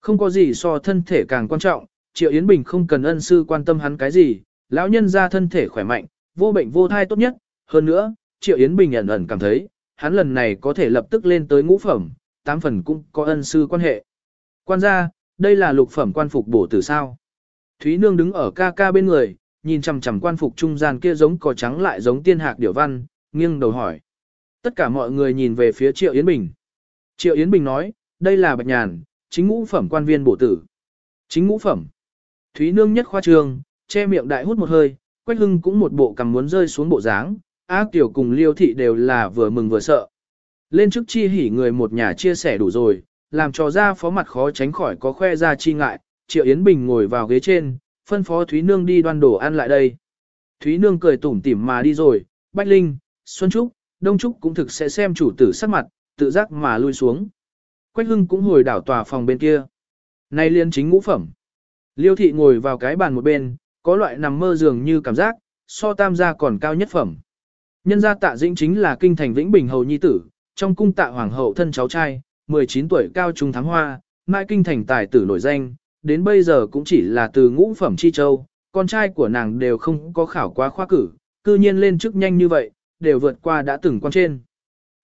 Không có gì so thân thể càng quan trọng, Triệu Yến Bình không cần ân sư quan tâm hắn cái gì, lão nhân ra thân thể khỏe mạnh, vô bệnh vô thai tốt nhất, hơn nữa, Triệu Yến Bình ẩn ẩn cảm thấy, hắn lần này có thể lập tức lên tới ngũ phẩm, tám phần cũng có ân sư quan hệ. Quan gia, đây là lục phẩm quan phục bổ tử sao. Thúy Nương đứng ở ca ca bên người, nhìn chằm chằm quan phục trung gian kia giống cỏ trắng lại giống tiên hạc điểu văn, nghiêng đầu hỏi. Tất cả mọi người nhìn về phía Triệu Yến Bình. Triệu Yến Bình nói, đây là bạch nhàn, chính ngũ phẩm quan viên bổ tử. Chính ngũ phẩm. Thúy Nương nhất khoa trường, che miệng đại hút một hơi, Quách Hưng cũng một bộ cầm muốn rơi xuống bộ dáng, Á Kiều cùng Liêu Thị đều là vừa mừng vừa sợ. Lên trước chi hỉ người một nhà chia sẻ đủ rồi, làm cho ra phó mặt khó tránh khỏi có khoe ra chi ngại, Triệu Yến Bình ngồi vào ghế trên, phân phó Thúy Nương đi đoan đồ ăn lại đây. Thúy Nương cười tủm tỉm mà đi rồi, Bách Linh, Xuân Trúc, Đông Trúc cũng thực sẽ xem chủ tử sắc mặt, tự giác mà lui xuống. Quách Hưng cũng hồi đảo tòa phòng bên kia. Nay liên chính ngũ phẩm. Liêu thị ngồi vào cái bàn một bên, có loại nằm mơ dường như cảm giác, so tam gia còn cao nhất phẩm. Nhân gia tạ dĩnh chính là kinh thành Vĩnh Bình Hầu Nhi Tử, trong cung tạ hoàng hậu thân cháu trai, 19 tuổi cao trung thắng hoa, mãi kinh thành tài tử nổi danh, đến bây giờ cũng chỉ là từ ngũ phẩm chi châu, con trai của nàng đều không có khảo quá khoa cử, cư nhiên lên chức nhanh như vậy, đều vượt qua đã từng quan trên.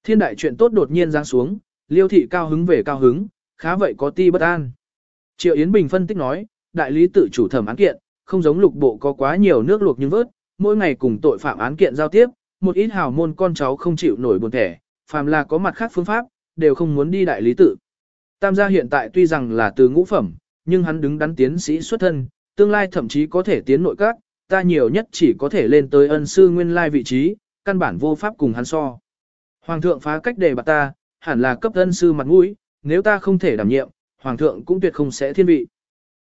Thiên đại chuyện tốt đột nhiên giáng xuống, liêu thị cao hứng về cao hứng, khá vậy có ti bất an. Triệu Yến Bình phân tích nói, đại lý tự chủ thẩm án kiện, không giống lục bộ có quá nhiều nước luộc nhưng vớt, mỗi ngày cùng tội phạm án kiện giao tiếp, một ít hào môn con cháu không chịu nổi buồn thẻ, phàm là có mặt khác phương pháp, đều không muốn đi đại lý tự. Tam gia hiện tại tuy rằng là từ ngũ phẩm, nhưng hắn đứng đắn tiến sĩ xuất thân, tương lai thậm chí có thể tiến nội các, ta nhiều nhất chỉ có thể lên tới ân sư nguyên lai vị trí, căn bản vô pháp cùng hắn so. Hoàng thượng phá cách đề bạt ta, hẳn là cấp ân sư mặt mũi, nếu ta không thể đảm nhiệm, hoàng thượng cũng tuyệt không sẽ thiên vị.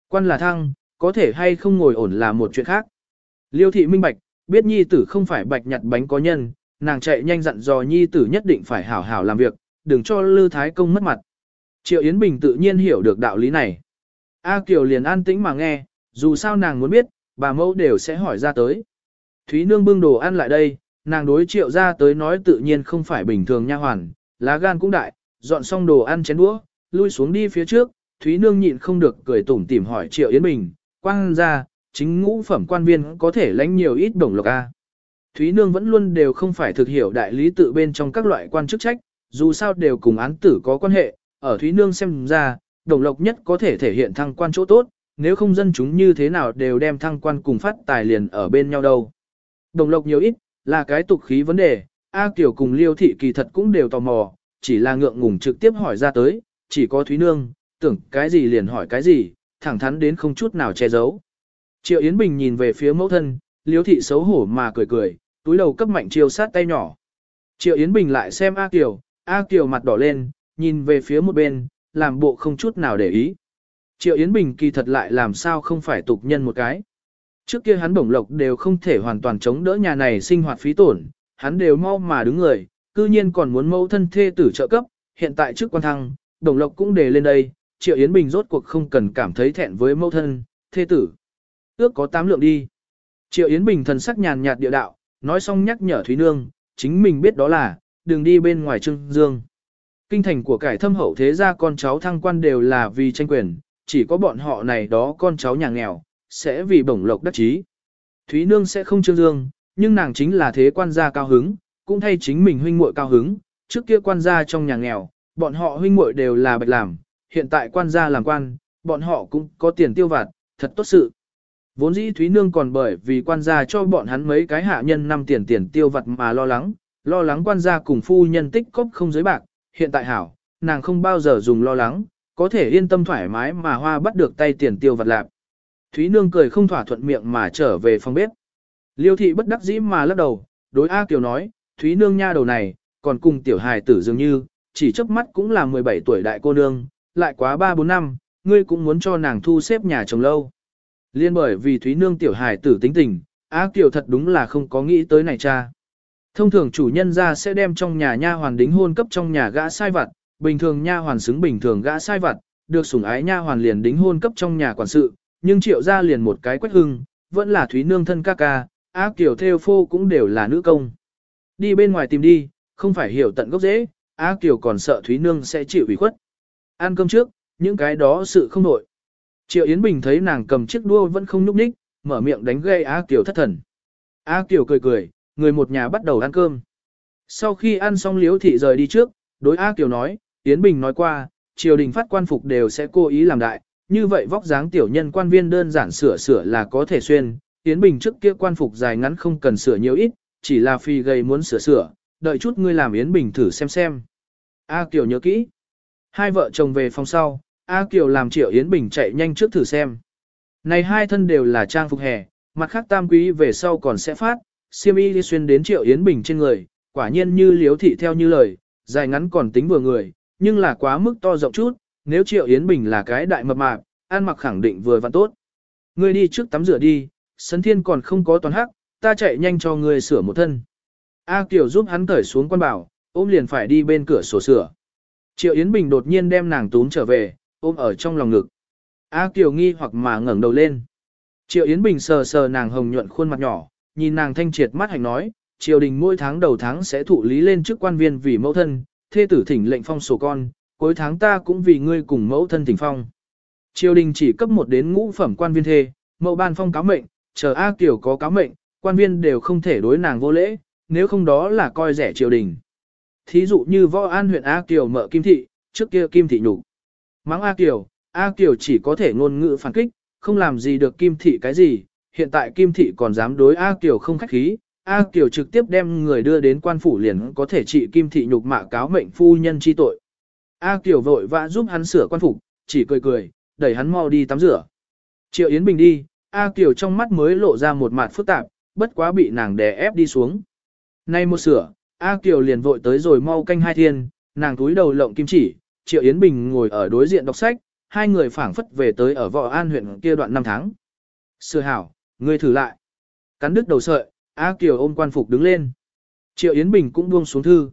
Quan là thăng, có thể hay không ngồi ổn là một chuyện khác. Liêu thị minh bạch, biết nhi tử không phải bạch nhặt bánh có nhân, nàng chạy nhanh dặn dò nhi tử nhất định phải hảo hảo làm việc, đừng cho Lư Thái Công mất mặt. Triệu Yến Bình tự nhiên hiểu được đạo lý này. A Kiều liền an tĩnh mà nghe, dù sao nàng muốn biết, bà mẫu đều sẽ hỏi ra tới. Thúy Nương bưng đồ ăn lại đây, nàng đối triệu ra tới nói tự nhiên không phải bình thường nha hoàn, lá gan cũng đại, dọn xong đồ ăn chén đũa, lui xuống đi phía trước, Thúy Nương nhịn không được cười tủm tỉm hỏi Triệu Yến Bình, quang ra, chính ngũ phẩm quan viên có thể lãnh nhiều ít đồng lộc a. Thúy Nương vẫn luôn đều không phải thực hiểu đại lý tự bên trong các loại quan chức trách, dù sao đều cùng án tử có quan hệ, ở Thúy Nương xem ra, đồng lộc nhất có thể thể hiện thăng quan chỗ tốt, nếu không dân chúng như thế nào đều đem thăng quan cùng phát tài liền ở bên nhau đâu. Đồng lộc nhiều ít, là cái tục khí vấn đề, A Kiều cùng Liêu Thị kỳ thật cũng đều tò mò, chỉ là ngượng ngùng trực tiếp hỏi ra tới, chỉ có Thúy Nương, tưởng cái gì liền hỏi cái gì, thẳng thắn đến không chút nào che giấu. Triệu Yến Bình nhìn về phía mẫu thân, Liêu Thị xấu hổ mà cười cười, túi đầu cấp mạnh chiêu sát tay nhỏ. Triệu Yến Bình lại xem A Kiều, A Kiều mặt đỏ lên, nhìn về phía một bên, làm bộ không chút nào để ý. Triệu Yến Bình kỳ thật lại làm sao không phải tục nhân một cái. Trước kia hắn bổng lộc đều không thể hoàn toàn chống đỡ nhà này sinh hoạt phí tổn, hắn đều mau mà đứng người, cư nhiên còn muốn mẫu thân thê tử trợ cấp, hiện tại trước quan thăng, bổng lộc cũng đề lên đây, Triệu Yến Bình rốt cuộc không cần cảm thấy thẹn với mẫu thân, thê tử. Ước có tám lượng đi. Triệu Yến Bình thần sắc nhàn nhạt địa đạo, nói xong nhắc nhở Thúy Nương, chính mình biết đó là, đừng đi bên ngoài trưng dương. Kinh thành của cải thâm hậu thế gia con cháu thăng quan đều là vì tranh quyền, chỉ có bọn họ này đó con cháu nhà nghèo, sẽ vì bổng lộc đắc chí. Thúy Nương sẽ không trương dương, nhưng nàng chính là thế quan gia cao hứng, cũng thay chính mình huynh muội cao hứng, trước kia quan gia trong nhà nghèo, bọn họ huynh muội đều là bạch làm, hiện tại quan gia làm quan, bọn họ cũng có tiền tiêu vặt, thật tốt sự. Vốn dĩ Thúy Nương còn bởi vì quan gia cho bọn hắn mấy cái hạ nhân năm tiền tiền tiêu vặt mà lo lắng, lo lắng quan gia cùng phu nhân tích cốc không giới bạc, hiện tại hảo, nàng không bao giờ dùng lo lắng, có thể yên tâm thoải mái mà hoa bắt được tay tiền tiêu vặt lạc. Thúy Nương cười không thỏa thuận miệng mà trở về phòng bếp. Liêu thị bất đắc dĩ mà lắc đầu, đối A Kiều nói, Thúy Nương nha đầu này, còn cùng tiểu hài tử dường như, chỉ chớp mắt cũng là 17 tuổi đại cô nương, lại quá 3-4 năm, ngươi cũng muốn cho nàng thu xếp nhà chồng lâu. Liên bởi vì Thúy Nương tiểu hài tử tính tình, A Kiều thật đúng là không có nghĩ tới này cha. Thông thường chủ nhân ra sẽ đem trong nhà nha hoàn đính hôn cấp trong nhà gã sai vặt, bình thường nha hoàn xứng bình thường gã sai vặt, được sủng ái nha hoàn liền đính hôn cấp trong nhà quản sự, nhưng triệu ra liền một cái quách hưng, vẫn là Thúy Nương thân ca ca, á kiểu theo phô cũng đều là nữ công. Đi bên ngoài tìm đi, không phải hiểu tận gốc dễ, á kiểu còn sợ Thúy Nương sẽ chịu ủy khuất. Ăn cơm trước, những cái đó sự không nội. Triệu Yến Bình thấy nàng cầm chiếc đua vẫn không nhúc nhích, mở miệng đánh gây á kiểu thất thần. Á kiểu cười cười, người một nhà bắt đầu ăn cơm. Sau khi ăn xong liếu thị rời đi trước, đối á kiểu nói, Yến Bình nói qua, triều đình phát quan phục đều sẽ cố ý làm đại, như vậy vóc dáng tiểu nhân quan viên đơn giản sửa sửa là có thể xuyên, Yến Bình trước kia quan phục dài ngắn không cần sửa nhiều ít, chỉ là phi gầy muốn sửa sửa, đợi chút ngươi làm Yến Bình thử xem xem. A Kiều nhớ kỹ. Hai vợ chồng về phòng sau, A Kiều làm Triệu Yến Bình chạy nhanh trước thử xem. Này hai thân đều là trang phục hè, mặt khác tam quý về sau còn sẽ phát, siêm y đi xuyên đến Triệu Yến Bình trên người, quả nhiên như liếu thị theo như lời, dài ngắn còn tính vừa người, nhưng là quá mức to rộng chút, nếu Triệu Yến Bình là cái đại mập mạp, ăn mặc khẳng định vừa vặn tốt. Ngươi đi trước tắm rửa đi, sấn thiên còn không có toàn hắc, ta chạy nhanh cho ngươi sửa một thân. A Kiều giúp hắn cởi xuống quan bảo, ôm liền phải đi bên cửa sổ sửa. Triệu Yến Bình đột nhiên đem nàng túm trở về, ôm ở trong lòng ngực. A Kiều nghi hoặc mà ngẩng đầu lên. Triệu Yến Bình sờ sờ nàng hồng nhuận khuôn mặt nhỏ, nhìn nàng thanh triệt mắt hành nói, triều đình mỗi tháng đầu tháng sẽ thụ lý lên chức quan viên vì mẫu thân, thê tử thỉnh lệnh phong sổ con, cuối tháng ta cũng vì ngươi cùng mẫu thân thỉnh phong. Triều đình chỉ cấp một đến ngũ phẩm quan viên thê, mẫu ban phong cáo mệnh, chờ A Kiều có cáo mệnh, quan viên đều không thể đối nàng vô lễ, nếu không đó là coi rẻ triều đình. Thí dụ như võ an huyện A Kiều mợ Kim Thị, trước kia Kim Thị nhục Mắng A Kiều, A Kiều chỉ có thể ngôn ngữ phản kích, không làm gì được Kim Thị cái gì, hiện tại Kim Thị còn dám đối A Kiều không khách khí, A Kiều trực tiếp đem người đưa đến quan phủ liền có thể trị Kim Thị nhục mạ cáo mệnh phu nhân chi tội. A Kiều vội vã giúp hắn sửa quan phục, chỉ cười cười, đẩy hắn mau đi tắm rửa. Triệu Yến Bình đi, A Kiều trong mắt mới lộ ra một mặt phức tạp, bất quá bị nàng đè ép đi xuống. Nay một sửa, A Kiều liền vội tới rồi mau canh hai thiên, nàng túi đầu lộng kim chỉ, Triệu Yến Bình ngồi ở đối diện đọc sách, hai người phảng phất về tới ở võ an huyện kia đoạn năm tháng. Sửa hảo, ngươi thử lại. Cắn đứt đầu sợi, A Kiều ôm quan phục đứng lên. Triệu Yến Bình cũng buông xuống thư.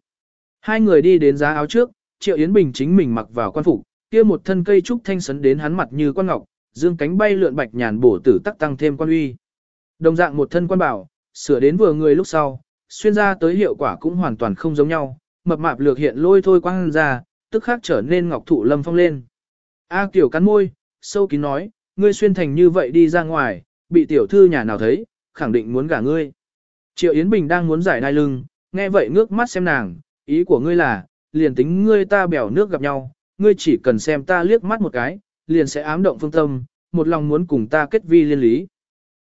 Hai người đi đến giá áo trước, Triệu Yến Bình chính mình mặc vào quan phục, kia một thân cây trúc thanh sấn đến hắn mặt như quan ngọc, dương cánh bay lượn bạch nhàn bổ tử tắc tăng thêm quan uy. Đồng dạng một thân quan bảo, sửa đến vừa người lúc sau, xuyên ra tới hiệu quả cũng hoàn toàn không giống nhau, mập mạp lược hiện lôi thôi quang ra, tức khác trở nên ngọc thụ lâm phong lên. A Kiều cắn môi, sâu kín nói, ngươi xuyên thành như vậy đi ra ngoài, bị tiểu thư nhà nào thấy, khẳng định muốn gả ngươi. Triệu Yến Bình đang muốn giải đai lưng, nghe vậy ngước mắt xem nàng, ý của ngươi là, liền tính ngươi ta bèo nước gặp nhau, ngươi chỉ cần xem ta liếc mắt một cái, liền sẽ ám động phương tâm, một lòng muốn cùng ta kết vi liên lý.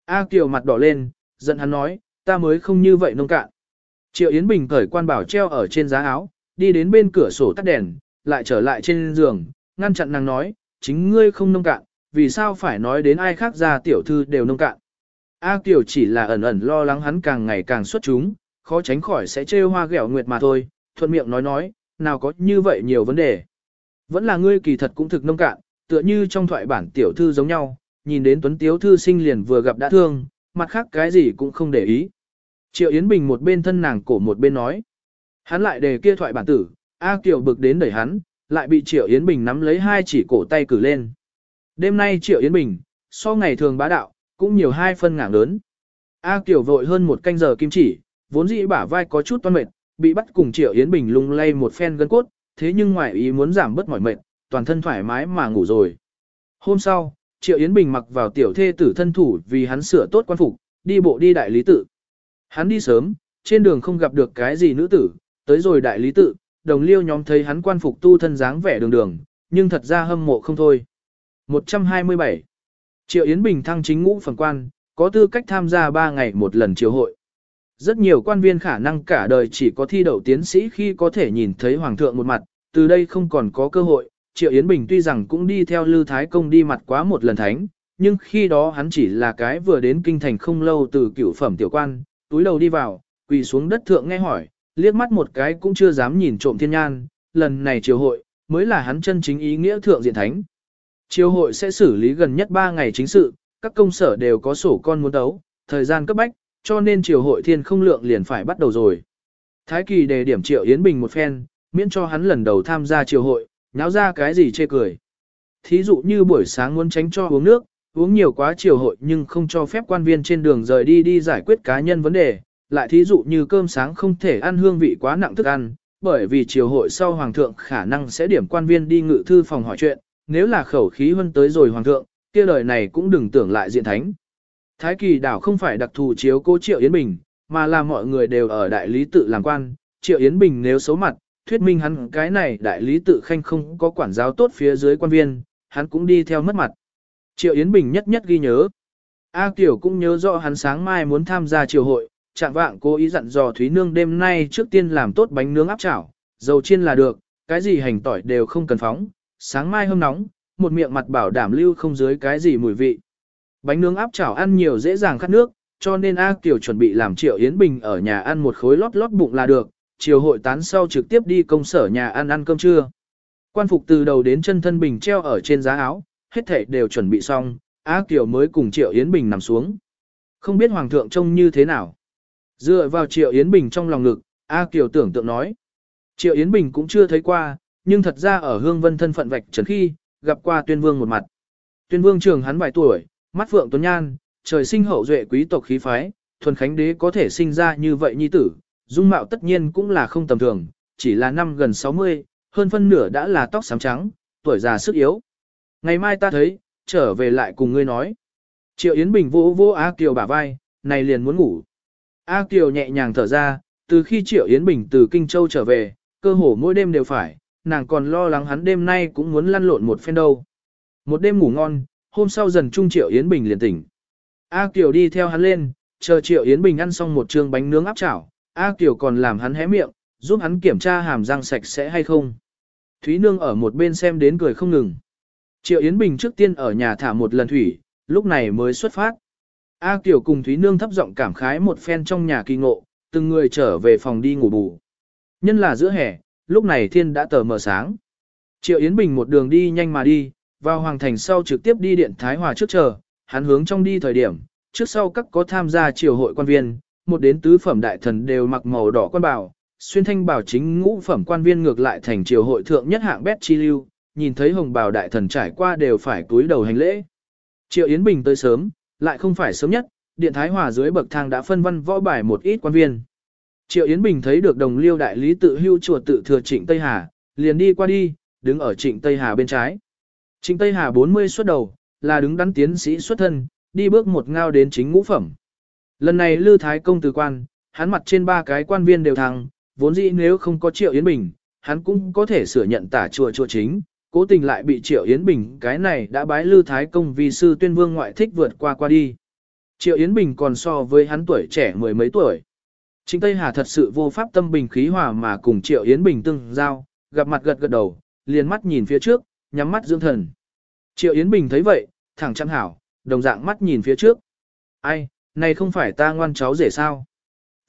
A Kiều mặt đỏ lên, giận hắn nói, ta mới không như vậy nông cạn. Triệu Yến Bình cởi quan bảo treo ở trên giá áo, đi đến bên cửa sổ tắt đèn, lại trở lại trên giường, ngăn chặn nàng nói, chính ngươi không nông cạn, vì sao phải nói đến ai khác ra tiểu thư đều nông cạn. A Kiều chỉ là ẩn ẩn lo lắng hắn càng ngày càng xuất chúng, khó tránh khỏi sẽ trêu hoa ghẹo nguyệt mà thôi, thuận miệng nói nói, nào có như vậy nhiều vấn đề. Vẫn là ngươi kỳ thật cũng thực nông cạn, tựa như trong thoại bản tiểu thư giống nhau, nhìn đến tuấn tiếu thư sinh liền vừa gặp đã thương, mặt khác cái gì cũng không để ý. Triệu Yến Bình một bên thân nàng cổ một bên nói. Hắn lại đề kia thoại bản tử, A Kiều bực đến đẩy hắn, lại bị Triệu Yến Bình nắm lấy hai chỉ cổ tay cử lên. Đêm nay Triệu Yến Bình, so ngày thường bá đạo, cũng nhiều hai phân ngảng lớn. A Kiều vội hơn một canh giờ kim chỉ, vốn dĩ bả vai có chút toan mệt, bị bắt cùng Triệu Yến Bình lung lay một phen gân cốt, thế nhưng ngoài ý muốn giảm bớt mỏi mệt, toàn thân thoải mái mà ngủ rồi. Hôm sau, Triệu Yến Bình mặc vào tiểu thê tử thân thủ vì hắn sửa tốt quan phục, đi bộ đi đại lý tự. Hắn đi sớm, trên đường không gặp được cái gì nữ tử, tới rồi đại lý tự, đồng liêu nhóm thấy hắn quan phục tu thân dáng vẻ đường đường, nhưng thật ra hâm mộ không thôi. 127. Triệu Yến Bình thăng chính ngũ phần quan, có tư cách tham gia 3 ngày một lần triều hội. Rất nhiều quan viên khả năng cả đời chỉ có thi đậu tiến sĩ khi có thể nhìn thấy hoàng thượng một mặt, từ đây không còn có cơ hội. Triệu Yến Bình tuy rằng cũng đi theo Lư Thái Công đi mặt quá một lần thánh, nhưng khi đó hắn chỉ là cái vừa đến kinh thành không lâu từ cửu phẩm tiểu quan, túi đầu đi vào, quỳ xuống đất thượng nghe hỏi, liếc mắt một cái cũng chưa dám nhìn trộm thiên nhan, lần này triều hội, mới là hắn chân chính ý nghĩa thượng diện thánh. Triều hội sẽ xử lý gần nhất 3 ngày chính sự, các công sở đều có sổ con muốn đấu, thời gian cấp bách, cho nên triều hội thiên không lượng liền phải bắt đầu rồi. Thái kỳ đề điểm triệu Yến Bình một phen, miễn cho hắn lần đầu tham gia triều hội, nháo ra cái gì chê cười. Thí dụ như buổi sáng muốn tránh cho uống nước, uống nhiều quá triều hội nhưng không cho phép quan viên trên đường rời đi đi giải quyết cá nhân vấn đề, lại thí dụ như cơm sáng không thể ăn hương vị quá nặng thức ăn, bởi vì triều hội sau hoàng thượng khả năng sẽ điểm quan viên đi ngự thư phòng hỏi chuyện, nếu là khẩu khí hơn tới rồi hoàng thượng, kia lời này cũng đừng tưởng lại diện thánh. Thái kỳ đảo không phải đặc thù chiếu cố Triệu Yến Bình, mà là mọi người đều ở đại lý tự làm quan, Triệu Yến Bình nếu xấu mặt, thuyết minh hắn cái này đại lý tự khanh không có quản giáo tốt phía dưới quan viên, hắn cũng đi theo mất mặt. Triệu Yến Bình nhất nhất ghi nhớ. A Kiều cũng nhớ rõ hắn sáng mai muốn tham gia triều hội, trạng vạng cố ý dặn dò Thúy Nương đêm nay trước tiên làm tốt bánh nướng áp chảo, dầu chiên là được, cái gì hành tỏi đều không cần phóng, sáng mai hôm nóng, một miệng mặt bảo đảm lưu không dưới cái gì mùi vị. Bánh nướng áp chảo ăn nhiều dễ dàng khát nước, cho nên A Kiều chuẩn bị làm Triệu Yến Bình ở nhà ăn một khối lót lót bụng là được, chiều hội tán sau trực tiếp đi công sở nhà ăn ăn cơm trưa. Quan phục từ đầu đến chân thân Bình treo ở trên giá áo, hết thảy đều chuẩn bị xong, A Kiều mới cùng Triệu Yến Bình nằm xuống. Không biết Hoàng thượng trông như thế nào. Dựa vào Triệu Yến Bình trong lòng ngực, A Kiều tưởng tượng nói. Triệu Yến Bình cũng chưa thấy qua, nhưng thật ra ở Hương Vân thân phận vạch trần khi, gặp qua Tuyên Vương một mặt. Tuyên Vương trường hắn vài tuổi, mắt phượng tuấn nhan, trời sinh hậu duệ quý tộc khí phái, thuần khánh đế có thể sinh ra như vậy nhi tử, dung mạo tất nhiên cũng là không tầm thường, chỉ là năm gần 60, hơn phân nửa đã là tóc xám trắng, tuổi già sức yếu. Ngày mai ta thấy, trở về lại cùng ngươi nói. Triệu Yến Bình vô vô A Kiều bả vai, này liền muốn ngủ. A Kiều nhẹ nhàng thở ra, từ khi Triệu Yến Bình từ Kinh Châu trở về, cơ hồ mỗi đêm đều phải, nàng còn lo lắng hắn đêm nay cũng muốn lăn lộn một phen đâu. Một đêm ngủ ngon, hôm sau dần trung Triệu Yến Bình liền tỉnh. A Kiều đi theo hắn lên, chờ Triệu Yến Bình ăn xong một trường bánh nướng áp chảo, A Kiều còn làm hắn hé miệng, giúp hắn kiểm tra hàm răng sạch sẽ hay không. Thúy Nương ở một bên xem đến cười không ngừng. Triệu Yến Bình trước tiên ở nhà thả một lần thủy, lúc này mới xuất phát. A Kiều cùng Thúy Nương thấp giọng cảm khái một phen trong nhà kỳ ngộ, từng người trở về phòng đi ngủ bù. Nhân là giữa hè, lúc này thiên đã tờ mờ sáng. Triệu Yến Bình một đường đi nhanh mà đi, vào hoàng thành sau trực tiếp đi điện Thái Hòa trước chờ, hắn hướng trong đi thời điểm, trước sau các có tham gia triều hội quan viên, một đến tứ phẩm đại thần đều mặc màu đỏ quan bảo, xuyên thanh bảo chính ngũ phẩm quan viên ngược lại thành triều hội thượng nhất hạng bét chi lưu, nhìn thấy hồng bào đại thần trải qua đều phải cúi đầu hành lễ. Triệu Yến Bình tới sớm, lại không phải sớm nhất, điện Thái Hòa dưới bậc thang đã phân văn võ bài một ít quan viên. Triệu Yến Bình thấy được đồng liêu đại lý tự hưu chùa tự thừa trịnh Tây Hà, liền đi qua đi, đứng ở trịnh Tây Hà bên trái. Trịnh Tây Hà 40 xuất đầu, là đứng đắn tiến sĩ xuất thân, đi bước một ngao đến chính ngũ phẩm. Lần này Lư Thái Công từ quan, hắn mặt trên ba cái quan viên đều thăng, vốn dĩ nếu không có Triệu Yến Bình, hắn cũng có thể sửa nhận tả chùa chùa chính, cố tình lại bị Triệu Yến Bình cái này đã bái Lư Thái Công vì sư tuyên vương ngoại thích vượt qua qua đi. Triệu Yến Bình còn so với hắn tuổi trẻ mười mấy tuổi. Trịnh Tây Hà thật sự vô pháp tâm bình khí hòa mà cùng Triệu Yến Bình tương giao, gặp mặt gật gật đầu, liền mắt nhìn phía trước, nhắm mắt dưỡng thần. Triệu Yến Bình thấy vậy, thẳng chăm hảo, đồng dạng mắt nhìn phía trước. Ai, này không phải ta ngoan cháu rể sao?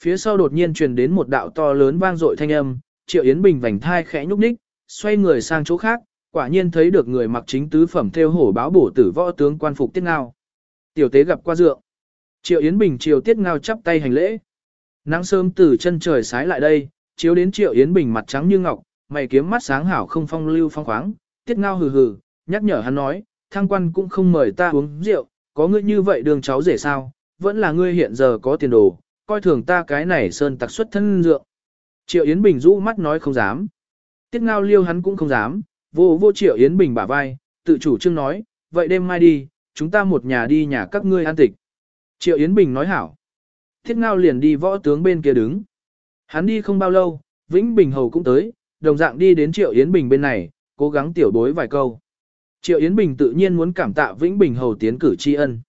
Phía sau đột nhiên truyền đến một đạo to lớn vang dội thanh âm, Triệu Yến Bình vành thai khẽ nhúc nhích, xoay người sang chỗ khác, quả nhiên thấy được người mặc chính tứ phẩm theo hổ báo bổ tử võ tướng quan phục tiết ngao. Tiểu tế gặp qua dượng. Triệu Yến Bình chiều tiết ngao chắp tay hành lễ. Nắng sớm từ chân trời sái lại đây, chiếu đến Triệu Yến Bình mặt trắng như ngọc, mày kiếm mắt sáng hảo không phong lưu phong khoáng, tiết ngao hừ hừ, nhắc nhở hắn nói, thăng quan cũng không mời ta uống rượu, có ngươi như vậy đường cháu rể sao, vẫn là ngươi hiện giờ có tiền đồ, coi thường ta cái này sơn tặc xuất thân dượng. Triệu Yến Bình rũ mắt nói không dám. Tiết ngao liêu hắn cũng không dám, vô vô Triệu Yến Bình bả vai, tự chủ trương nói, vậy đêm mai đi, chúng ta một nhà đi nhà các ngươi an tịch. Triệu Yến Bình nói hảo. Tiết ngao liền đi võ tướng bên kia đứng. Hắn đi không bao lâu, Vĩnh Bình Hầu cũng tới, đồng dạng đi đến Triệu Yến Bình bên này, cố gắng tiểu đối vài câu. Triệu Yến Bình tự nhiên muốn cảm tạ Vĩnh Bình Hầu tiến cử tri ân.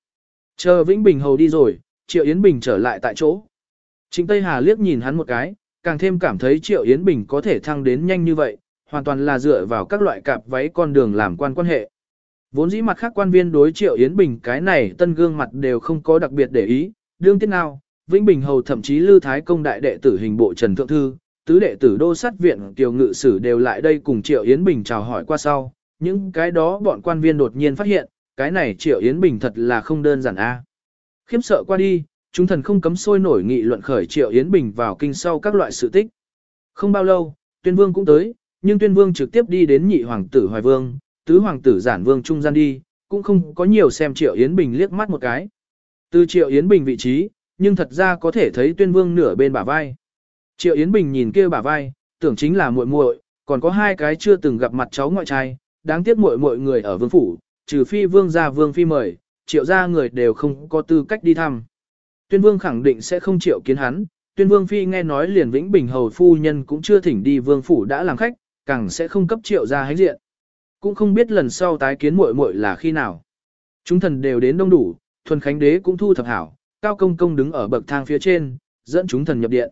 Chờ Vĩnh Bình Hầu đi rồi, Triệu Yến Bình trở lại tại chỗ. Trịnh Tây Hà liếc nhìn hắn một cái, càng thêm cảm thấy Triệu Yến Bình có thể thăng đến nhanh như vậy, hoàn toàn là dựa vào các loại cạp váy con đường làm quan quan hệ. Vốn dĩ mặt khác quan viên đối Triệu Yến Bình cái này tân gương mặt đều không có đặc biệt để ý, đương tiết nào, Vĩnh Bình Hầu thậm chí Lư Thái Công đại đệ tử hình bộ Trần Thượng Thư, tứ đệ tử đô sát viện tiểu Ngự Sử đều lại đây cùng Triệu Yến Bình chào hỏi qua sau, những cái đó bọn quan viên đột nhiên phát hiện, cái này Triệu Yến Bình thật là không đơn giản a. À. Khiếm sợ qua đi, chúng thần không cấm sôi nổi nghị luận khởi Triệu Yến Bình vào kinh sau các loại sự tích. Không bao lâu, Tuyên Vương cũng tới, nhưng Tuyên Vương trực tiếp đi đến nhị hoàng tử Hoài Vương, tứ hoàng tử Giản Vương trung gian đi, cũng không có nhiều xem Triệu Yến Bình liếc mắt một cái. Từ Triệu Yến Bình vị trí, nhưng thật ra có thể thấy Tuyên Vương nửa bên bả vai. Triệu Yến Bình nhìn kia bả vai, tưởng chính là muội muội, còn có hai cái chưa từng gặp mặt cháu ngoại trai, đáng tiếc muội muội người ở vương phủ, trừ phi vương gia vương phi mời, triệu gia người đều không có tư cách đi thăm. Tuyên vương khẳng định sẽ không triệu kiến hắn, tuyên vương phi nghe nói liền vĩnh bình hầu phu nhân cũng chưa thỉnh đi vương phủ đã làm khách, càng sẽ không cấp triệu gia hãnh diện. Cũng không biết lần sau tái kiến muội muội là khi nào. Chúng thần đều đến đông đủ, thuần khánh đế cũng thu thập hảo, cao công công đứng ở bậc thang phía trên, dẫn chúng thần nhập điện.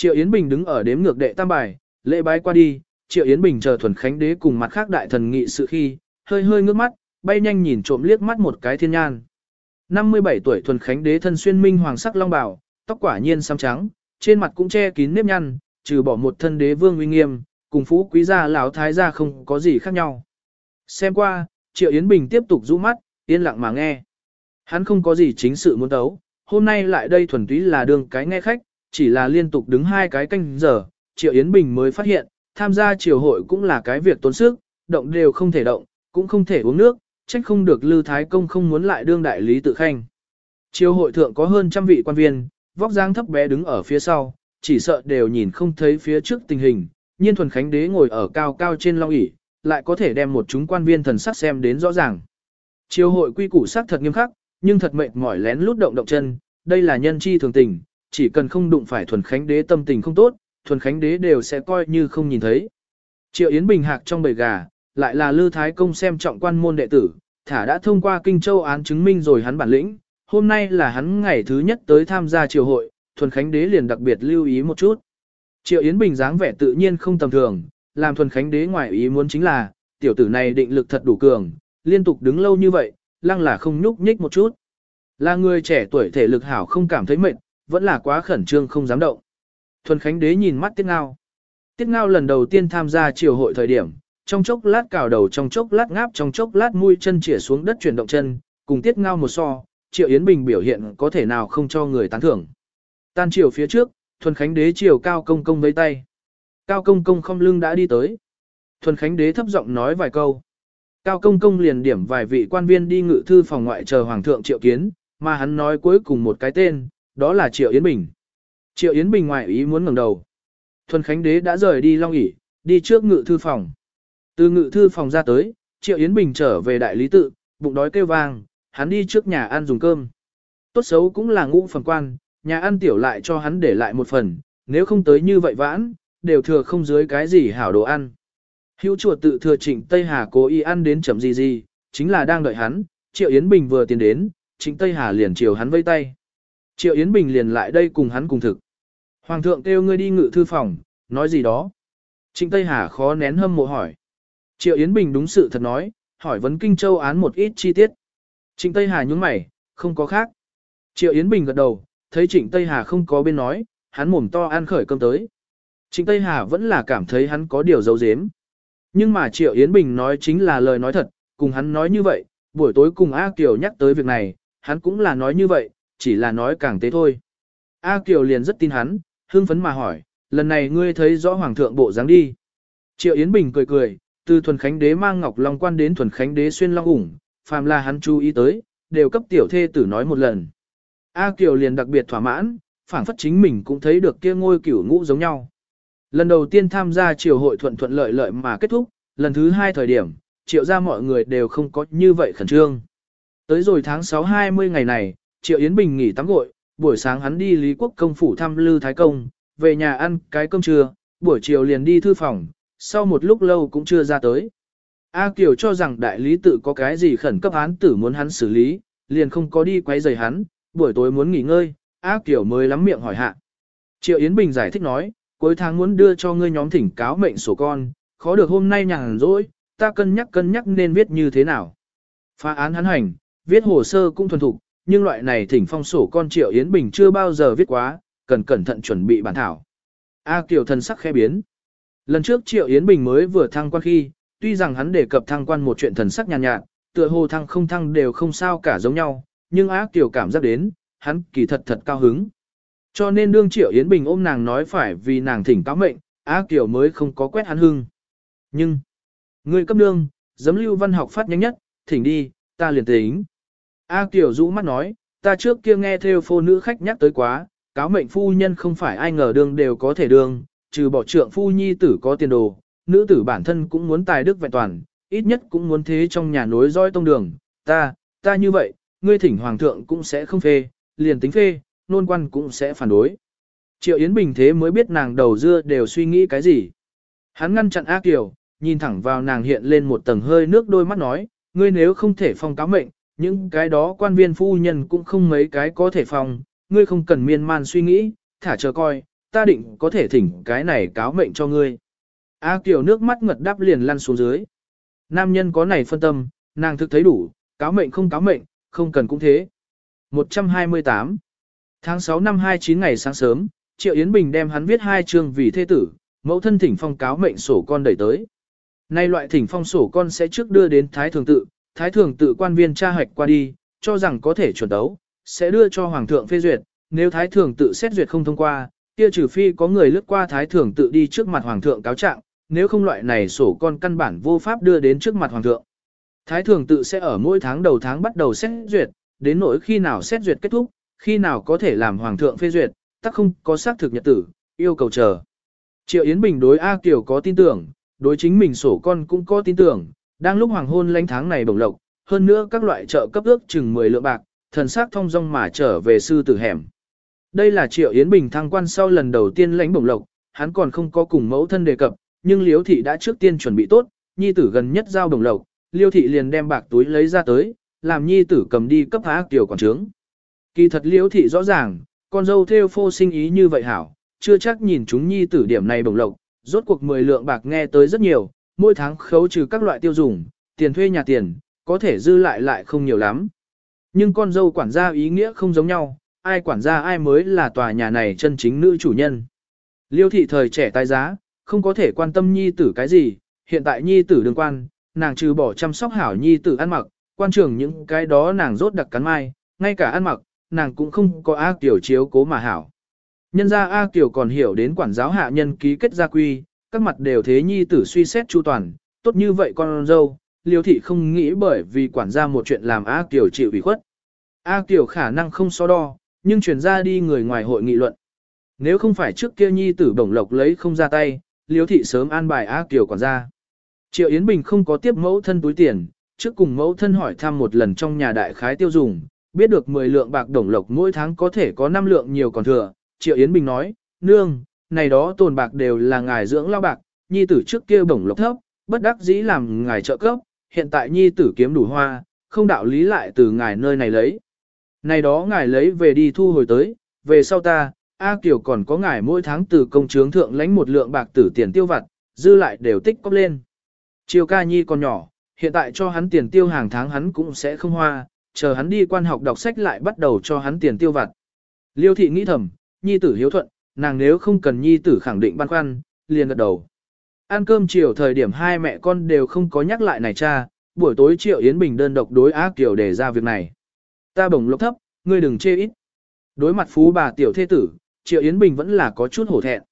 Triệu Yến Bình đứng ở đếm ngược đệ tam bài, lễ bái qua đi, Triệu Yến Bình chờ thuần khánh đế cùng mặt khác đại thần nghị sự khi, hơi hơi ngước mắt, bay nhanh nhìn trộm liếc mắt một cái thiên nhan. 57 tuổi thuần khánh đế thân xuyên minh hoàng sắc long bào, tóc quả nhiên xám trắng, trên mặt cũng che kín nếp nhăn, trừ bỏ một thân đế vương uy nghiêm, cùng phú quý gia lão thái gia không có gì khác nhau. Xem qua, Triệu Yến Bình tiếp tục rũ mắt, yên lặng mà nghe. Hắn không có gì chính sự muốn đấu, hôm nay lại đây thuần túy là đường cái nghe khách, chỉ là liên tục đứng hai cái canh giờ, Triệu Yến Bình mới phát hiện, tham gia triều hội cũng là cái việc tốn sức, động đều không thể động, cũng không thể uống nước, trách không được Lư Thái Công không muốn lại đương đại lý tự khanh. Triều hội thượng có hơn trăm vị quan viên, vóc dáng thấp bé đứng ở phía sau, chỉ sợ đều nhìn không thấy phía trước tình hình, nhiên thuần khánh đế ngồi ở cao cao trên long ỷ lại có thể đem một chúng quan viên thần sắc xem đến rõ ràng. Triều hội quy củ sắc thật nghiêm khắc, nhưng thật mệt mỏi lén lút động động chân, đây là nhân chi thường tình, chỉ cần không đụng phải thuần khánh đế tâm tình không tốt, thuần khánh đế đều sẽ coi như không nhìn thấy. Triệu Yến Bình hạc trong bầy gà, lại là Lư Thái Công xem trọng quan môn đệ tử, thả đã thông qua Kinh Châu án chứng minh rồi hắn bản lĩnh, hôm nay là hắn ngày thứ nhất tới tham gia triều hội, thuần khánh đế liền đặc biệt lưu ý một chút. Triệu Yến Bình dáng vẻ tự nhiên không tầm thường, làm thuần khánh đế ngoài ý muốn chính là, tiểu tử này định lực thật đủ cường, liên tục đứng lâu như vậy, lăng là không nhúc nhích một chút. Là người trẻ tuổi thể lực hảo không cảm thấy mệt, vẫn là quá khẩn trương không dám động. Thuần Khánh Đế nhìn mắt Tiết Ngao. Tiết Ngao lần đầu tiên tham gia triều hội thời điểm, trong chốc lát cào đầu trong chốc lát ngáp trong chốc lát mũi chân chĩa xuống đất chuyển động chân, cùng Tiết Ngao một so, Triệu Yến Bình biểu hiện có thể nào không cho người tán thưởng. Tan triều phía trước, Thuần Khánh Đế triều Cao Công Công với tay. Cao Công Công không lưng đã đi tới. Thuần Khánh Đế thấp giọng nói vài câu. Cao Công Công liền điểm vài vị quan viên đi ngự thư phòng ngoại chờ Hoàng thượng Triệu Kiến, mà hắn nói cuối cùng một cái tên, đó là Triệu Yến Bình. Triệu Yến Bình ngoại ý muốn ngẩng đầu. Thuần Khánh Đế đã rời đi Long ỉ, đi trước ngự thư phòng. Từ ngự thư phòng ra tới, Triệu Yến Bình trở về đại lý tự, bụng đói kêu vang, hắn đi trước nhà ăn dùng cơm. Tốt xấu cũng là ngũ phần quan, nhà ăn tiểu lại cho hắn để lại một phần, nếu không tới như vậy vãn, đều thừa không dưới cái gì hảo đồ ăn. Hữu chuột tự thừa trịnh Tây Hà cố ý ăn đến chậm gì gì, chính là đang đợi hắn, Triệu Yến Bình vừa tiến đến, trịnh Tây Hà liền chiều hắn vây tay. Triệu Yến Bình liền lại đây cùng hắn cùng thực. Hoàng thượng kêu ngươi đi ngự thư phòng, nói gì đó. Trịnh Tây Hà khó nén hâm mộ hỏi. Triệu Yến Bình đúng sự thật nói, hỏi vấn Kinh Châu án một ít chi tiết. Trịnh Tây Hà nhúng mày, không có khác. Triệu Yến Bình gật đầu, thấy Trịnh Tây Hà không có bên nói, hắn mồm to ăn khởi cơm tới. Trịnh Tây Hà vẫn là cảm thấy hắn có điều giấu giếm. Nhưng mà Triệu Yến Bình nói chính là lời nói thật, cùng hắn nói như vậy, buổi tối cùng A Kiều nhắc tới việc này, hắn cũng là nói như vậy, chỉ là nói càng tế thôi. A Kiều liền rất tin hắn, hưng phấn mà hỏi, lần này ngươi thấy rõ hoàng thượng bộ dáng đi. Triệu Yến Bình cười cười, từ thuần khánh đế mang ngọc long quan đến thuần khánh đế xuyên long ủng, phàm là hắn chú ý tới, đều cấp tiểu thê tử nói một lần. A Kiều liền đặc biệt thỏa mãn, phảng phất chính mình cũng thấy được kia ngôi cửu ngũ giống nhau. Lần đầu tiên tham gia triều hội thuận thuận lợi lợi mà kết thúc, lần thứ hai thời điểm, triệu ra mọi người đều không có như vậy khẩn trương. Tới rồi tháng 6-20 ngày này, Triệu Yến Bình nghỉ tắm gội, buổi sáng hắn đi Lý Quốc công phủ thăm Lư Thái Công, về nhà ăn cái cơm trưa, buổi chiều liền đi thư phòng, sau một lúc lâu cũng chưa ra tới. A Kiều cho rằng đại lý tự có cái gì khẩn cấp án tử muốn hắn xử lý, liền không có đi quấy rầy hắn, buổi tối muốn nghỉ ngơi, A Kiều mới lắm miệng hỏi hạ. Triệu Yến Bình giải thích nói, cuối tháng muốn đưa cho ngươi nhóm thỉnh cáo mệnh sổ con, khó được hôm nay nhàn rỗi, ta cân nhắc cân nhắc nên viết như thế nào. Phá án hắn hành, viết hồ sơ cũng thuần thục, nhưng loại này thỉnh phong sổ con Triệu Yến Bình chưa bao giờ viết quá, cần cẩn thận chuẩn bị bản thảo. A Kiều thần sắc khẽ biến. Lần trước Triệu Yến Bình mới vừa thăng quan khi, tuy rằng hắn đề cập thăng quan một chuyện thần sắc nhàn nhạt, nhạt, tựa hồ thăng không thăng đều không sao cả giống nhau, nhưng A Kiều cảm giác đến, hắn kỳ thật thật cao hứng. Cho nên đương Triệu Yến Bình ôm nàng nói phải vì nàng thỉnh cáo mệnh, A Kiều mới không có quét hắn hưng. Nhưng, người cấp đương giấm lưu văn học phát nhanh nhất, thỉnh đi, ta liền tính. A Kiều rũ mắt nói, ta trước kia nghe theo phô nữ khách nhắc tới quá, cáo mệnh phu nhân không phải ai ngờ đường đều có thể đường, trừ bỏ trượng phu nhi tử có tiền đồ, nữ tử bản thân cũng muốn tài đức vẹn toàn, ít nhất cũng muốn thế trong nhà nối dõi tông đường, ta, ta như vậy, ngươi thỉnh hoàng thượng cũng sẽ không phê, liền tính phê, nôn quan cũng sẽ phản đối. Triệu Yến Bình thế mới biết nàng đầu dưa đều suy nghĩ cái gì. Hắn ngăn chặn A Kiều, nhìn thẳng vào nàng hiện lên một tầng hơi nước đôi mắt nói, ngươi nếu không thể phong cáo mệnh, những cái đó quan viên phu nhân cũng không mấy cái có thể phong, ngươi không cần miên man suy nghĩ, thả chờ coi, ta định có thể thỉnh cái này cáo mệnh cho ngươi. A Kiều nước mắt ngật đáp liền lăn xuống dưới. Nam nhân có này phân tâm, nàng thực thấy đủ, cáo mệnh không cáo mệnh, không cần cũng thế. 128 Tháng 6 năm 29 ngày sáng sớm, Triệu Yến Bình đem hắn viết hai chương vì thế tử, mẫu thân thỉnh phong cáo mệnh sổ con đẩy tới. Nay loại thỉnh phong sổ con sẽ trước đưa đến Thái Thường Tự, Thái Thường Tự quan viên tra hoạch qua đi, cho rằng có thể chuẩn đấu, sẽ đưa cho Hoàng thượng phê duyệt, nếu Thái Thường Tự xét duyệt không thông qua, kia trừ phi có người lướt qua Thái Thường Tự đi trước mặt Hoàng thượng cáo trạng, nếu không loại này sổ con căn bản vô pháp đưa đến trước mặt Hoàng thượng. Thái Thường Tự sẽ ở mỗi tháng đầu tháng bắt đầu xét duyệt, đến nỗi khi nào xét duyệt kết thúc, khi nào có thể làm Hoàng thượng phê duyệt, tắc không có xác thực nhật tử, yêu cầu chờ. Triệu Yến Bình đối A Kiều có tin tưởng, đối chính mình sổ con cũng có tin tưởng, đang lúc hoàng hôn lánh tháng này bổng lộc, hơn nữa các loại trợ cấp ước chừng 10 lượng bạc, thần sắc thông dong mà trở về sư tử hẻm. Đây là Triệu Yến Bình thăng quan sau lần đầu tiên lãnh bổng lộc, hắn còn không có cùng mẫu thân đề cập, nhưng Liễu thị đã trước tiên chuẩn bị tốt, nhi tử gần nhất giao bổng lộc, Liêu thị liền đem bạc túi lấy ra tới, làm nhi tử cầm đi cấp phá tiểu quản trướng. Kỳ thật Liễu thị rõ ràng, con dâu theo phô sinh ý như vậy hảo, chưa chắc nhìn chúng nhi tử điểm này bổng lộc, rốt cuộc 10 lượng bạc nghe tới rất nhiều, mỗi tháng khấu trừ các loại tiêu dùng, tiền thuê nhà tiền, có thể dư lại lại không nhiều lắm. Nhưng con dâu quản gia ý nghĩa không giống nhau, ai quản gia ai mới là tòa nhà này chân chính nữ chủ nhân. Liêu thị thời trẻ tài giá, không có thể quan tâm nhi tử cái gì, hiện tại nhi tử đương quan, nàng trừ bỏ chăm sóc hảo nhi tử ăn mặc, quan trường những cái đó nàng rốt đặc cắn mai, ngay cả ăn mặc, nàng cũng không có A tiểu chiếu cố mà hảo. Nhân ra A Kiều còn hiểu đến quản giáo hạ nhân ký kết gia quy, các mặt đều thế nhi tử suy xét chu toàn, tốt như vậy con dâu, liêu thị không nghĩ bởi vì quản gia một chuyện làm A Kiều chịu ủy khuất. A Kiều khả năng không so đo, nhưng chuyển ra đi người ngoài hội nghị luận. Nếu không phải trước kia nhi tử bổng lộc lấy không ra tay, liêu thị sớm an bài A Kiều quản gia. Triệu Yến Bình không có tiếp mẫu thân túi tiền, trước cùng mẫu thân hỏi thăm một lần trong nhà đại khái tiêu dùng, biết được 10 lượng bạc đồng lộc mỗi tháng có thể có 5 lượng nhiều còn thừa. Triệu Yến Bình nói, nương, này đó tồn bạc đều là ngài dưỡng lao bạc, nhi tử trước kia bổng lộc thấp, bất đắc dĩ làm ngài trợ cấp, hiện tại nhi tử kiếm đủ hoa, không đạo lý lại từ ngài nơi này lấy. Này đó ngài lấy về đi thu hồi tới, về sau ta, A Kiều còn có ngài mỗi tháng từ công chướng thượng lãnh một lượng bạc tử tiền tiêu vặt, dư lại đều tích cóp lên. Triều ca nhi còn nhỏ, hiện tại cho hắn tiền tiêu hàng tháng hắn cũng sẽ không hoa, chờ hắn đi quan học đọc sách lại bắt đầu cho hắn tiền tiêu vặt. Liêu thị nghĩ thầm, nhi tử hiếu thuận, nàng nếu không cần nhi tử khẳng định băn khoăn, liền gật đầu. Ăn cơm chiều thời điểm hai mẹ con đều không có nhắc lại này cha, buổi tối Triệu Yến Bình đơn độc đối Á Kiều để ra việc này. Ta bổng lộc thấp, ngươi đừng chê ít. Đối mặt phú bà tiểu thế tử, Triệu Yến Bình vẫn là có chút hổ thẹn.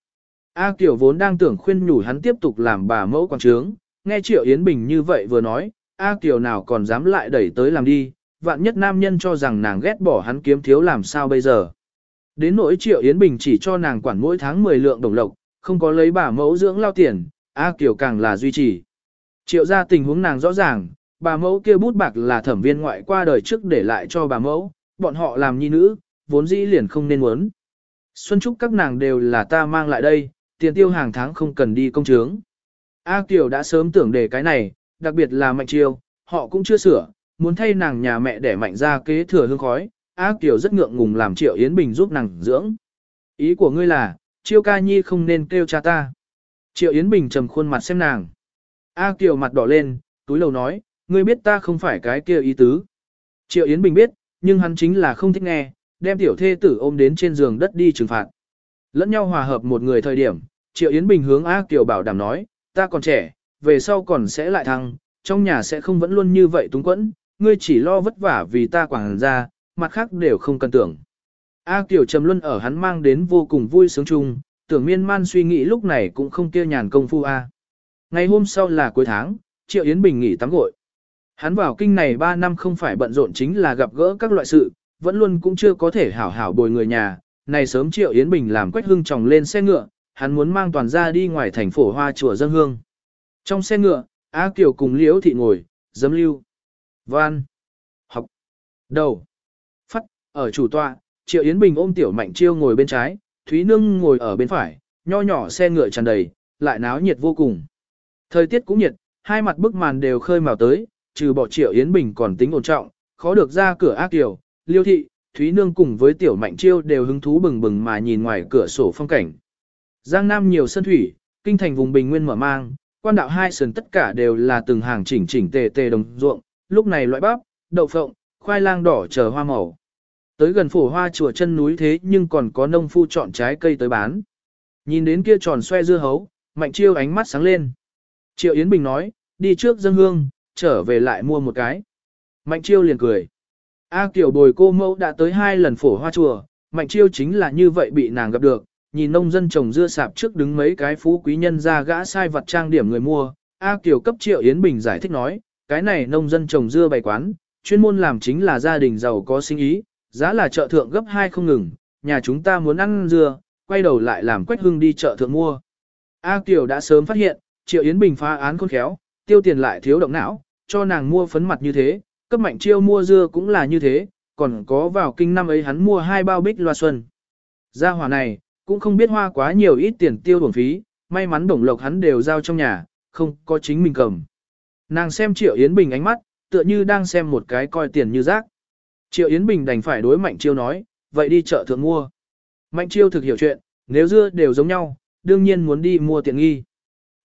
A Kiều vốn đang tưởng khuyên nhủ hắn tiếp tục làm bà mẫu quan trướng, nghe Triệu Yến Bình như vậy vừa nói, A Kiều nào còn dám lại đẩy tới làm đi, vạn nhất nam nhân cho rằng nàng ghét bỏ hắn kiếm thiếu làm sao bây giờ. Đến nỗi Triệu Yến Bình chỉ cho nàng quản mỗi tháng 10 lượng đồng lộc, không có lấy bà mẫu dưỡng lao tiền, A Kiều càng là duy trì. Triệu ra tình huống nàng rõ ràng, bà mẫu kia bút bạc là thẩm viên ngoại qua đời trước để lại cho bà mẫu, bọn họ làm nhi nữ, vốn dĩ liền không nên muốn. Xuân Trúc các nàng đều là ta mang lại đây, tiền tiêu hàng tháng không cần đi công chướng. A Kiều đã sớm tưởng đề cái này, đặc biệt là Mạnh Chiêu, họ cũng chưa sửa, muốn thay nàng nhà mẹ để Mạnh ra kế thừa hương khói, A Kiều rất ngượng ngùng làm Triệu Yến Bình giúp nàng dưỡng. Ý của ngươi là, Chiêu ca nhi không nên kêu cha ta. Triệu Yến Bình trầm khuôn mặt xem nàng. A Kiều mặt đỏ lên, túi lầu nói, ngươi biết ta không phải cái kia ý tứ. Triệu Yến Bình biết, nhưng hắn chính là không thích nghe, đem tiểu thê tử ôm đến trên giường đất đi trừng phạt. Lẫn nhau hòa hợp một người thời điểm, Triệu Yến Bình hướng A Kiều bảo đảm nói, ta còn trẻ, về sau còn sẽ lại thăng, trong nhà sẽ không vẫn luôn như vậy túng quẫn, ngươi chỉ lo vất vả vì ta quảng ra, mặt khác đều không cần tưởng. A Kiều trầm luân ở hắn mang đến vô cùng vui sướng chung, tưởng miên man suy nghĩ lúc này cũng không kia nhàn công phu A. Ngày hôm sau là cuối tháng, Triệu Yến Bình nghỉ tắm gội. Hắn vào kinh này 3 năm không phải bận rộn chính là gặp gỡ các loại sự, vẫn luôn cũng chưa có thể hảo hảo bồi người nhà. Này sớm Triệu Yến Bình làm quách hương tròng lên xe ngựa, hắn muốn mang toàn ra đi ngoài thành phổ hoa chùa dân hương. Trong xe ngựa, A Kiều cùng Liễu Thị ngồi, dấm lưu, van, học, đầu, ở chủ tọa, Triệu Yến Bình ôm Tiểu Mạnh Chiêu ngồi bên trái, Thúy Nương ngồi ở bên phải, nho nhỏ xe ngựa tràn đầy, lại náo nhiệt vô cùng. Thời tiết cũng nhiệt, hai mặt bức màn đều khơi màu tới, trừ bỏ Triệu Yến Bình còn tính ổn trọng, khó được ra cửa ác tiểu, Liêu thị, Thúy Nương cùng với Tiểu Mạnh Chiêu đều hứng thú bừng bừng mà nhìn ngoài cửa sổ phong cảnh. Giang Nam nhiều sân thủy, kinh thành vùng bình nguyên mở mang, quan đạo hai sườn tất cả đều là từng hàng chỉnh chỉnh tề tề đồng ruộng, lúc này loại bắp, đậu phộng, khoai lang đỏ chờ hoa màu. Tới gần phổ hoa chùa chân núi thế nhưng còn có nông phu chọn trái cây tới bán. Nhìn đến kia tròn xoe dưa hấu, Mạnh Chiêu ánh mắt sáng lên. Triệu Yến Bình nói, đi trước dân hương, trở về lại mua một cái. Mạnh Chiêu liền cười. A Kiều bồi cô mẫu đã tới hai lần phổ hoa chùa, Mạnh Chiêu chính là như vậy bị nàng gặp được, nhìn nông dân trồng dưa sạp trước đứng mấy cái phú quý nhân ra gã sai vật trang điểm người mua. A Kiều cấp Triệu Yến Bình giải thích nói, cái này nông dân trồng dưa bày quán, chuyên môn làm chính là gia đình giàu có sinh ý, giá là chợ thượng gấp hai không ngừng, nhà chúng ta muốn ăn dưa, quay đầu lại làm quách hưng đi chợ thượng mua. A Kiều đã sớm phát hiện, Triệu Yến Bình phá án khôn khéo, tiêu tiền lại thiếu động não, cho nàng mua phấn mặt như thế, cấp mạnh chiêu mua dưa cũng là như thế, còn có vào kinh năm ấy hắn mua hai bao bích loa xuân. Gia hỏa này, cũng không biết hoa quá nhiều ít tiền tiêu bổng phí, may mắn đồng lộc hắn đều giao trong nhà, không có chính mình cầm. Nàng xem Triệu Yến Bình ánh mắt, tựa như đang xem một cái coi tiền như rác. Triệu Yến Bình đành phải đối Mạnh Chiêu nói, vậy đi chợ thượng mua. Mạnh Chiêu thực hiểu chuyện, nếu dưa đều giống nhau, đương nhiên muốn đi mua tiện nghi.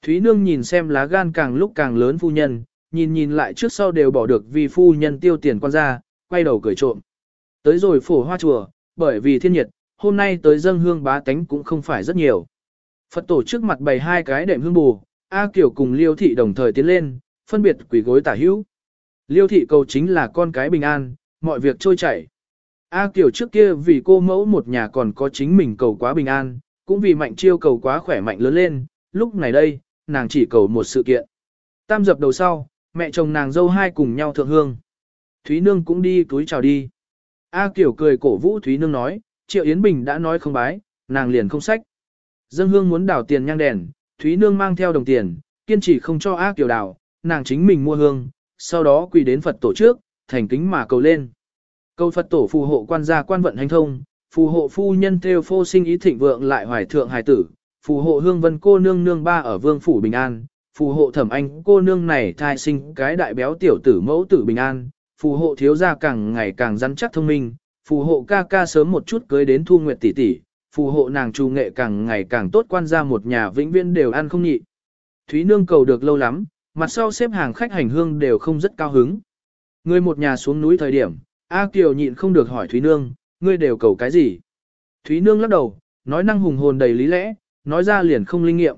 Thúy Nương nhìn xem lá gan càng lúc càng lớn phu nhân, nhìn nhìn lại trước sau đều bỏ được vì phu nhân tiêu tiền quan ra, quay đầu cười trộm. Tới rồi phổ hoa chùa, bởi vì thiên nhiệt, hôm nay tới dâng hương bá tánh cũng không phải rất nhiều. Phật tổ trước mặt bày hai cái đệm hương bù, A Kiều cùng Liêu Thị đồng thời tiến lên, phân biệt quỷ gối tả hữu. Liêu Thị cầu chính là con cái bình an, mọi việc trôi chảy. A Kiều trước kia vì cô mẫu một nhà còn có chính mình cầu quá bình an, cũng vì mạnh chiêu cầu quá khỏe mạnh lớn lên, lúc này đây, nàng chỉ cầu một sự kiện. Tam dập đầu sau, mẹ chồng nàng dâu hai cùng nhau thượng hương. Thúy Nương cũng đi túi chào đi. A Kiều cười cổ vũ Thúy Nương nói, Triệu Yến Bình đã nói không bái, nàng liền không sách. Dân hương muốn đảo tiền nhang đèn, Thúy Nương mang theo đồng tiền, kiên trì không cho A Kiều đảo, nàng chính mình mua hương, sau đó quỳ đến Phật tổ trước, thành kính mà cầu lên. Cầu Phật tổ phù hộ quan gia quan vận hành thông, phù hộ phu nhân theo phô sinh ý thịnh vượng lại hoài thượng hài tử, phù hộ hương vân cô nương nương ba ở vương phủ bình an, phù hộ thẩm anh cô nương này thai sinh cái đại béo tiểu tử mẫu tử bình an, phù hộ thiếu gia càng ngày càng rắn chắc thông minh, phù hộ ca ca sớm một chút cưới đến thu nguyệt tỷ tỷ, phù hộ nàng trù nghệ càng ngày càng tốt quan gia một nhà vĩnh viễn đều ăn không nhị. Thúy nương cầu được lâu lắm, mặt sau xếp hàng khách hành hương đều không rất cao hứng. Người một nhà xuống núi thời điểm, A Kiều nhịn không được hỏi Thúy nương, ngươi đều cầu cái gì? Thúy nương lắc đầu, nói năng hùng hồn đầy lý lẽ, nói ra liền không linh nghiệm.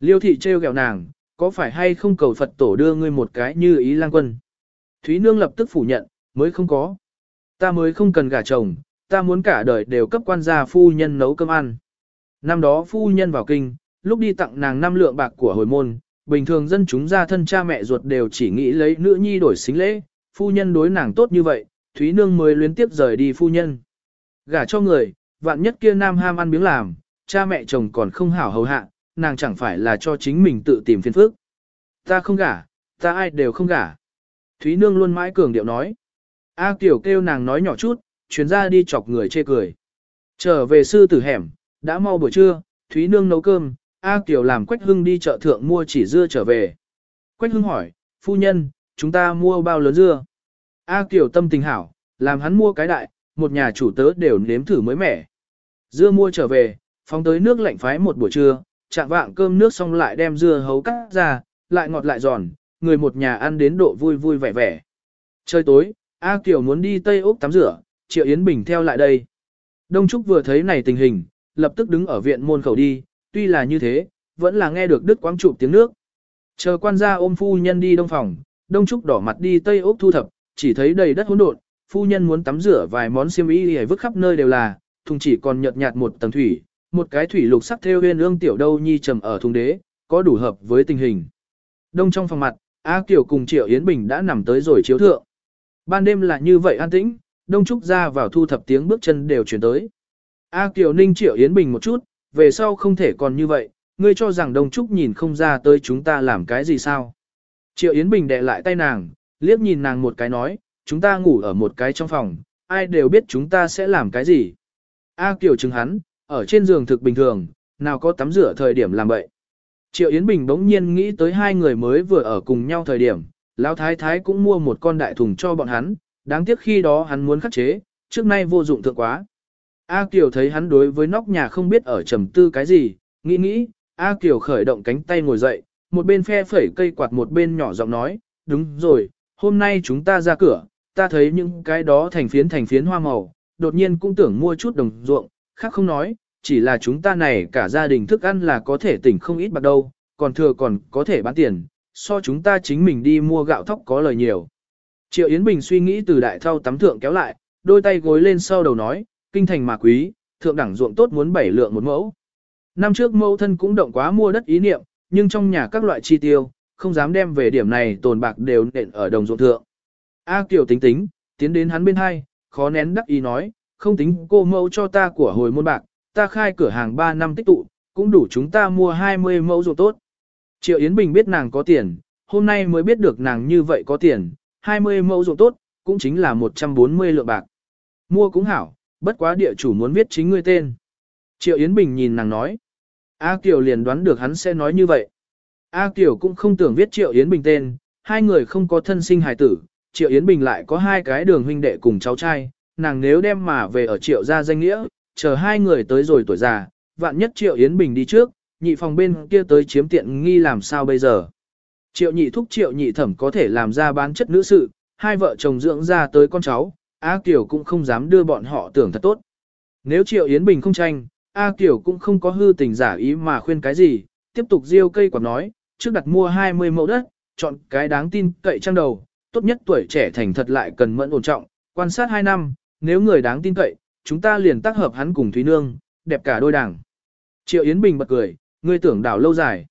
Liêu thị trêu ghẹo nàng, có phải hay không cầu Phật tổ đưa ngươi một cái như ý lang quân? Thúy Nương lập tức phủ nhận, mới không có. Ta mới không cần gả chồng, ta muốn cả đời đều cấp quan gia phu nhân nấu cơm ăn. Năm đó phu nhân vào kinh, lúc đi tặng nàng năm lượng bạc của hồi môn, bình thường dân chúng gia thân cha mẹ ruột đều chỉ nghĩ lấy nữ nhi đổi xính lễ, phu nhân đối nàng tốt như vậy, Thúy Nương mới luyến tiếp rời đi phu nhân. Gả cho người, vạn nhất kia nam ham ăn miếng làm, cha mẹ chồng còn không hảo hầu hạ, nàng chẳng phải là cho chính mình tự tìm phiền phức. Ta không gả, ta ai đều không gả. Thúy Nương luôn mãi cường điệu nói. A Kiều kêu nàng nói nhỏ chút, chuyến ra đi chọc người chê cười. Trở về sư tử hẻm, đã mau buổi trưa, Thúy Nương nấu cơm, A Kiều làm Quách Hưng đi chợ thượng mua chỉ dưa trở về. Quách Hưng hỏi, phu nhân, chúng ta mua bao lớn dưa? A Kiều tâm tình hảo, làm hắn mua cái đại, một nhà chủ tớ đều nếm thử mới mẻ. Dưa mua trở về, phóng tới nước lạnh phái một buổi trưa, chạm vạng cơm nước xong lại đem dưa hấu cắt ra, lại ngọt lại giòn, người một nhà ăn đến độ vui vui vẻ vẻ. Trời tối, A Kiều muốn đi Tây Úc tắm rửa, Triệu Yến Bình theo lại đây. Đông Trúc vừa thấy này tình hình, lập tức đứng ở viện môn khẩu đi, tuy là như thế, vẫn là nghe được đứt quáng chụp tiếng nước. Chờ quan gia ôm phu nhân đi đông phòng, Đông Trúc đỏ mặt đi Tây Úc thu thập, chỉ thấy đầy đất hỗn độn, phu nhân muốn tắm rửa vài món xiêm y để vứt khắp nơi đều là, thùng chỉ còn nhợt nhạt một tầng thủy, một cái thủy lục sắc theo huyên ương tiểu đâu nhi trầm ở thùng đế, có đủ hợp với tình hình. Đông trong phòng mặt, A Kiều cùng Triệu Yến Bình đã nằm tới rồi chiếu thượng. Ban đêm là như vậy an tĩnh, Đông Trúc ra vào thu thập tiếng bước chân đều chuyển tới. A Kiều Ninh Triệu Yến Bình một chút, về sau không thể còn như vậy, ngươi cho rằng Đông Trúc nhìn không ra tới chúng ta làm cái gì sao. Triệu Yến Bình đè lại tay nàng, liếc nhìn nàng một cái nói, chúng ta ngủ ở một cái trong phòng, ai đều biết chúng ta sẽ làm cái gì. A Kiều chứng hắn, ở trên giường thực bình thường, nào có tắm rửa thời điểm làm vậy. Triệu Yến Bình bỗng nhiên nghĩ tới hai người mới vừa ở cùng nhau thời điểm, Lão Thái Thái cũng mua một con đại thùng cho bọn hắn, đáng tiếc khi đó hắn muốn khắc chế, trước nay vô dụng thượng quá. A Kiều thấy hắn đối với nóc nhà không biết ở trầm tư cái gì, nghĩ nghĩ, A Kiều khởi động cánh tay ngồi dậy, một bên phe phẩy cây quạt một bên nhỏ giọng nói, đúng rồi, hôm nay chúng ta ra cửa, ta thấy những cái đó thành phiến thành phiến hoa màu, đột nhiên cũng tưởng mua chút đồng ruộng, khác không nói, chỉ là chúng ta này cả gia đình thức ăn là có thể tỉnh không ít bạc đâu, còn thừa còn có thể bán tiền, so chúng ta chính mình đi mua gạo thóc có lời nhiều. Triệu Yến Bình suy nghĩ từ đại thao tắm thượng kéo lại, đôi tay gối lên sau đầu nói, kinh thành mà quý, thượng đẳng ruộng tốt muốn bảy lượng một mẫu. Năm trước mẫu thân cũng động quá mua đất ý niệm, nhưng trong nhà các loại chi tiêu, không dám đem về điểm này tồn bạc đều nện ở đồng ruộng thượng. A Kiều tính tính, tiến đến hắn bên hai, khó nén đắc ý nói, không tính cô mẫu cho ta của hồi môn bạc, ta khai cửa hàng 3 năm tích tụ, cũng đủ chúng ta mua 20 mẫu ruộng tốt. Triệu Yến Bình biết nàng có tiền, hôm nay mới biết được nàng như vậy có tiền, 20 mẫu ruộng tốt, cũng chính là 140 lượng bạc. Mua cũng hảo, bất quá địa chủ muốn viết chính ngươi tên. Triệu Yến Bình nhìn nàng nói. A Kiều liền đoán được hắn sẽ nói như vậy. A Kiều cũng không tưởng viết Triệu Yến Bình tên, hai người không có thân sinh hài tử, Triệu Yến Bình lại có hai cái đường huynh đệ cùng cháu trai, nàng nếu đem mà về ở Triệu gia danh nghĩa, chờ hai người tới rồi tuổi già, vạn nhất Triệu Yến Bình đi trước, nhị phòng bên kia tới chiếm tiện nghi làm sao bây giờ. Triệu nhị thúc triệu nhị thẩm có thể làm ra bán chất nữ sự, hai vợ chồng dưỡng ra tới con cháu, A Kiều cũng không dám đưa bọn họ tưởng thật tốt. Nếu Triệu Yến Bình không tranh, A Kiều cũng không có hư tình giả ý mà khuyên cái gì, tiếp tục diêu cây quạt nói, trước đặt mua 20 mẫu đất, chọn cái đáng tin cậy trang đầu, tốt nhất tuổi trẻ thành thật lại cần mẫn ổn trọng, quan sát 2 năm, nếu người đáng tin cậy, chúng ta liền tác hợp hắn cùng Thúy Nương, đẹp cả đôi đảng. Triệu Yến Bình bật cười, ngươi tưởng đảo lâu dài.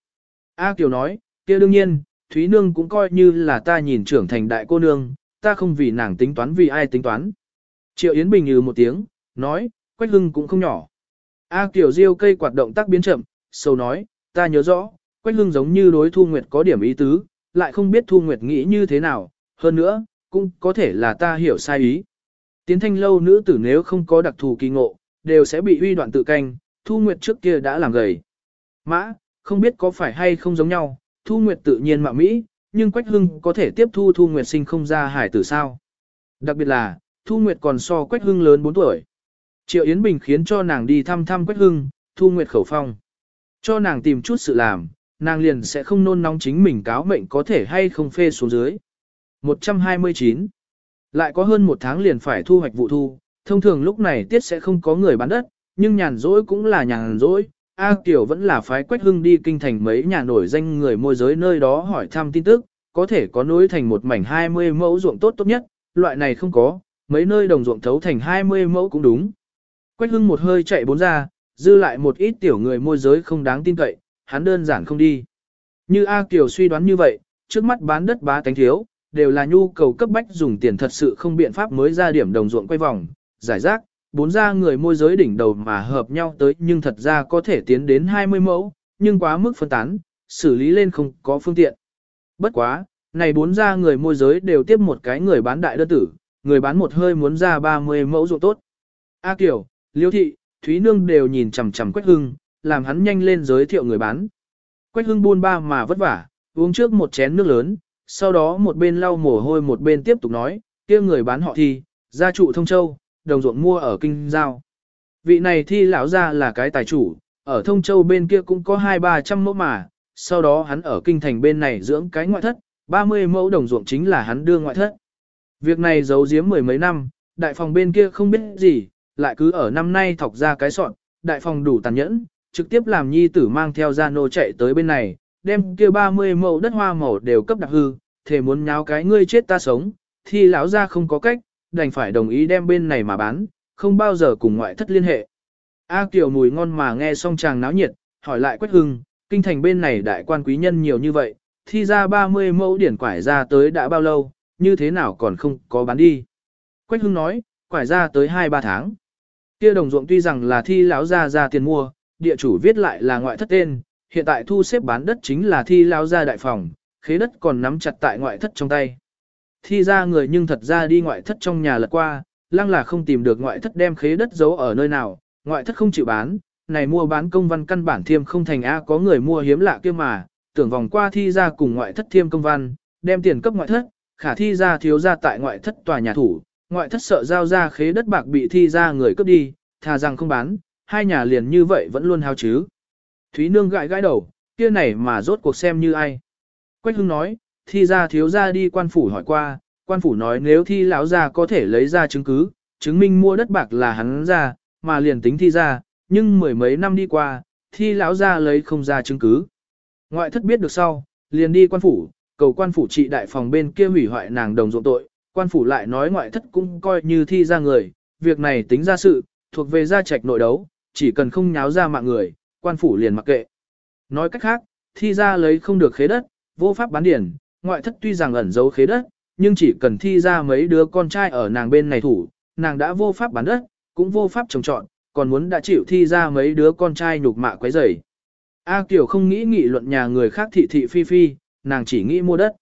A Kiều nói, kia đương nhiên, Thúy Nương cũng coi như là ta nhìn trưởng thành đại cô nương, ta không vì nàng tính toán vì ai tính toán. Triệu Yến Bình như một tiếng, nói, Quách Hưng cũng không nhỏ. A Kiều Diêu cây quạt động tác biến chậm, sâu nói, ta nhớ rõ, Quách Hưng giống như đối Thu Nguyệt có điểm ý tứ, lại không biết Thu Nguyệt nghĩ như thế nào, hơn nữa, cũng có thể là ta hiểu sai ý. Tiến thanh lâu nữ tử nếu không có đặc thù kỳ ngộ, đều sẽ bị uy đoạn tự canh, Thu Nguyệt trước kia đã làm gầy. Mã, không biết có phải hay không giống nhau, Thu Nguyệt tự nhiên mạo Mỹ, nhưng Quách Hưng có thể tiếp thu Thu Nguyệt sinh không ra hải tử sao. Đặc biệt là, Thu Nguyệt còn so Quách Hưng lớn 4 tuổi. Triệu Yến Bình khiến cho nàng đi thăm thăm Quách Hưng, Thu Nguyệt khẩu phong. Cho nàng tìm chút sự làm, nàng liền sẽ không nôn nóng chính mình cáo mệnh có thể hay không phê xuống dưới. 129. Lại có hơn một tháng liền phải thu hoạch vụ thu, thông thường lúc này tiết sẽ không có người bán đất, nhưng nhàn rỗi cũng là nhàn rỗi, A Kiều vẫn là phái Quách Hưng đi kinh thành mấy nhà nổi danh người môi giới nơi đó hỏi thăm tin tức, có thể có nối thành một mảnh 20 mẫu ruộng tốt tốt nhất, loại này không có, mấy nơi đồng ruộng thấu thành 20 mẫu cũng đúng. Quách hưng một hơi chạy bốn ra, dư lại một ít tiểu người môi giới không đáng tin cậy, hắn đơn giản không đi. Như A Kiều suy đoán như vậy, trước mắt bán đất bá tánh thiếu, đều là nhu cầu cấp bách dùng tiền thật sự không biện pháp mới ra điểm đồng ruộng quay vòng, giải rác, bốn ra người môi giới đỉnh đầu mà hợp nhau tới nhưng thật ra có thể tiến đến 20 mẫu, nhưng quá mức phân tán, xử lý lên không có phương tiện. Bất quá, này bốn ra người môi giới đều tiếp một cái người bán đại đơn tử, người bán một hơi muốn ra 30 mẫu ruộng tốt. A Kiều, Liêu Thị, Thúy Nương đều nhìn chằm chằm Quách Hưng, làm hắn nhanh lên giới thiệu người bán. Quách Hưng buôn ba mà vất vả, uống trước một chén nước lớn, sau đó một bên lau mồ hôi một bên tiếp tục nói, kia người bán họ thi, gia trụ thông châu, đồng ruộng mua ở kinh giao. Vị này thi lão ra là cái tài chủ, ở thông châu bên kia cũng có hai ba trăm mẫu mà, sau đó hắn ở kinh thành bên này dưỡng cái ngoại thất, 30 mẫu đồng ruộng chính là hắn đưa ngoại thất. Việc này giấu giếm mười mấy năm, đại phòng bên kia không biết gì, lại cứ ở năm nay thọc ra cái sọn, đại phòng đủ tàn nhẫn, trực tiếp làm nhi tử mang theo gia nô chạy tới bên này, đem kia 30 mẫu đất hoa màu đều cấp đặc hư, thề muốn nháo cái ngươi chết ta sống, thì lão ra không có cách, đành phải đồng ý đem bên này mà bán, không bao giờ cùng ngoại thất liên hệ. A Kiều mùi ngon mà nghe xong chàng náo nhiệt, hỏi lại Quách Hưng, kinh thành bên này đại quan quý nhân nhiều như vậy, thi ra 30 mẫu điển quải ra tới đã bao lâu, như thế nào còn không có bán đi. Quách Hưng nói, quải ra tới 2-3 tháng. Kia đồng ruộng tuy rằng là thi lão gia ra tiền mua, địa chủ viết lại là ngoại thất tên, hiện tại thu xếp bán đất chính là thi lão gia đại phòng, khế đất còn nắm chặt tại ngoại thất trong tay. Thi ra người nhưng thật ra đi ngoại thất trong nhà lật qua, lăng là không tìm được ngoại thất đem khế đất giấu ở nơi nào, ngoại thất không chịu bán, này mua bán công văn căn bản thiêm không thành A có người mua hiếm lạ kia mà, tưởng vòng qua thi ra cùng ngoại thất thiêm công văn, đem tiền cấp ngoại thất, khả thi ra thiếu ra tại ngoại thất tòa nhà thủ, ngoại thất sợ giao ra khế đất bạc bị thi ra người cướp đi, thà rằng không bán, hai nhà liền như vậy vẫn luôn hao chứ. Thúy Nương gãi gãi đầu, kia này mà rốt cuộc xem như ai. Quách Hưng nói, thi ra thiếu ra đi quan phủ hỏi qua, quan phủ nói nếu thi lão ra có thể lấy ra chứng cứ, chứng minh mua đất bạc là hắn ra, mà liền tính thi ra, nhưng mười mấy năm đi qua, thi lão ra lấy không ra chứng cứ. Ngoại thất biết được sau, liền đi quan phủ, cầu quan phủ trị đại phòng bên kia hủy hoại nàng đồng ruộng tội, quan phủ lại nói ngoại thất cũng coi như thi ra người, việc này tính ra sự, thuộc về gia trạch nội đấu, chỉ cần không nháo ra mạng người, quan phủ liền mặc kệ. Nói cách khác, thi ra lấy không được khế đất, vô pháp bán điển, ngoại thất tuy rằng ẩn giấu khế đất, nhưng chỉ cần thi ra mấy đứa con trai ở nàng bên này thủ, nàng đã vô pháp bán đất, cũng vô pháp trồng trọn, còn muốn đã chịu thi ra mấy đứa con trai nhục mạ quấy rầy. A Kiều không nghĩ nghị luận nhà người khác thị thị phi phi, nàng chỉ nghĩ mua đất.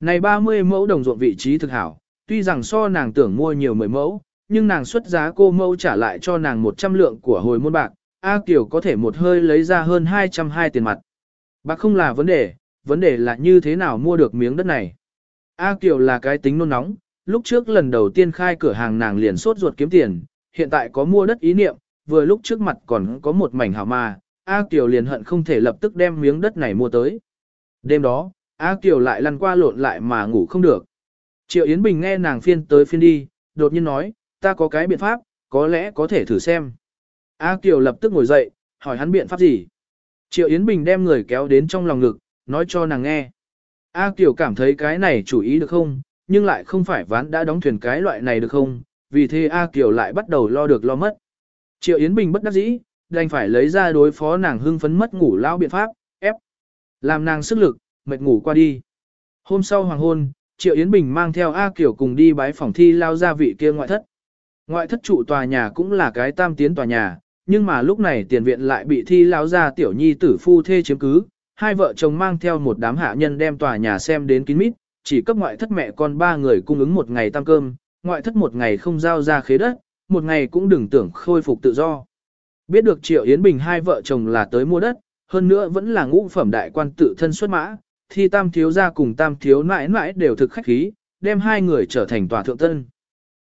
Này 30 mẫu đồng ruộng vị trí thực hảo, tuy rằng so nàng tưởng mua nhiều mười mẫu, nhưng nàng xuất giá cô mẫu trả lại cho nàng 100 lượng của hồi môn bạc, A Kiều có thể một hơi lấy ra hơn 220 tiền mặt. Bạc không là vấn đề, vấn đề là như thế nào mua được miếng đất này. A Kiều là cái tính nôn nóng, lúc trước lần đầu tiên khai cửa hàng nàng liền sốt ruột kiếm tiền, hiện tại có mua đất ý niệm, vừa lúc trước mặt còn có một mảnh hảo mà, A Kiều liền hận không thể lập tức đem miếng đất này mua tới. Đêm đó, A Kiều lại lăn qua lộn lại mà ngủ không được. Triệu Yến Bình nghe nàng phiên tới phiên đi, đột nhiên nói, ta có cái biện pháp, có lẽ có thể thử xem. A Kiều lập tức ngồi dậy, hỏi hắn biện pháp gì. Triệu Yến Bình đem người kéo đến trong lòng ngực, nói cho nàng nghe. A Kiều cảm thấy cái này chủ ý được không, nhưng lại không phải ván đã đóng thuyền cái loại này được không, vì thế A Kiều lại bắt đầu lo được lo mất. Triệu Yến Bình bất đắc dĩ, đành phải lấy ra đối phó nàng hưng phấn mất ngủ lao biện pháp, ép. Làm nàng sức lực, mệt ngủ qua đi. Hôm sau hoàng hôn, Triệu Yến Bình mang theo A Kiều cùng đi bái phòng thi lao ra vị kia ngoại thất. Ngoại thất trụ tòa nhà cũng là cái tam tiến tòa nhà, nhưng mà lúc này tiền viện lại bị thi lao ra tiểu nhi tử phu thê chiếm cứ. Hai vợ chồng mang theo một đám hạ nhân đem tòa nhà xem đến kín mít, chỉ cấp ngoại thất mẹ con ba người cung ứng một ngày tam cơm, ngoại thất một ngày không giao ra khế đất, một ngày cũng đừng tưởng khôi phục tự do. Biết được Triệu Yến Bình hai vợ chồng là tới mua đất, hơn nữa vẫn là ngũ phẩm đại quan tự thân xuất mã, thì tam thiếu gia cùng tam thiếu nãi nãi đều thực khách khí, đem hai người trở thành tòa thượng tân.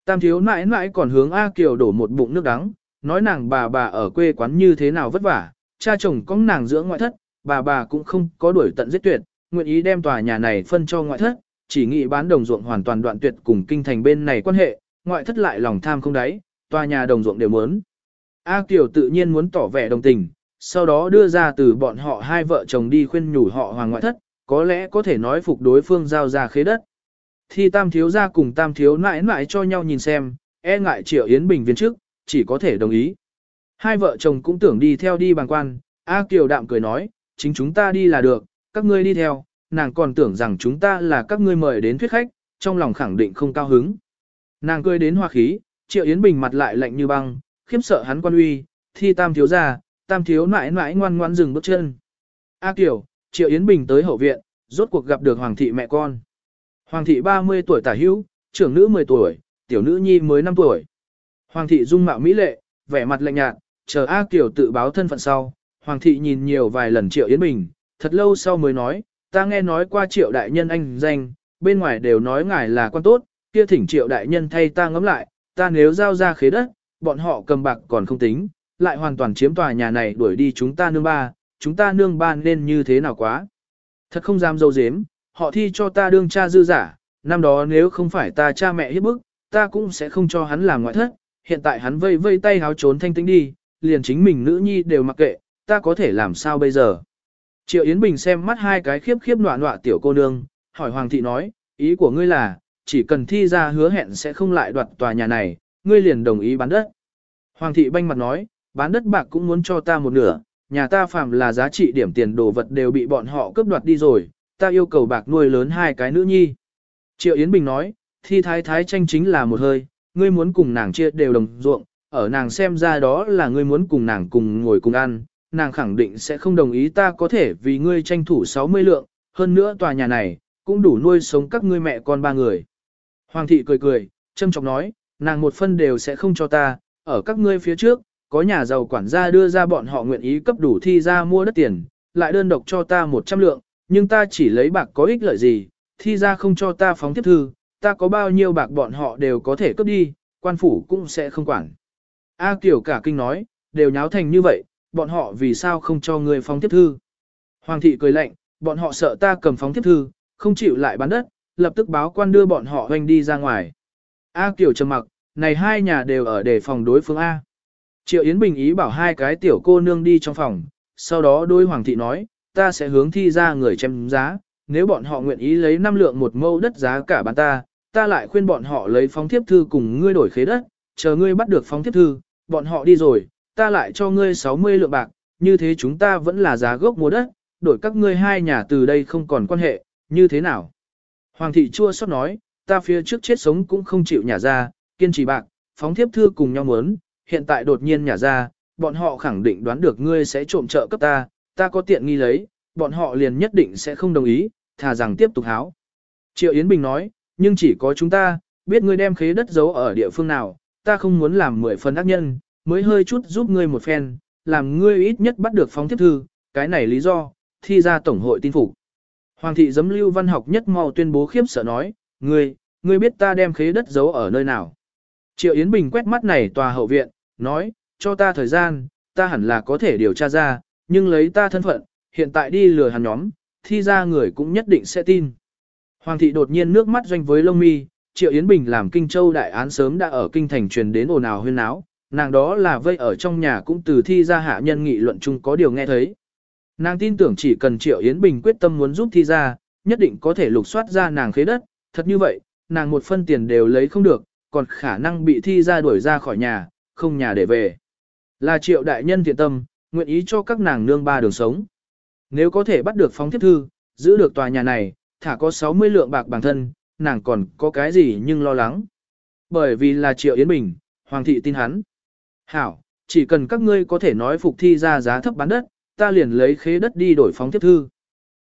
Tam thiếu nãi nãi còn hướng A Kiều đổ một bụng nước đắng, nói nàng bà bà ở quê quán như thế nào vất vả, cha chồng có nàng dưỡng ngoại thất, bà bà cũng không có đuổi tận giết tuyệt, nguyện ý đem tòa nhà này phân cho ngoại thất, chỉ nghĩ bán đồng ruộng hoàn toàn đoạn tuyệt cùng kinh thành bên này quan hệ, ngoại thất lại lòng tham không đáy, tòa nhà đồng ruộng đều muốn. A Kiều tự nhiên muốn tỏ vẻ đồng tình, sau đó đưa ra từ bọn họ hai vợ chồng đi khuyên nhủ họ hoàng ngoại thất, có lẽ có thể nói phục đối phương giao ra khế đất. Thi tam thiếu ra cùng tam thiếu nãi nãi cho nhau nhìn xem, e ngại Triệu Yến Bình viên trước, chỉ có thể đồng ý. Hai vợ chồng cũng tưởng đi theo đi bằng quan, A Kiều đạm cười nói, chính chúng ta đi là được, các ngươi đi theo, nàng còn tưởng rằng chúng ta là các ngươi mời đến thuyết khách, trong lòng khẳng định không cao hứng. Nàng cười đến hoa khí, Triệu Yến Bình mặt lại lạnh như băng, khiếp sợ hắn quan uy, thi tam thiếu ra, tam thiếu nãi nãi ngoan ngoan dừng bước chân. A Kiều, Triệu Yến Bình tới hậu viện, rốt cuộc gặp được Hoàng thị mẹ con. Hoàng thị 30 tuổi tả hữu, trưởng nữ 10 tuổi, tiểu nữ nhi mới 5 tuổi. Hoàng thị dung mạo mỹ lệ, vẻ mặt lạnh nhạt, chờ A Kiều tự báo thân phận sau. Hoàng thị nhìn nhiều vài lần Triệu Yến Bình, thật lâu sau mới nói, ta nghe nói qua Triệu đại nhân anh danh, bên ngoài đều nói ngài là quan tốt, kia thỉnh Triệu đại nhân thay ta ngẫm lại, ta nếu giao ra khế đất, bọn họ cầm bạc còn không tính, lại hoàn toàn chiếm tòa nhà này đuổi đi chúng ta nương ba, chúng ta nương ba nên như thế nào quá. Thật không dám dâu dếm, họ thi cho ta đương cha dư giả, năm đó nếu không phải ta cha mẹ hiếp bức, ta cũng sẽ không cho hắn làm ngoại thất, hiện tại hắn vây vây tay háo trốn thanh tĩnh đi, liền chính mình nữ nhi đều mặc kệ, ta có thể làm sao bây giờ. Triệu Yến Bình xem mắt hai cái khiếp khiếp nọa nọa tiểu cô nương, hỏi Hoàng thị nói, ý của ngươi là, chỉ cần thi ra hứa hẹn sẽ không lại đoạt tòa nhà này, ngươi liền đồng ý bán đất. Hoàng thị banh mặt nói, bán đất bạc cũng muốn cho ta một nửa, nhà ta phạm là giá trị điểm tiền đồ vật đều bị bọn họ cướp đoạt đi rồi, ta yêu cầu bạc nuôi lớn hai cái nữ nhi. Triệu Yến Bình nói, thi thái thái tranh chính là một hơi, ngươi muốn cùng nàng chia đều đồng ruộng, ở nàng xem ra đó là ngươi muốn cùng nàng cùng ngồi cùng ăn, nàng khẳng định sẽ không đồng ý ta có thể vì ngươi tranh thủ 60 lượng, hơn nữa tòa nhà này, cũng đủ nuôi sống các ngươi mẹ con ba người. Hoàng thị cười cười, châm chọc nói, nàng một phân đều sẽ không cho ta, ở các ngươi phía trước, có nhà giàu quản gia đưa ra bọn họ nguyện ý cấp đủ thi ra mua đất tiền, lại đơn độc cho ta 100 lượng, nhưng ta chỉ lấy bạc có ích lợi gì, thi ra không cho ta phóng tiếp thư, ta có bao nhiêu bạc bọn họ đều có thể cướp đi, quan phủ cũng sẽ không quản. A Kiều cả kinh nói, đều nháo thành như vậy, bọn họ vì sao không cho người phóng tiếp thư. Hoàng thị cười lạnh, bọn họ sợ ta cầm phóng tiếp thư, không chịu lại bán đất, lập tức báo quan đưa bọn họ hoành đi ra ngoài. A Kiều trầm mặc, này hai nhà đều ở đề phòng đối phương A. Triệu Yến Bình ý bảo hai cái tiểu cô nương đi trong phòng, sau đó đôi Hoàng thị nói, ta sẽ hướng thi ra người chém giá, nếu bọn họ nguyện ý lấy năm lượng một mẫu đất giá cả bán ta, ta lại khuyên bọn họ lấy phóng thiếp thư cùng ngươi đổi khế đất, chờ ngươi bắt được phóng thiếp thư, bọn họ đi rồi, ta lại cho ngươi 60 lượng bạc, như thế chúng ta vẫn là giá gốc mua đất, đổi các ngươi hai nhà từ đây không còn quan hệ, như thế nào? Hoàng thị chua xót nói, ta phía trước chết sống cũng không chịu nhả ra, kiên trì bạc, phóng thiếp thư cùng nhau muốn, hiện tại đột nhiên nhả ra, bọn họ khẳng định đoán được ngươi sẽ trộm trợ cấp ta, ta có tiện nghi lấy, bọn họ liền nhất định sẽ không đồng ý, thà rằng tiếp tục háo. Triệu Yến Bình nói, nhưng chỉ có chúng ta, biết ngươi đem khế đất giấu ở địa phương nào, ta không muốn làm mười phần ác nhân, mới hơi chút giúp ngươi một phen, làm ngươi ít nhất bắt được phóng tiếp thư, cái này lý do, thi ra tổng hội tin phục. Hoàng thị giấm lưu văn học nhất mau tuyên bố khiếp sợ nói, ngươi, ngươi biết ta đem khế đất giấu ở nơi nào. Triệu Yến Bình quét mắt này tòa hậu viện, nói, cho ta thời gian, ta hẳn là có thể điều tra ra, nhưng lấy ta thân phận, hiện tại đi lừa hắn nhóm, thi ra người cũng nhất định sẽ tin. Hoàng thị đột nhiên nước mắt doanh với lông mi, Triệu Yến Bình làm Kinh Châu đại án sớm đã ở Kinh Thành truyền đến ồn ào huyên náo, nàng đó là vây ở trong nhà cũng từ thi ra hạ nhân nghị luận chung có điều nghe thấy. Nàng tin tưởng chỉ cần Triệu Yến Bình quyết tâm muốn giúp thi ra, nhất định có thể lục soát ra nàng khế đất, thật như vậy, nàng một phân tiền đều lấy không được, còn khả năng bị thi ra đuổi ra khỏi nhà, không nhà để về. Là Triệu đại nhân thiện tâm, nguyện ý cho các nàng nương ba đường sống. Nếu có thể bắt được phóng thiết thư, giữ được tòa nhà này, thả có 60 lượng bạc bản thân, nàng còn có cái gì nhưng lo lắng. Bởi vì là Triệu Yến Bình, Hoàng thị tin hắn. Hảo, chỉ cần các ngươi có thể nói phục thi ra giá thấp bán đất, ta liền lấy khế đất đi đổi phóng tiếp thư.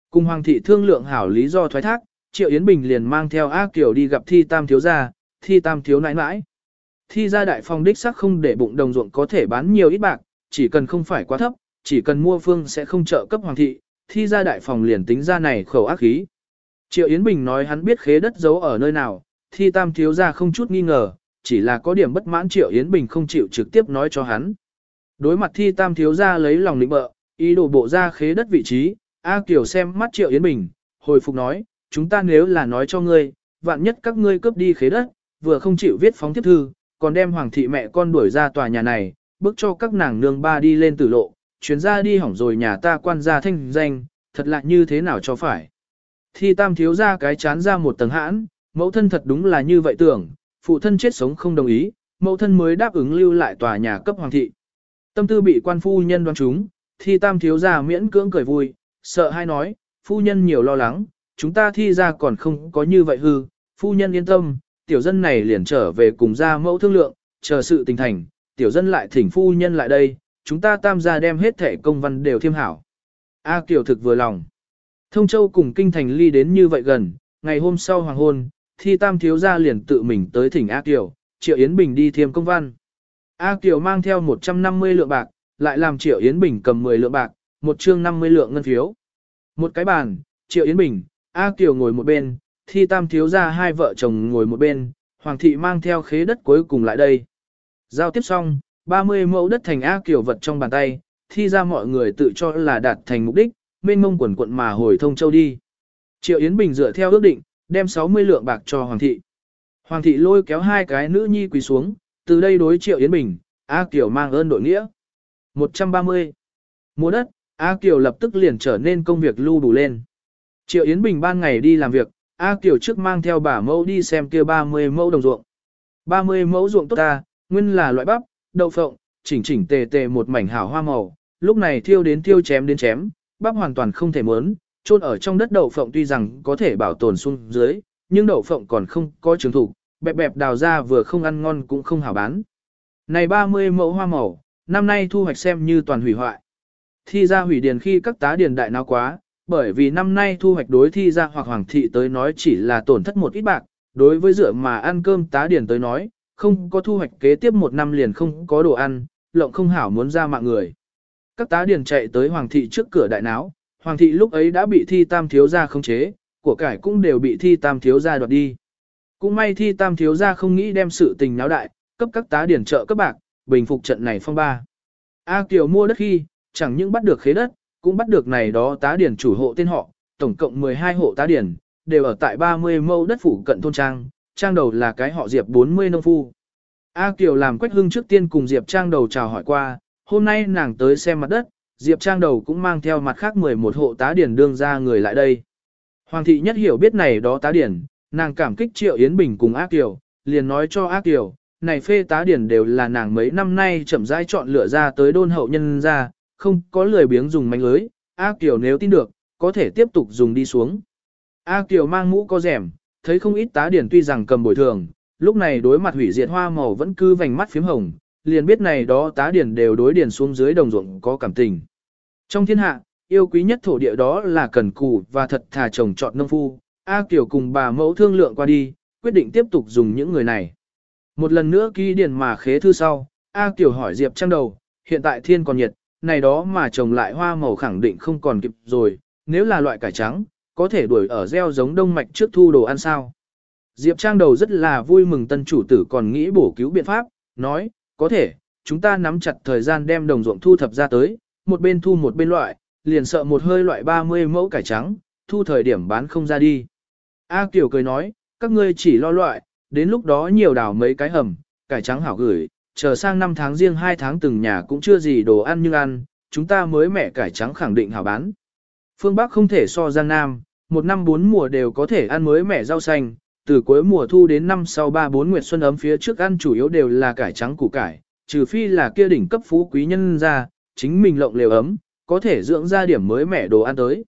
Cùng Hoàng thị thương lượng hảo lý do thoái thác, Triệu Yến Bình liền mang theo A Kiều đi gặp thi tam thiếu gia, thi tam thiếu nãi nãi. Thi ra đại phong đích xác không để bụng đồng ruộng có thể bán nhiều ít bạc, chỉ cần không phải quá thấp, chỉ cần mua phương sẽ không trợ cấp hoàng thị, thi ra đại phòng liền tính ra này khẩu ác khí. Triệu Yến Bình nói hắn biết khế đất giấu ở nơi nào, thi tam thiếu ra không chút nghi ngờ, chỉ là có điểm bất mãn Triệu Yến Bình không chịu trực tiếp nói cho hắn. Đối mặt thi tam thiếu ra lấy lòng lĩnh bợ, ý đồ bộ ra khế đất vị trí, A Kiều xem mắt Triệu Yến Bình, hồi phục nói, chúng ta nếu là nói cho ngươi, vạn nhất các ngươi cướp đi khế đất, vừa không chịu viết phóng tiếp thư, còn đem hoàng thị mẹ con đuổi ra tòa nhà này, bước cho các nàng nương ba đi lên tử lộ, chuyến ra đi hỏng rồi nhà ta quan gia thanh danh, thật lạ như thế nào cho phải. Thi tam thiếu ra cái chán ra một tầng hãn, Mẫu thân thật đúng là như vậy tưởng, phụ thân chết sống không đồng ý, mẫu thân mới đáp ứng lưu lại tòa nhà cấp hoàng thị. Tâm tư bị quan phu nhân đoán chúng, thi tam thiếu gia miễn cưỡng cười vui, sợ hay nói, phu nhân nhiều lo lắng, chúng ta thi ra còn không có như vậy hư, phu nhân yên tâm, tiểu dân này liền trở về cùng gia mẫu thương lượng, chờ sự tình thành, tiểu dân lại thỉnh phu nhân lại đây, chúng ta tam gia đem hết thể công văn đều thiêm hảo. A Kiều thực vừa lòng. Thông Châu cùng kinh thành ly đến như vậy gần, ngày hôm sau hoàng hôn, thi tam thiếu gia liền tự mình tới thỉnh A Kiều, Triệu Yến Bình đi thiêm công văn. A Kiều mang theo 150 lượng bạc, lại làm Triệu Yến Bình cầm 10 lượng bạc, một chương 50 lượng ngân phiếu. Một cái bàn, Triệu Yến Bình, A Kiều ngồi một bên, thi tam thiếu gia hai vợ chồng ngồi một bên, Hoàng thị mang theo khế đất cuối cùng lại đây. Giao tiếp xong, 30 mẫu đất thành A kiểu vật trong bàn tay, thi ra mọi người tự cho là đạt thành mục đích, mênh mông quần quận mà hồi thông châu đi. Triệu Yến Bình dựa theo ước định, đem 60 lượng bạc cho Hoàng thị. Hoàng thị lôi kéo hai cái nữ nhi quỳ xuống, từ đây đối Triệu Yến Bình, A Kiều mang ơn đội nghĩa. 130. Mua đất, A Kiều lập tức liền trở nên công việc lưu đủ lên. Triệu Yến Bình ban ngày đi làm việc, A Kiều trước mang theo bà mẫu đi xem kia 30 mẫu đồng ruộng. 30 mẫu ruộng tốt ta, nguyên là loại bắp, đậu phộng, chỉnh chỉnh tề tề một mảnh hảo hoa màu, lúc này thiêu đến thiêu chém đến chém, bắp hoàn toàn không thể mớn, chôn ở trong đất đậu phộng tuy rằng có thể bảo tồn xuống dưới, nhưng đậu phộng còn không có trường thủ, bẹp bẹp đào ra vừa không ăn ngon cũng không hảo bán. Này 30 mẫu hoa màu, năm nay thu hoạch xem như toàn hủy hoại. Thi ra hủy điền khi các tá điền đại nào quá, bởi vì năm nay thu hoạch đối thi ra hoặc hoàng thị tới nói chỉ là tổn thất một ít bạc, đối với dựa mà ăn cơm tá điền tới nói, không có thu hoạch kế tiếp một năm liền không có đồ ăn, lộng không hảo muốn ra mạng người. Các tá điền chạy tới hoàng thị trước cửa đại náo, hoàng thị lúc ấy đã bị thi tam thiếu gia khống chế, của cải cũng đều bị thi tam thiếu gia đoạt đi. Cũng may thi tam thiếu gia không nghĩ đem sự tình náo đại, cấp các tá điển trợ các bạc, bình phục trận này phong ba. A Kiều mua đất khi, chẳng những bắt được khế đất, cũng bắt được này đó tá điển chủ hộ tên họ, tổng cộng 12 hộ tá điển, đều ở tại 30 mẫu đất phủ cận thôn trang, trang đầu là cái họ Diệp 40 nông phu. A Kiều làm quách hưng trước tiên cùng Diệp trang đầu chào hỏi qua, hôm nay nàng tới xem mặt đất, Diệp trang đầu cũng mang theo mặt khác 11 hộ tá điển đương ra người lại đây. Hoàng thị nhất hiểu biết này đó tá điển, nàng cảm kích Triệu Yến Bình cùng A Kiều, liền nói cho A Kiều, này phê tá điển đều là nàng mấy năm nay chậm rãi chọn lựa ra tới đôn hậu nhân ra, không có lười biếng dùng mánh lưới, A Kiều nếu tin được, có thể tiếp tục dùng đi xuống. A Kiều mang mũ có rẻm, thấy không ít tá điển tuy rằng cầm bồi thường, lúc này đối mặt hủy diệt hoa màu vẫn cứ vành mắt phím hồng, liền biết này đó tá điển đều đối điển xuống dưới đồng ruộng có cảm tình. Trong thiên hạ, yêu quý nhất thổ địa đó là cần cù và thật thà trồng trọt nông phu, A Kiều cùng bà mẫu thương lượng qua đi, quyết định tiếp tục dùng những người này. Một lần nữa ký điển mà khế thư sau, A Kiều hỏi Diệp Trang đầu, hiện tại thiên còn nhiệt, này đó mà trồng lại hoa màu khẳng định không còn kịp rồi, nếu là loại cải trắng, có thể đuổi ở gieo giống đông mạch trước thu đồ ăn sao. Diệp Trang đầu rất là vui mừng tân chủ tử còn nghĩ bổ cứu biện pháp, nói, có thể, chúng ta nắm chặt thời gian đem đồng ruộng thu thập ra tới, một bên thu một bên loại, liền sợ một hơi loại 30 mẫu cải trắng, thu thời điểm bán không ra đi. A Kiều cười nói, các ngươi chỉ lo loại, đến lúc đó nhiều đào mấy cái hầm, cải trắng hảo gửi, chờ sang năm tháng riêng hai tháng từng nhà cũng chưa gì đồ ăn nhưng ăn, chúng ta mới mẻ cải trắng khẳng định hảo bán. Phương Bắc không thể so Giang Nam, một năm bốn mùa đều có thể ăn mới mẻ rau xanh, từ cuối mùa thu đến năm sau ba bốn nguyệt xuân ấm phía trước ăn chủ yếu đều là cải trắng củ cải, trừ phi là kia đỉnh cấp phú quý nhân ra, chính mình lộng lều ấm, có thể dưỡng ra điểm mới mẻ đồ ăn tới.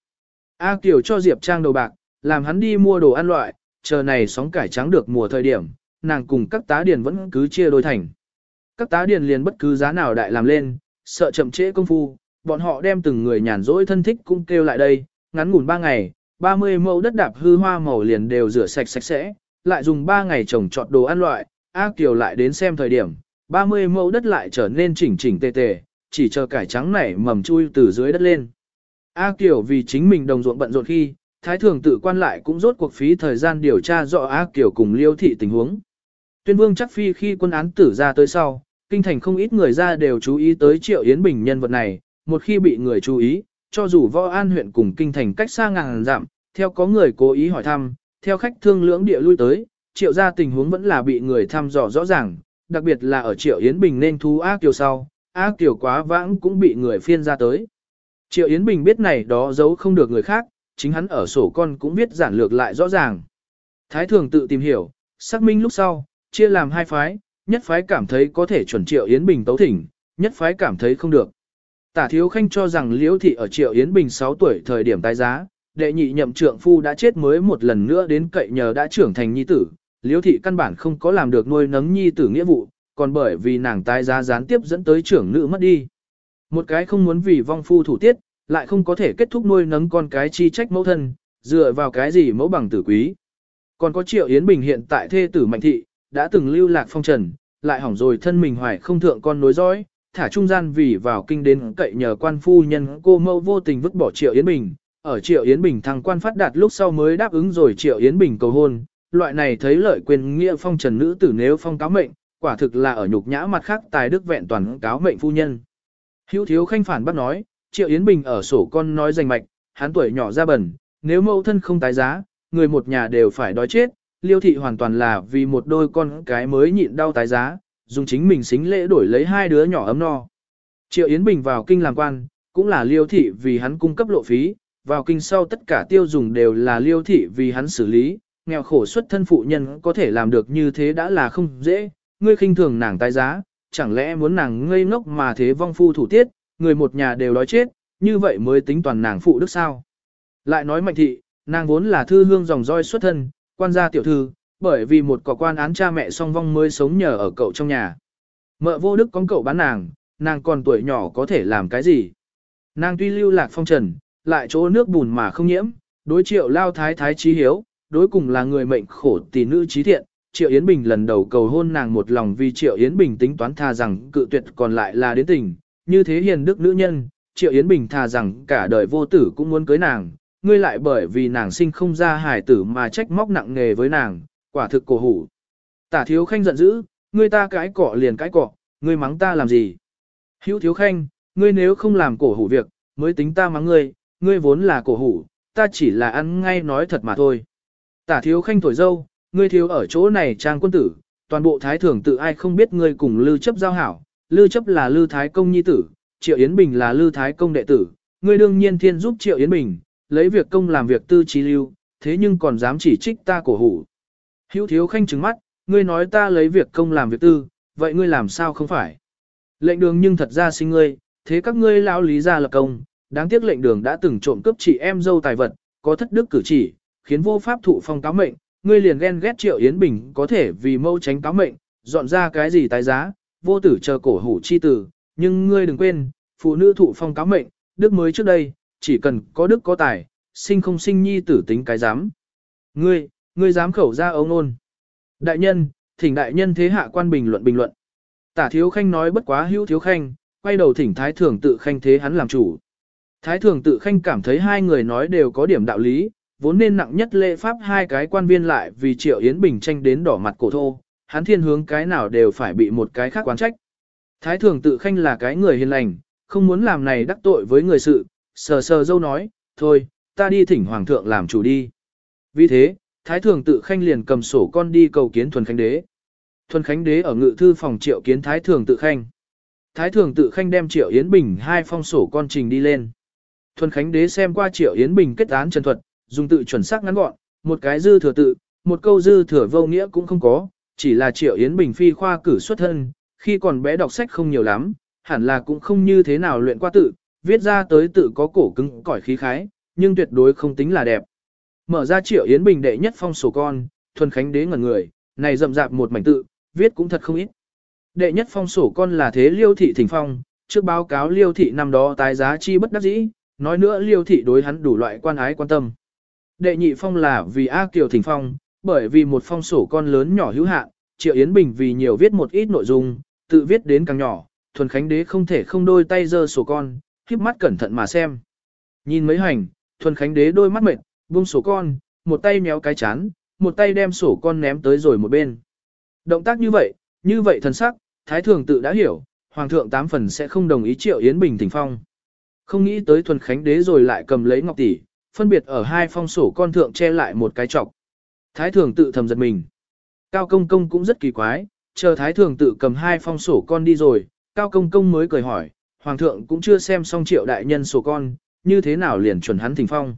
A Kiều cho Diệp Trang đầu bạc, làm hắn đi mua đồ ăn loại, chờ này sóng cải trắng được mùa thời điểm, nàng cùng các tá điền vẫn cứ chia đôi thành. Các tá điền liền bất cứ giá nào đại làm lên, sợ chậm trễ công phu, bọn họ đem từng người nhàn rỗi thân thích cũng kêu lại đây, ngắn ngủn 3 ngày, 30 mẫu đất đạp hư hoa màu liền đều rửa sạch sạch sẽ, lại dùng 3 ngày trồng trọt đồ ăn loại, A Kiều lại đến xem thời điểm, 30 mẫu đất lại trở nên chỉnh chỉnh tề tề, chỉ chờ cải trắng nảy mầm chui từ dưới đất lên. A Kiều vì chính mình đồng ruộng bận rộn khi, Thái thường tự quan lại cũng rốt cuộc phí thời gian điều tra rõ A Kiều cùng Liêu thị tình huống. Tuyên vương chắc phi khi quân án tử ra tới sau, kinh thành không ít người ra đều chú ý tới Triệu Yến Bình nhân vật này, một khi bị người chú ý, cho dù võ an huyện cùng kinh thành cách xa ngàn dặm, theo có người cố ý hỏi thăm, theo khách thương lưỡng địa lui tới, Triệu gia tình huống vẫn là bị người thăm dò rõ ràng, đặc biệt là ở Triệu Yến Bình nên thú ác Kiều sau, ác Kiều quá vãng cũng bị người phiên ra tới. Triệu Yến Bình biết này đó giấu không được người khác, chính hắn ở sổ con cũng biết giản lược lại rõ ràng. Thái thường tự tìm hiểu, xác minh lúc sau, chia làm hai phái, nhất phái cảm thấy có thể chuẩn Triệu Yến Bình tấu thỉnh, nhất phái cảm thấy không được. Tả Thiếu Khanh cho rằng Liễu Thị ở Triệu Yến Bình 6 tuổi thời điểm tái giá, đệ nhị nhậm trượng phu đã chết mới một lần nữa đến cậy nhờ đã trưởng thành nhi tử, Liễu Thị căn bản không có làm được nuôi nấng nhi tử nghĩa vụ, còn bởi vì nàng tái giá gián tiếp dẫn tới trưởng nữ mất đi. Một cái không muốn vì vong phu thủ tiết, lại không có thể kết thúc nuôi nấng con cái chi trách mẫu thân, dựa vào cái gì mẫu bằng tử quý. Còn có Triệu Yến Bình hiện tại thê tử Mạnh Thị, đã từng lưu lạc phong trần, lại hỏng rồi thân mình hoài không thượng con nối dõi, thả trung gian vì vào kinh đến cậy nhờ quan phu nhân cô mẫu vô tình vứt bỏ Triệu Yến Bình, ở Triệu Yến Bình thăng quan phát đạt lúc sau mới đáp ứng rồi Triệu Yến Bình cầu hôn, loại này thấy lợi quyền nghĩa phong trần nữ tử nếu phong cáo mệnh, quả thực là ở nhục nhã mặt khác tài đức vẹn toàn cáo mệnh phu nhân. Hữu thiếu khanh phản bác nói, Triệu Yến Bình ở sổ con nói danh mạch, hắn tuổi nhỏ ra bẩn, nếu mẫu thân không tái giá, người một nhà đều phải đói chết, liêu thị hoàn toàn là vì một đôi con cái mới nhịn đau tái giá, dùng chính mình xính lễ đổi lấy hai đứa nhỏ ấm no. Triệu Yến Bình vào kinh làm quan, cũng là liêu thị vì hắn cung cấp lộ phí, vào kinh sau tất cả tiêu dùng đều là liêu thị vì hắn xử lý, nghèo khổ xuất thân phụ nhân có thể làm được như thế đã là không dễ, ngươi khinh thường nàng tái giá, chẳng lẽ muốn nàng ngây ngốc mà thế vong phu thủ tiết, người một nhà đều đói chết, như vậy mới tính toàn nàng phụ đức sao. Lại nói mạnh thị, nàng vốn là thư hương dòng roi xuất thân, quan gia tiểu thư, bởi vì một cỏ quan án cha mẹ song vong mới sống nhờ ở cậu trong nhà. Mợ vô đức con cậu bán nàng, nàng còn tuổi nhỏ có thể làm cái gì. Nàng tuy lưu lạc phong trần, lại chỗ nước bùn mà không nhiễm, đối triệu lao thái thái trí hiếu, đối cùng là người mệnh khổ tỷ nữ trí thiện. Triệu Yến Bình lần đầu cầu hôn nàng một lòng vì Triệu Yến Bình tính toán tha rằng cự tuyệt còn lại là đến tình, như thế hiền đức nữ nhân, Triệu Yến Bình tha rằng cả đời vô tử cũng muốn cưới nàng, ngươi lại bởi vì nàng sinh không ra hài tử mà trách móc nặng nghề với nàng, quả thực cổ hủ. Tả thiếu khanh giận dữ, ngươi ta cãi cọ liền cãi cọ, ngươi mắng ta làm gì? Hữu thiếu khanh, ngươi nếu không làm cổ hủ việc, mới tính ta mắng ngươi, ngươi vốn là cổ hủ, ta chỉ là ăn ngay nói thật mà thôi. Tả thiếu khanh tuổi dâu, ngươi thiếu ở chỗ này trang quân tử, toàn bộ thái thưởng tự ai không biết ngươi cùng lư chấp giao hảo, lư chấp là lư thái công nhi tử, triệu Yến Bình là lư thái công đệ tử, ngươi đương nhiên thiên giúp triệu Yến Bình, lấy việc công làm việc tư trí lưu, thế nhưng còn dám chỉ trích ta cổ hủ. Hữu thiếu khanh trừng mắt, ngươi nói ta lấy việc công làm việc tư, vậy ngươi làm sao không phải? Lệnh đường nhưng thật ra sinh ngươi, thế các ngươi lão lý ra lập công, đáng tiếc lệnh đường đã từng trộm cướp chị em dâu tài vật, có thất đức cử chỉ, khiến vô pháp thụ phong cáo mệnh, ngươi liền ghen ghét triệu Yến Bình có thể vì mâu tránh cáo mệnh, dọn ra cái gì tài giá, vô tử chờ cổ hủ chi tử, nhưng ngươi đừng quên, phụ nữ thụ phong cáo mệnh, đức mới trước đây, chỉ cần có đức có tài, sinh không sinh nhi tử tính cái dám. Ngươi, ngươi dám khẩu ra ấu ôn Đại nhân, thỉnh đại nhân thế hạ quan bình luận bình luận. Tả thiếu khanh nói bất quá hữu thiếu khanh, quay đầu thỉnh thái thường tự khanh thế hắn làm chủ. Thái thường tự khanh cảm thấy hai người nói đều có điểm đạo lý, vốn nên nặng nhất lễ pháp hai cái quan viên lại vì triệu Yến Bình tranh đến đỏ mặt cổ thô, hắn thiên hướng cái nào đều phải bị một cái khác quán trách. Thái thường tự khanh là cái người hiền lành, không muốn làm này đắc tội với người sự, sờ sờ dâu nói, thôi, ta đi thỉnh hoàng thượng làm chủ đi. Vì thế, thái thường tự khanh liền cầm sổ con đi cầu kiến thuần khánh đế. Thuần khánh đế ở ngự thư phòng triệu kiến thái thường tự khanh. Thái thường tự khanh đem triệu Yến Bình hai phong sổ con trình đi lên. Thuần khánh đế xem qua triệu Yến Bình kết án trần thuật, dùng tự chuẩn xác ngắn gọn, một cái dư thừa tự, một câu dư thừa vô nghĩa cũng không có, chỉ là triệu Yến Bình phi khoa cử xuất thân, khi còn bé đọc sách không nhiều lắm, hẳn là cũng không như thế nào luyện qua tự, viết ra tới tự có cổ cứng cỏi khí khái, nhưng tuyệt đối không tính là đẹp. Mở ra triệu Yến Bình đệ nhất phong sổ con, thuần khánh đế ngẩn người, này rậm rạp một mảnh tự, viết cũng thật không ít. Đệ nhất phong sổ con là thế liêu thị thỉnh phong, trước báo cáo liêu thị năm đó tái giá chi bất đắc dĩ, nói nữa liêu thị đối hắn đủ loại quan ái quan tâm. Đệ nhị phong là vì A Kiều thỉnh phong, bởi vì một phong sổ con lớn nhỏ hữu hạn, Triệu Yến Bình vì nhiều viết một ít nội dung, tự viết đến càng nhỏ, thuần khánh đế không thể không đôi tay giơ sổ con, híp mắt cẩn thận mà xem. Nhìn mấy hành, thuần khánh đế đôi mắt mệt, buông sổ con, một tay méo cái chán, một tay đem sổ con ném tới rồi một bên. Động tác như vậy, như vậy thần sắc, thái thường tự đã hiểu, hoàng thượng tám phần sẽ không đồng ý triệu Yến Bình thỉnh phong. Không nghĩ tới thuần khánh đế rồi lại cầm lấy ngọc tỷ, phân biệt ở hai phong sổ con thượng che lại một cái trọc. Thái thường tự thầm giật mình. Cao công công cũng rất kỳ quái, chờ thái thường tự cầm hai phong sổ con đi rồi, cao công công mới cười hỏi, hoàng thượng cũng chưa xem xong triệu đại nhân sổ con, như thế nào liền chuẩn hắn thỉnh phong.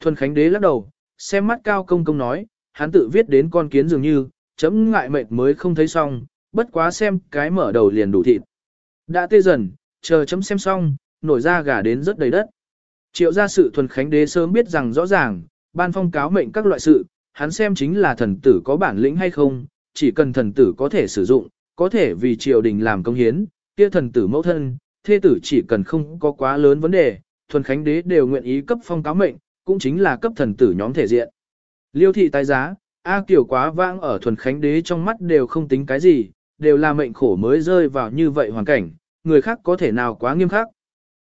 Thuần Khánh Đế lắc đầu, xem mắt cao công công nói, hắn tự viết đến con kiến dường như, chấm ngại mệt mới không thấy xong, bất quá xem cái mở đầu liền đủ thịt. Đã tê dần, chờ chấm xem xong, nổi ra gà đến rất đầy đất. Triệu gia sự thuần khánh đế sớm biết rằng rõ ràng, ban phong cáo mệnh các loại sự, hắn xem chính là thần tử có bản lĩnh hay không, chỉ cần thần tử có thể sử dụng, có thể vì triều đình làm công hiến, kia thần tử mẫu thân, thê tử chỉ cần không có quá lớn vấn đề, thuần khánh đế đều nguyện ý cấp phong cáo mệnh, cũng chính là cấp thần tử nhóm thể diện. Liêu thị tái giá, A Kiều quá vãng ở thuần khánh đế trong mắt đều không tính cái gì, đều là mệnh khổ mới rơi vào như vậy hoàn cảnh, người khác có thể nào quá nghiêm khắc.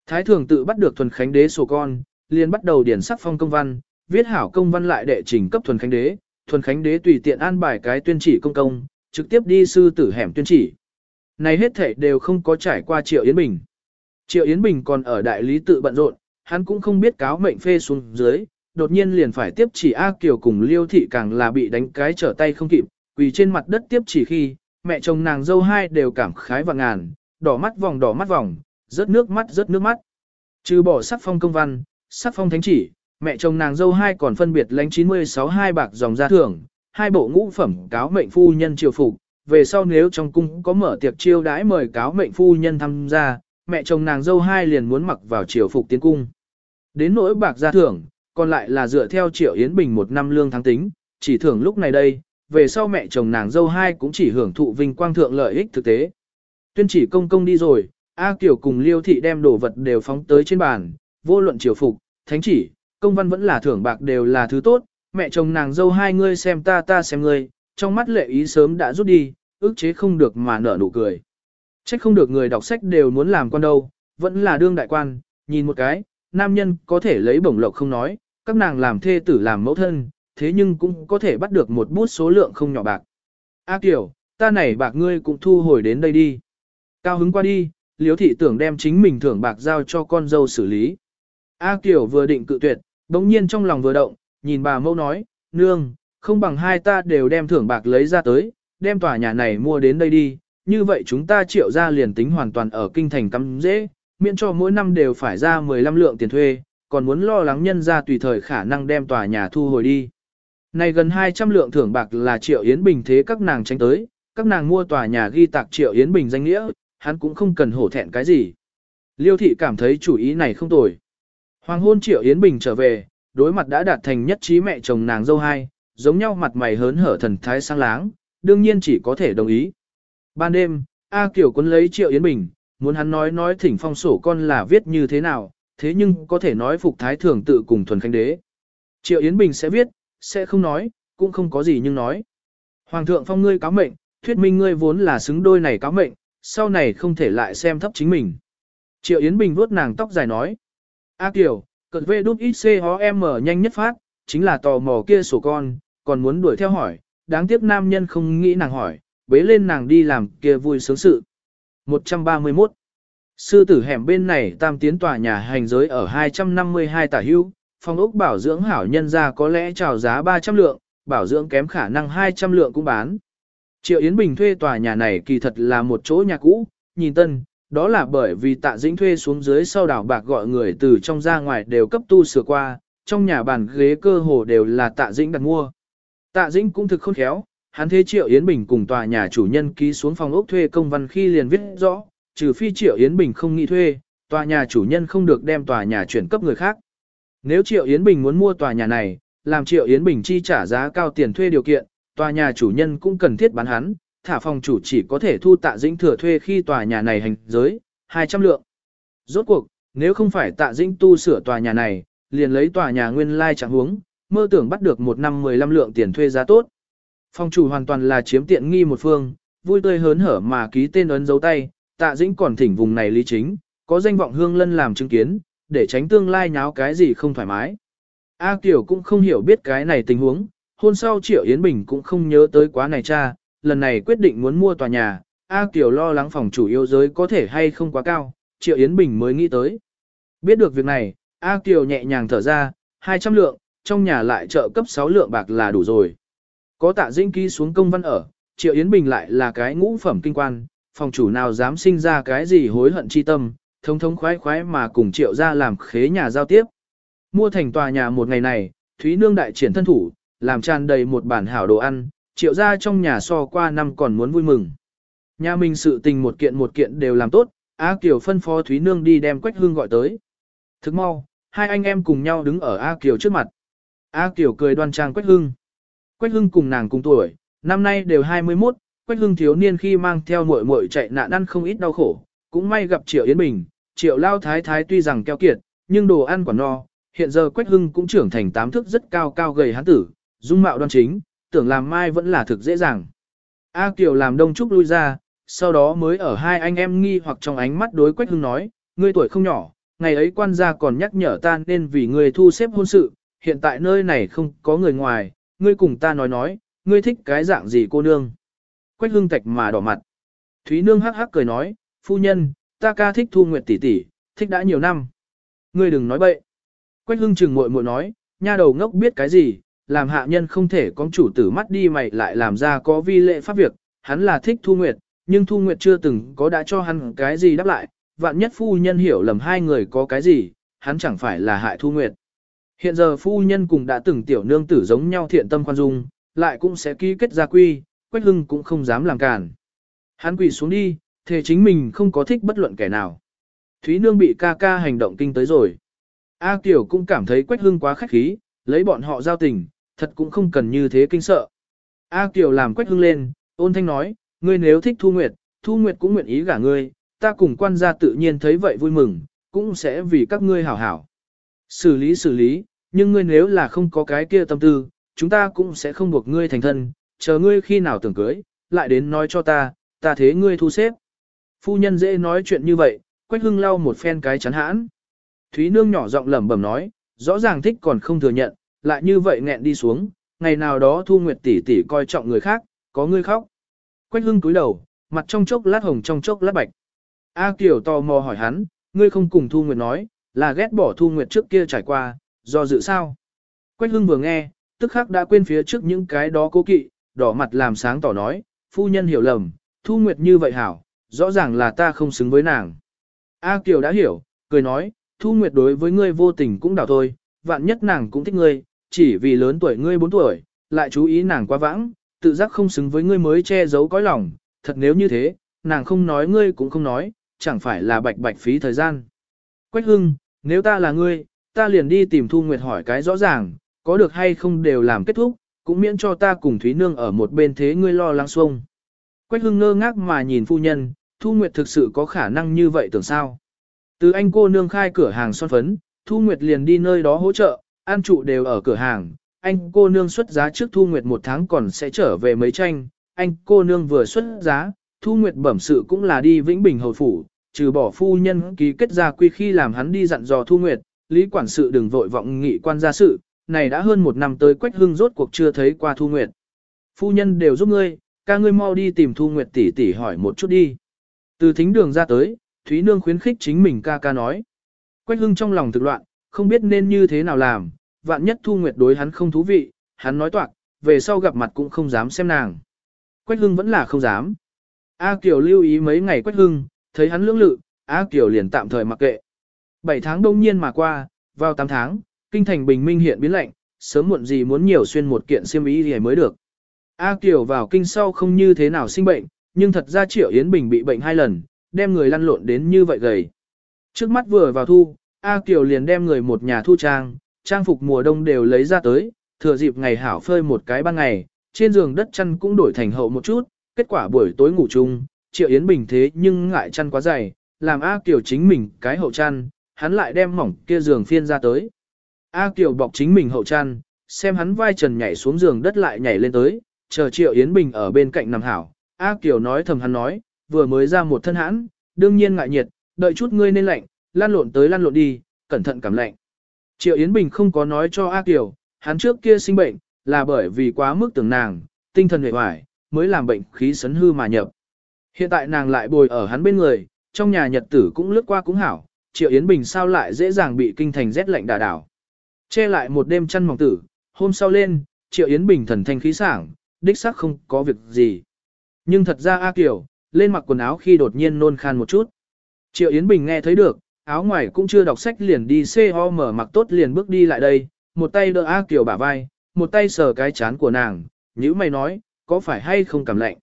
Thái thường tự bắt được thuần khánh đế sổ con, liền bắt đầu điển sắc phong công văn, viết hảo công văn lại đệ trình cấp thuần khánh đế, thuần khánh đế tùy tiện an bài cái tuyên chỉ công công, trực tiếp đi sư tử hẻm tuyên chỉ. Này hết thảy đều không có trải qua Triệu Yến Bình. Triệu Yến Bình còn ở đại lý tự bận rộn, hắn cũng không biết cáo mệnh phê xuống dưới, đột nhiên liền phải tiếp chỉ A Kiều cùng Liêu Thị càng là bị đánh cái trở tay không kịp, quỳ trên mặt đất tiếp chỉ khi, mẹ chồng nàng dâu hai đều cảm khái và ngàn, đỏ mắt vòng đỏ mắt vòng, rớt nước mắt rớt nước mắt. Trừ bỏ sắc phong công văn, sắc phong thánh chỉ, mẹ chồng nàng dâu hai còn phân biệt lãnh 96 hai bạc dòng gia thưởng, hai bộ ngũ phẩm cáo mệnh phu nhân triều phục, về sau nếu trong cung có mở tiệc chiêu đãi mời cáo mệnh phu nhân tham gia, mẹ chồng nàng dâu hai liền muốn mặc vào triều phục tiến cung. Đến nỗi bạc gia thưởng, còn lại là dựa theo triệu Yến Bình một năm lương tháng tính, chỉ thưởng lúc này đây, về sau mẹ chồng nàng dâu hai cũng chỉ hưởng thụ vinh quang thượng lợi ích thực tế. Tuyên chỉ công công đi rồi, A Kiều cùng Liêu Thị đem đồ vật đều phóng tới trên bàn, vô luận triều phục, thánh chỉ, công văn vẫn là thưởng bạc đều là thứ tốt, mẹ chồng nàng dâu hai ngươi xem ta ta xem ngươi, trong mắt lệ ý sớm đã rút đi, ức chế không được mà nở nụ cười. Trách không được người đọc sách đều muốn làm quan đâu, vẫn là đương đại quan, nhìn một cái, nam nhân có thể lấy bổng lộc không nói, các nàng làm thê tử làm mẫu thân, thế nhưng cũng có thể bắt được một bút số lượng không nhỏ bạc. A Kiều, ta này bạc ngươi cũng thu hồi đến đây đi. Cao hứng qua đi, liếu thị tưởng đem chính mình thưởng bạc giao cho con dâu xử lý. A Kiều vừa định cự tuyệt, đống nhiên trong lòng vừa động, nhìn bà mẫu nói, nương, không bằng hai ta đều đem thưởng bạc lấy ra tới, đem tòa nhà này mua đến đây đi, như vậy chúng ta triệu ra liền tính hoàn toàn ở kinh thành cắm dễ, miễn cho mỗi năm đều phải ra 15 lượng tiền thuê, còn muốn lo lắng nhân ra tùy thời khả năng đem tòa nhà thu hồi đi. Này gần 200 lượng thưởng bạc là triệu Yến Bình thế các nàng tránh tới, các nàng mua tòa nhà ghi tạc triệu Yến Bình danh nghĩa, hắn cũng không cần hổ thẹn cái gì. Liêu thị cảm thấy chủ ý này không tồi. Hoàng hôn triệu Yến Bình trở về, đối mặt đã đạt thành nhất trí mẹ chồng nàng dâu hai, giống nhau mặt mày hớn hở thần thái sang láng, đương nhiên chỉ có thể đồng ý. Ban đêm, A Kiều quân lấy triệu Yến Bình, muốn hắn nói nói thỉnh phong sổ con là viết như thế nào, thế nhưng có thể nói phục thái thường tự cùng thuần khánh đế. Triệu Yến Bình sẽ viết, sẽ không nói, cũng không có gì nhưng nói. Hoàng thượng phong ngươi cáo mệnh, thuyết minh ngươi vốn là xứng đôi này cáo mệnh, sau này không thể lại xem thấp chính mình. Triệu Yến Bình vuốt nàng tóc dài nói. A Kiều, cật vê đút ít c em mở nhanh nhất phát, chính là tò mò kia sổ con, còn muốn đuổi theo hỏi, đáng tiếc nam nhân không nghĩ nàng hỏi, bế lên nàng đi làm kia vui sướng sự. 131. Sư tử hẻm bên này tam tiến tòa nhà hành giới ở 252 tả hưu, phòng ốc bảo dưỡng hảo nhân ra có lẽ chào giá 300 lượng, bảo dưỡng kém khả năng 200 lượng cũng bán. Triệu Yến Bình thuê tòa nhà này kỳ thật là một chỗ nhà cũ, nhìn tân, đó là bởi vì tạ dĩnh thuê xuống dưới sau đảo bạc gọi người từ trong ra ngoài đều cấp tu sửa qua, trong nhà bàn ghế cơ hồ đều là tạ dĩnh đặt mua. Tạ dĩnh cũng thực khôn khéo, hắn thế Triệu Yến Bình cùng tòa nhà chủ nhân ký xuống phòng ốc thuê công văn khi liền viết rõ, trừ phi Triệu Yến Bình không nghĩ thuê, tòa nhà chủ nhân không được đem tòa nhà chuyển cấp người khác. Nếu Triệu Yến Bình muốn mua tòa nhà này, làm Triệu Yến Bình chi trả giá cao tiền thuê điều kiện, tòa nhà chủ nhân cũng cần thiết bán hắn, thả phòng chủ chỉ có thể thu tạ dĩnh thừa thuê khi tòa nhà này hành giới, 200 lượng. Rốt cuộc, nếu không phải tạ dĩnh tu sửa tòa nhà này, liền lấy tòa nhà nguyên lai chẳng huống, mơ tưởng bắt được một năm 15 lượng tiền thuê giá tốt. Phòng chủ hoàn toàn là chiếm tiện nghi một phương, vui tươi hớn hở mà ký tên ấn dấu tay, tạ dĩnh còn thỉnh vùng này lý chính, có danh vọng hương lân làm chứng kiến, để tránh tương lai nháo cái gì không thoải mái. A Kiều cũng không hiểu biết cái này tình huống, hôn sau Triệu Yến Bình cũng không nhớ tới quá này cha, lần này quyết định muốn mua tòa nhà, A Kiều lo lắng phòng chủ yêu giới có thể hay không quá cao, Triệu Yến Bình mới nghĩ tới. Biết được việc này, A Kiều nhẹ nhàng thở ra, 200 lượng, trong nhà lại trợ cấp 6 lượng bạc là đủ rồi. Có tạ dĩnh ký xuống công văn ở, Triệu Yến Bình lại là cái ngũ phẩm kinh quan, phòng chủ nào dám sinh ra cái gì hối hận chi tâm, thông thống khoái khoái mà cùng Triệu ra làm khế nhà giao tiếp. Mua thành tòa nhà một ngày này, Thúy Nương đại triển thân thủ, làm tràn đầy một bản hảo đồ ăn, triệu ra trong nhà so qua năm còn muốn vui mừng. Nhà mình sự tình một kiện một kiện đều làm tốt, A Kiều phân phó Thúy Nương đi đem Quách hương gọi tới. Thức mau, hai anh em cùng nhau đứng ở A Kiều trước mặt. A Kiều cười đoan trang Quách Hưng. Quách Hưng cùng nàng cùng tuổi, năm nay đều 21, Quách Hưng thiếu niên khi mang theo muội muội chạy nạn ăn không ít đau khổ, cũng may gặp Triệu Yến Bình, Triệu Lao Thái Thái tuy rằng keo kiệt, nhưng đồ ăn quả no, hiện giờ Quách Hưng cũng trưởng thành tám thước rất cao cao gầy hán tử, dung mạo đoan chính, tưởng làm mai vẫn là thực dễ dàng. A Kiều làm đông trúc lui ra, sau đó mới ở hai anh em nghi hoặc trong ánh mắt đối Quách Hưng nói, ngươi tuổi không nhỏ, ngày ấy quan gia còn nhắc nhở ta nên vì ngươi thu xếp hôn sự, hiện tại nơi này không có người ngoài, ngươi cùng ta nói nói, ngươi thích cái dạng gì cô nương. Quách Hưng tạch mà đỏ mặt. Thúy Nương hắc hắc cười nói, phu nhân, ta ca thích thu nguyệt tỷ tỷ, thích đã nhiều năm. Ngươi đừng nói bậy. Quách Hưng trừng muội muội nói, nha đầu ngốc biết cái gì, làm hạ nhân không thể có chủ tử mắt đi mày lại làm ra có vi lệ pháp việc, hắn là thích thu nguyệt, nhưng Thu Nguyệt chưa từng có đã cho hắn cái gì đáp lại, vạn nhất phu nhân hiểu lầm hai người có cái gì, hắn chẳng phải là hại Thu Nguyệt. Hiện giờ phu nhân cùng đã từng tiểu nương tử giống nhau thiện tâm khoan dung, lại cũng sẽ ký kết gia quy, Quách Hưng cũng không dám làm cản. Hắn quỳ xuống đi, thề chính mình không có thích bất luận kẻ nào. Thúy Nương bị ca ca hành động kinh tới rồi. A Kiều cũng cảm thấy Quách Hưng quá khách khí, lấy bọn họ giao tình, thật cũng không cần như thế kinh sợ. A Kiều làm Quách Hưng lên, ôn thanh nói, ngươi nếu thích Thu Nguyệt, Thu Nguyệt cũng nguyện ý gả ngươi, ta cùng quan gia tự nhiên thấy vậy vui mừng, cũng sẽ vì các ngươi hảo hảo. Xử lý xử lý, nhưng ngươi nếu là không có cái kia tâm tư, chúng ta cũng sẽ không buộc ngươi thành thân, chờ ngươi khi nào tưởng cưới, lại đến nói cho ta, ta thế ngươi thu xếp. Phu nhân dễ nói chuyện như vậy, Quách Hưng lau một phen cái chắn hãn. Thúy Nương nhỏ giọng lẩm bẩm nói, rõ ràng thích còn không thừa nhận, lại như vậy nghẹn đi xuống, ngày nào đó Thu Nguyệt tỷ tỷ coi trọng người khác, có ngươi khóc. Quách hưng cúi đầu, mặt trong chốc lát hồng trong chốc lát bạch. A Kiều tò mò hỏi hắn, ngươi không cùng Thu Nguyệt nói, là ghét bỏ Thu Nguyệt trước kia trải qua, do dự sao? Quách hưng vừa nghe, tức khắc đã quên phía trước những cái đó cố kỵ, đỏ mặt làm sáng tỏ nói, phu nhân hiểu lầm, Thu Nguyệt như vậy hảo, rõ ràng là ta không xứng với nàng. A Kiều đã hiểu, cười nói, Thu Nguyệt đối với ngươi vô tình cũng đảo thôi, vạn nhất nàng cũng thích ngươi, chỉ vì lớn tuổi ngươi 4 tuổi, lại chú ý nàng quá vãng, tự giác không xứng với ngươi mới che giấu cõi lòng, thật nếu như thế, nàng không nói ngươi cũng không nói, chẳng phải là bạch bạch phí thời gian. Quách hưng, nếu ta là ngươi, ta liền đi tìm Thu Nguyệt hỏi cái rõ ràng, có được hay không đều làm kết thúc, cũng miễn cho ta cùng Thúy Nương ở một bên thế ngươi lo lắng xuông. Quách hưng ngơ ngác mà nhìn phu nhân, Thu Nguyệt thực sự có khả năng như vậy tưởng sao. Từ anh cô nương khai cửa hàng son phấn, Thu Nguyệt liền đi nơi đó hỗ trợ, an trụ đều ở cửa hàng, anh cô nương xuất giá trước Thu Nguyệt một tháng còn sẽ trở về mấy tranh, anh cô nương vừa xuất giá, Thu Nguyệt bẩm sự cũng là đi Vĩnh Bình Hầu Phủ, trừ bỏ phu nhân ký kết gia quy khi làm hắn đi dặn dò Thu Nguyệt, Lý Quản sự đừng vội vọng nghị quan gia sự, này đã hơn một năm tới Quách Hưng rốt cuộc chưa thấy qua Thu Nguyệt. Phu nhân đều giúp ngươi, ca ngươi mau đi tìm Thu Nguyệt tỷ tỷ hỏi một chút đi. Từ thính đường ra tới, Thúy Nương khuyến khích chính mình ca ca nói. Quách Hưng trong lòng thực loạn, không biết nên như thế nào làm, vạn nhất Thu Nguyệt đối hắn không thú vị, hắn nói toạc, về sau gặp mặt cũng không dám xem nàng. Quách Hưng vẫn là không dám. A Kiều lưu ý mấy ngày Quách Hưng, thấy hắn lưỡng lự, A Kiều liền tạm thời mặc kệ. Bảy tháng đông nhiên mà qua, vào tám tháng, kinh thành bình minh hiện biến lạnh, sớm muộn gì muốn nhiều xuyên một kiện xiêm y thì mới được. A Kiều vào kinh sau không như thế nào sinh bệnh, nhưng thật ra Triệu Yến Bình bị bệnh hai lần, đem người lăn lộn đến như vậy gầy. Trước mắt vừa vào thu, A Kiều liền đem người một nhà thu trang, trang phục mùa đông đều lấy ra tới, thừa dịp ngày hảo phơi một cái ban ngày, trên giường đất chăn cũng đổi thành hậu một chút, kết quả buổi tối ngủ chung, Triệu Yến bình thế nhưng ngại chăn quá dày, làm A Kiều chính mình cái hậu chăn, hắn lại đem mỏng kia giường phiên ra tới. A Kiều bọc chính mình hậu chăn, xem hắn vai trần nhảy xuống giường đất lại nhảy lên tới, chờ Triệu Yến Bình ở bên cạnh nằm hảo. A Kiều nói thầm hắn nói, vừa mới ra một thân hãn, đương nhiên ngại nhiệt, đợi chút ngươi nên lạnh, lan lộn tới lan lộn đi, cẩn thận cảm lạnh. Triệu Yến Bình không có nói cho A Kiều, hắn trước kia sinh bệnh, là bởi vì quá mức tưởng nàng, tinh thần hề hoài, mới làm bệnh khí sấn hư mà nhập. Hiện tại nàng lại bồi ở hắn bên người, trong nhà nhật tử cũng lướt qua cũng hảo, Triệu Yến Bình sao lại dễ dàng bị kinh thành rét lạnh đà đảo. Che lại một đêm chăn mỏng tử, hôm sau lên, Triệu Yến Bình thần thanh khí sảng, đích xác không có việc gì. Nhưng thật ra A Kiều, lên mặc quần áo khi đột nhiên nôn khan một chút. Triệu Yến Bình nghe thấy được, áo ngoài cũng chưa đọc sách liền đi xe ho mở mặc tốt liền bước đi lại đây, một tay đỡ A Kiều bả vai, một tay sờ cái chán của nàng, nhữ mày nói, có phải hay không cảm lạnh.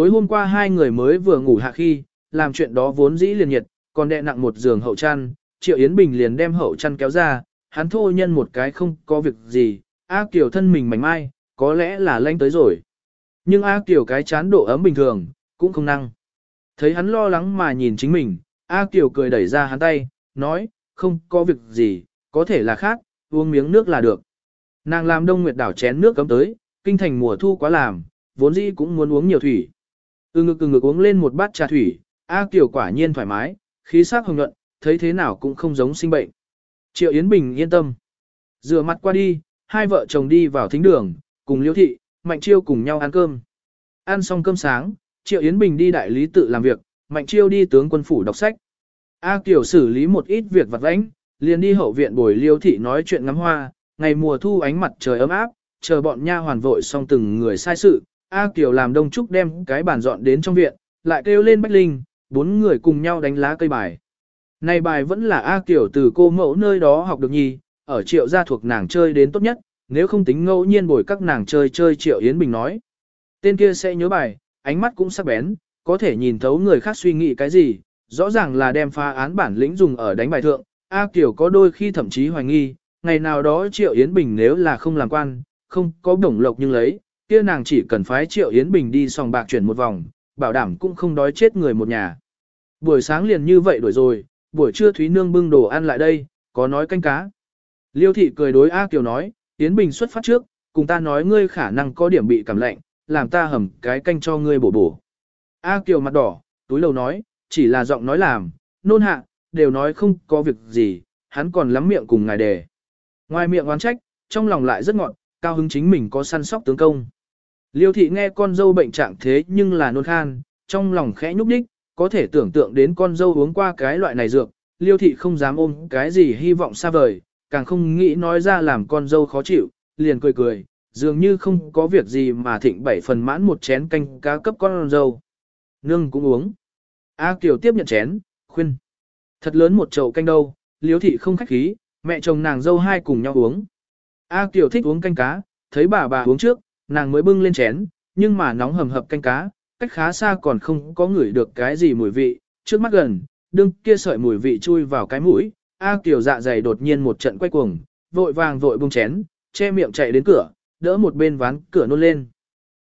Tối hôm qua hai người mới vừa ngủ hạ khi, làm chuyện đó vốn dĩ liền nhiệt, còn đè nặng một giường hậu chăn, Triệu Yến Bình liền đem hậu chăn kéo ra, hắn thô nhân một cái không có việc gì, A Kiều thân mình mảnh mai, có lẽ là lanh tới rồi. Nhưng A Kiều cái chán độ ấm bình thường, cũng không năng. Thấy hắn lo lắng mà nhìn chính mình, A Kiều cười đẩy ra hắn tay, nói, không có việc gì, có thể là khác, uống miếng nước là được. Nàng làm đông nguyệt đảo chén nước cấm tới, kinh thành mùa thu quá làm, vốn dĩ cũng muốn uống nhiều thủy. Ừ ngực ừ ngực uống lên một bát trà thủy, A Kiều quả nhiên thoải mái, khí sắc hồng nhuận, thấy thế nào cũng không giống sinh bệnh. Triệu Yến Bình yên tâm. Rửa mặt qua đi, hai vợ chồng đi vào thính đường, cùng Liễu Thị, Mạnh Chiêu cùng nhau ăn cơm. Ăn xong cơm sáng, Triệu Yến Bình đi đại lý tự làm việc, Mạnh Chiêu đi tướng quân phủ đọc sách. A Kiều xử lý một ít việc vặt vãnh, liền đi hậu viện bồi Liêu Thị nói chuyện ngắm hoa, ngày mùa thu ánh mặt trời ấm áp, chờ bọn nha hoàn vội xong từng người sai sự, A Kiều làm đông trúc đem cái bàn dọn đến trong viện, lại kêu lên Bách Linh, bốn người cùng nhau đánh lá cây bài. Này bài vẫn là A Kiều từ cô mẫu nơi đó học được nhì, ở triệu gia thuộc nàng chơi đến tốt nhất, nếu không tính ngẫu nhiên bồi các nàng chơi chơi triệu Yến Bình nói. Tên kia sẽ nhớ bài, ánh mắt cũng sắc bén, có thể nhìn thấu người khác suy nghĩ cái gì, rõ ràng là đem phá án bản lĩnh dùng ở đánh bài thượng. A Kiều có đôi khi thậm chí hoài nghi, ngày nào đó Triệu Yến Bình nếu là không làm quan, không có bổng lộc nhưng lấy, kia nàng chỉ cần phái Triệu Yến Bình đi sòng bạc chuyển một vòng, bảo đảm cũng không đói chết người một nhà. Buổi sáng liền như vậy đuổi rồi, buổi trưa Thúy Nương bưng đồ ăn lại đây, có nói canh cá. Liêu thị cười đối A Kiều nói, Yến Bình xuất phát trước, cùng ta nói ngươi khả năng có điểm bị cảm lạnh, làm ta hầm cái canh cho ngươi bổ bổ. A Kiều mặt đỏ, túi lầu nói, chỉ là giọng nói làm, nôn hạ, đều nói không có việc gì, hắn còn lắm miệng cùng ngài đề. Ngoài miệng oán trách, trong lòng lại rất ngọn, cao hứng chính mình có săn sóc tướng công. Liêu thị nghe con dâu bệnh trạng thế nhưng là nôn khan, trong lòng khẽ nhúc đích, có thể tưởng tượng đến con dâu uống qua cái loại này dược, liêu thị không dám ôm cái gì hy vọng xa vời, càng không nghĩ nói ra làm con dâu khó chịu, liền cười cười, dường như không có việc gì mà thịnh bảy phần mãn một chén canh cá cấp con dâu. Nương cũng uống. A Kiều tiếp nhận chén, khuyên. Thật lớn một chậu canh đâu, liêu thị không khách khí, mẹ chồng nàng dâu hai cùng nhau uống. A Kiều thích uống canh cá, thấy bà bà uống trước, nàng mới bưng lên chén, nhưng mà nóng hầm hập canh cá, cách khá xa còn không có ngửi được cái gì mùi vị, trước mắt gần, đương kia sợi mùi vị chui vào cái mũi, A Kiều dạ dày đột nhiên một trận quay cuồng, vội vàng vội bung chén, che miệng chạy đến cửa, đỡ một bên ván cửa nôn lên.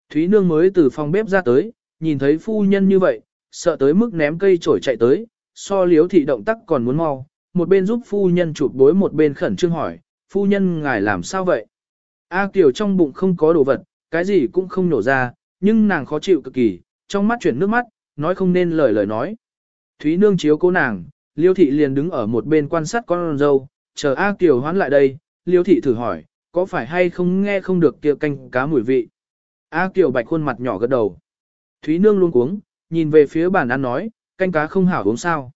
Thúy Nương mới từ phòng bếp ra tới, nhìn thấy phu nhân như vậy, sợ tới mức ném cây chổi chạy tới, so liếu thị động tác còn muốn mau, một bên giúp phu nhân chụp bối một bên khẩn trương hỏi, phu nhân ngài làm sao vậy? A Kiều trong bụng không có đồ vật, cái gì cũng không nổ ra, nhưng nàng khó chịu cực kỳ, trong mắt chuyển nước mắt, nói không nên lời lời nói. Thúy Nương chiếu cố nàng, Liêu Thị liền đứng ở một bên quan sát con dâu, chờ A Kiều hoán lại đây, Liêu Thị thử hỏi, có phải hay không nghe không được kia canh cá mùi vị? A Kiều bạch khuôn mặt nhỏ gật đầu. Thúy Nương luôn cuống, nhìn về phía bàn ăn nói, canh cá không hảo uống sao?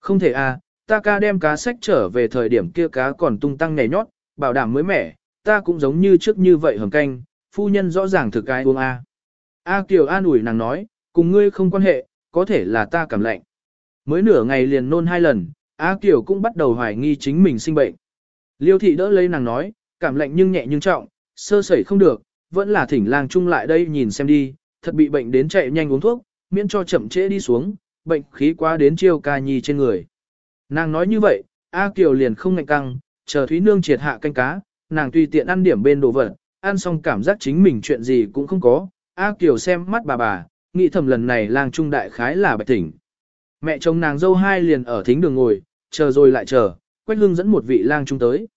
Không thể à, ta ca đem cá sách trở về thời điểm kia cá còn tung tăng nhảy nhót, bảo đảm mới mẻ, ta cũng giống như trước như vậy hầm canh, phu nhân rõ ràng thực ai uống a. A Kiều an ủi nàng nói, cùng ngươi không quan hệ, có thể là ta cảm lạnh. Mới nửa ngày liền nôn hai lần, A Kiều cũng bắt đầu hoài nghi chính mình sinh bệnh. Liêu thị đỡ lấy nàng nói, cảm lạnh nhưng nhẹ nhưng trọng, sơ sẩy không được, vẫn là thỉnh lang chung lại đây nhìn xem đi, thật bị bệnh đến chạy nhanh uống thuốc, miễn cho chậm trễ đi xuống, bệnh khí quá đến chiêu ca nhi trên người. Nàng nói như vậy, A Kiều liền không ngạnh căng, chờ Thúy Nương triệt hạ canh cá, nàng tùy tiện ăn điểm bên đồ vật, ăn xong cảm giác chính mình chuyện gì cũng không có. A Kiều xem mắt bà bà, nghĩ thầm lần này lang trung đại khái là bạch tỉnh. Mẹ chồng nàng dâu hai liền ở thính đường ngồi, chờ rồi lại chờ, Quách Hưng dẫn một vị lang trung tới.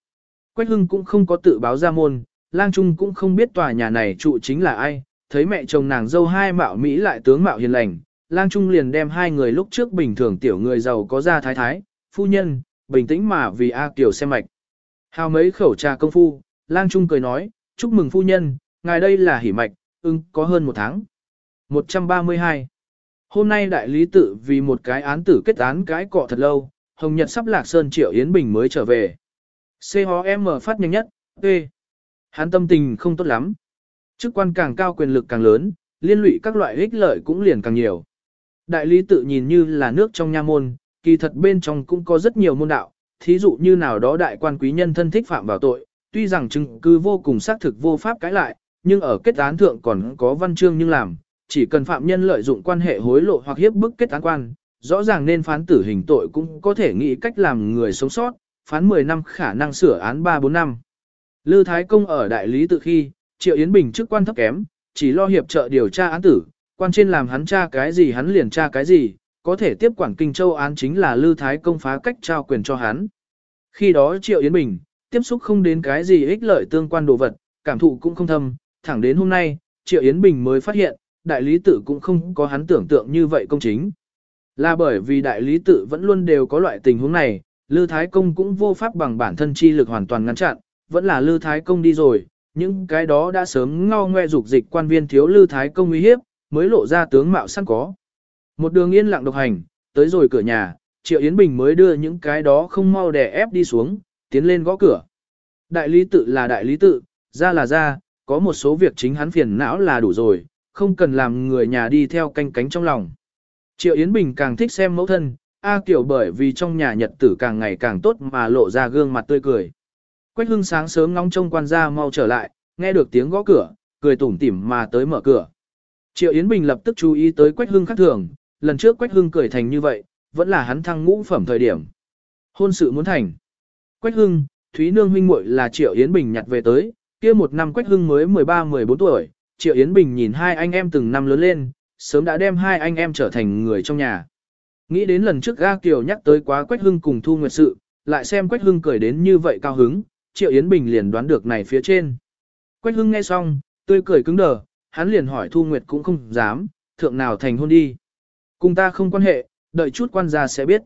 Quách Hưng cũng không có tự báo ra môn, lang trung cũng không biết tòa nhà này trụ chính là ai, thấy mẹ chồng nàng dâu hai mạo Mỹ lại tướng mạo hiền lành, lang trung liền đem hai người lúc trước bình thường tiểu người giàu có ra thái thái, phu nhân, bình tĩnh mà vì A Kiều xem mạch. Hào mấy khẩu trà công phu, lang trung cười nói, chúc mừng phu nhân, ngài đây là hỉ mạch, ưng có hơn một tháng. 132. Hôm nay đại lý tự vì một cái án tử kết án cái cọ thật lâu, Hồng Nhật sắp lạc sơn triệu Yến Bình mới trở về. C.O.M. phát nhanh nhất, T. Hắn tâm tình không tốt lắm. Chức quan càng cao quyền lực càng lớn, liên lụy các loại ích lợi cũng liền càng nhiều. Đại lý tự nhìn như là nước trong nha môn, kỳ thật bên trong cũng có rất nhiều môn đạo, thí dụ như nào đó đại quan quý nhân thân thích phạm vào tội, tuy rằng chứng cứ vô cùng xác thực vô pháp cãi lại, nhưng ở kết án thượng còn có văn chương nhưng làm, chỉ cần phạm nhân lợi dụng quan hệ hối lộ hoặc hiếp bức kết án quan, rõ ràng nên phán tử hình tội cũng có thể nghĩ cách làm người sống sót, phán 10 năm khả năng sửa án 3-4 năm. Lư Thái Công ở đại lý tự khi, Triệu Yến Bình chức quan thấp kém, chỉ lo hiệp trợ điều tra án tử, quan trên làm hắn tra cái gì hắn liền tra cái gì, có thể tiếp quản Kinh Châu án chính là Lư Thái Công phá cách trao quyền cho hắn. Khi đó Triệu Yến Bình, tiếp xúc không đến cái gì ích lợi tương quan đồ vật, cảm thụ cũng không thâm, thẳng đến hôm nay, Triệu Yến Bình mới phát hiện, đại lý tự cũng không có hắn tưởng tượng như vậy công chính. Là bởi vì đại lý tự vẫn luôn đều có loại tình huống này, Lư Thái Công cũng vô pháp bằng bản thân chi lực hoàn toàn ngăn chặn, vẫn là Lư Thái Công đi rồi, những cái đó đã sớm ngao ngoe dục dịch quan viên thiếu Lư Thái Công uy hiếp, mới lộ ra tướng mạo sẵn có. Một đường yên lặng độc hành, tới rồi cửa nhà, Triệu Yến Bình mới đưa những cái đó không mau đè ép đi xuống, tiến lên gõ cửa. Đại lý tự là đại lý tự, ra là ra, có một số việc chính hắn phiền não là đủ rồi, không cần làm người nhà đi theo canh cánh trong lòng. Triệu Yến Bình càng thích xem mẫu thân, A Kiều bởi vì trong nhà nhật tử càng ngày càng tốt mà lộ ra gương mặt tươi cười. Quách hưng sáng sớm ngóng trông quan gia mau trở lại, nghe được tiếng gõ cửa, cười tủm tỉm mà tới mở cửa. Triệu Yến Bình lập tức chú ý tới Quách hưng khác thường, lần trước Quách hưng cười thành như vậy, vẫn là hắn thăng ngũ phẩm thời điểm. Hôn sự muốn thành. Quách hưng, Thúy Nương huynh muội là Triệu Yến Bình nhặt về tới, kia một năm Quách hưng mới 13-14 tuổi, Triệu Yến Bình nhìn hai anh em từng năm lớn lên, sớm đã đem hai anh em trở thành người trong nhà. Nghĩ đến lần trước ga Kiều nhắc tới quá Quách Hưng cùng Thu Nguyệt sự, lại xem Quách Hưng cười đến như vậy cao hứng, Triệu Yến Bình liền đoán được này phía trên. Quách Hưng nghe xong, tươi cười cứng đờ, hắn liền hỏi Thu Nguyệt cũng không dám, thượng nào thành hôn đi. Cùng ta không quan hệ, đợi chút quan gia sẽ biết.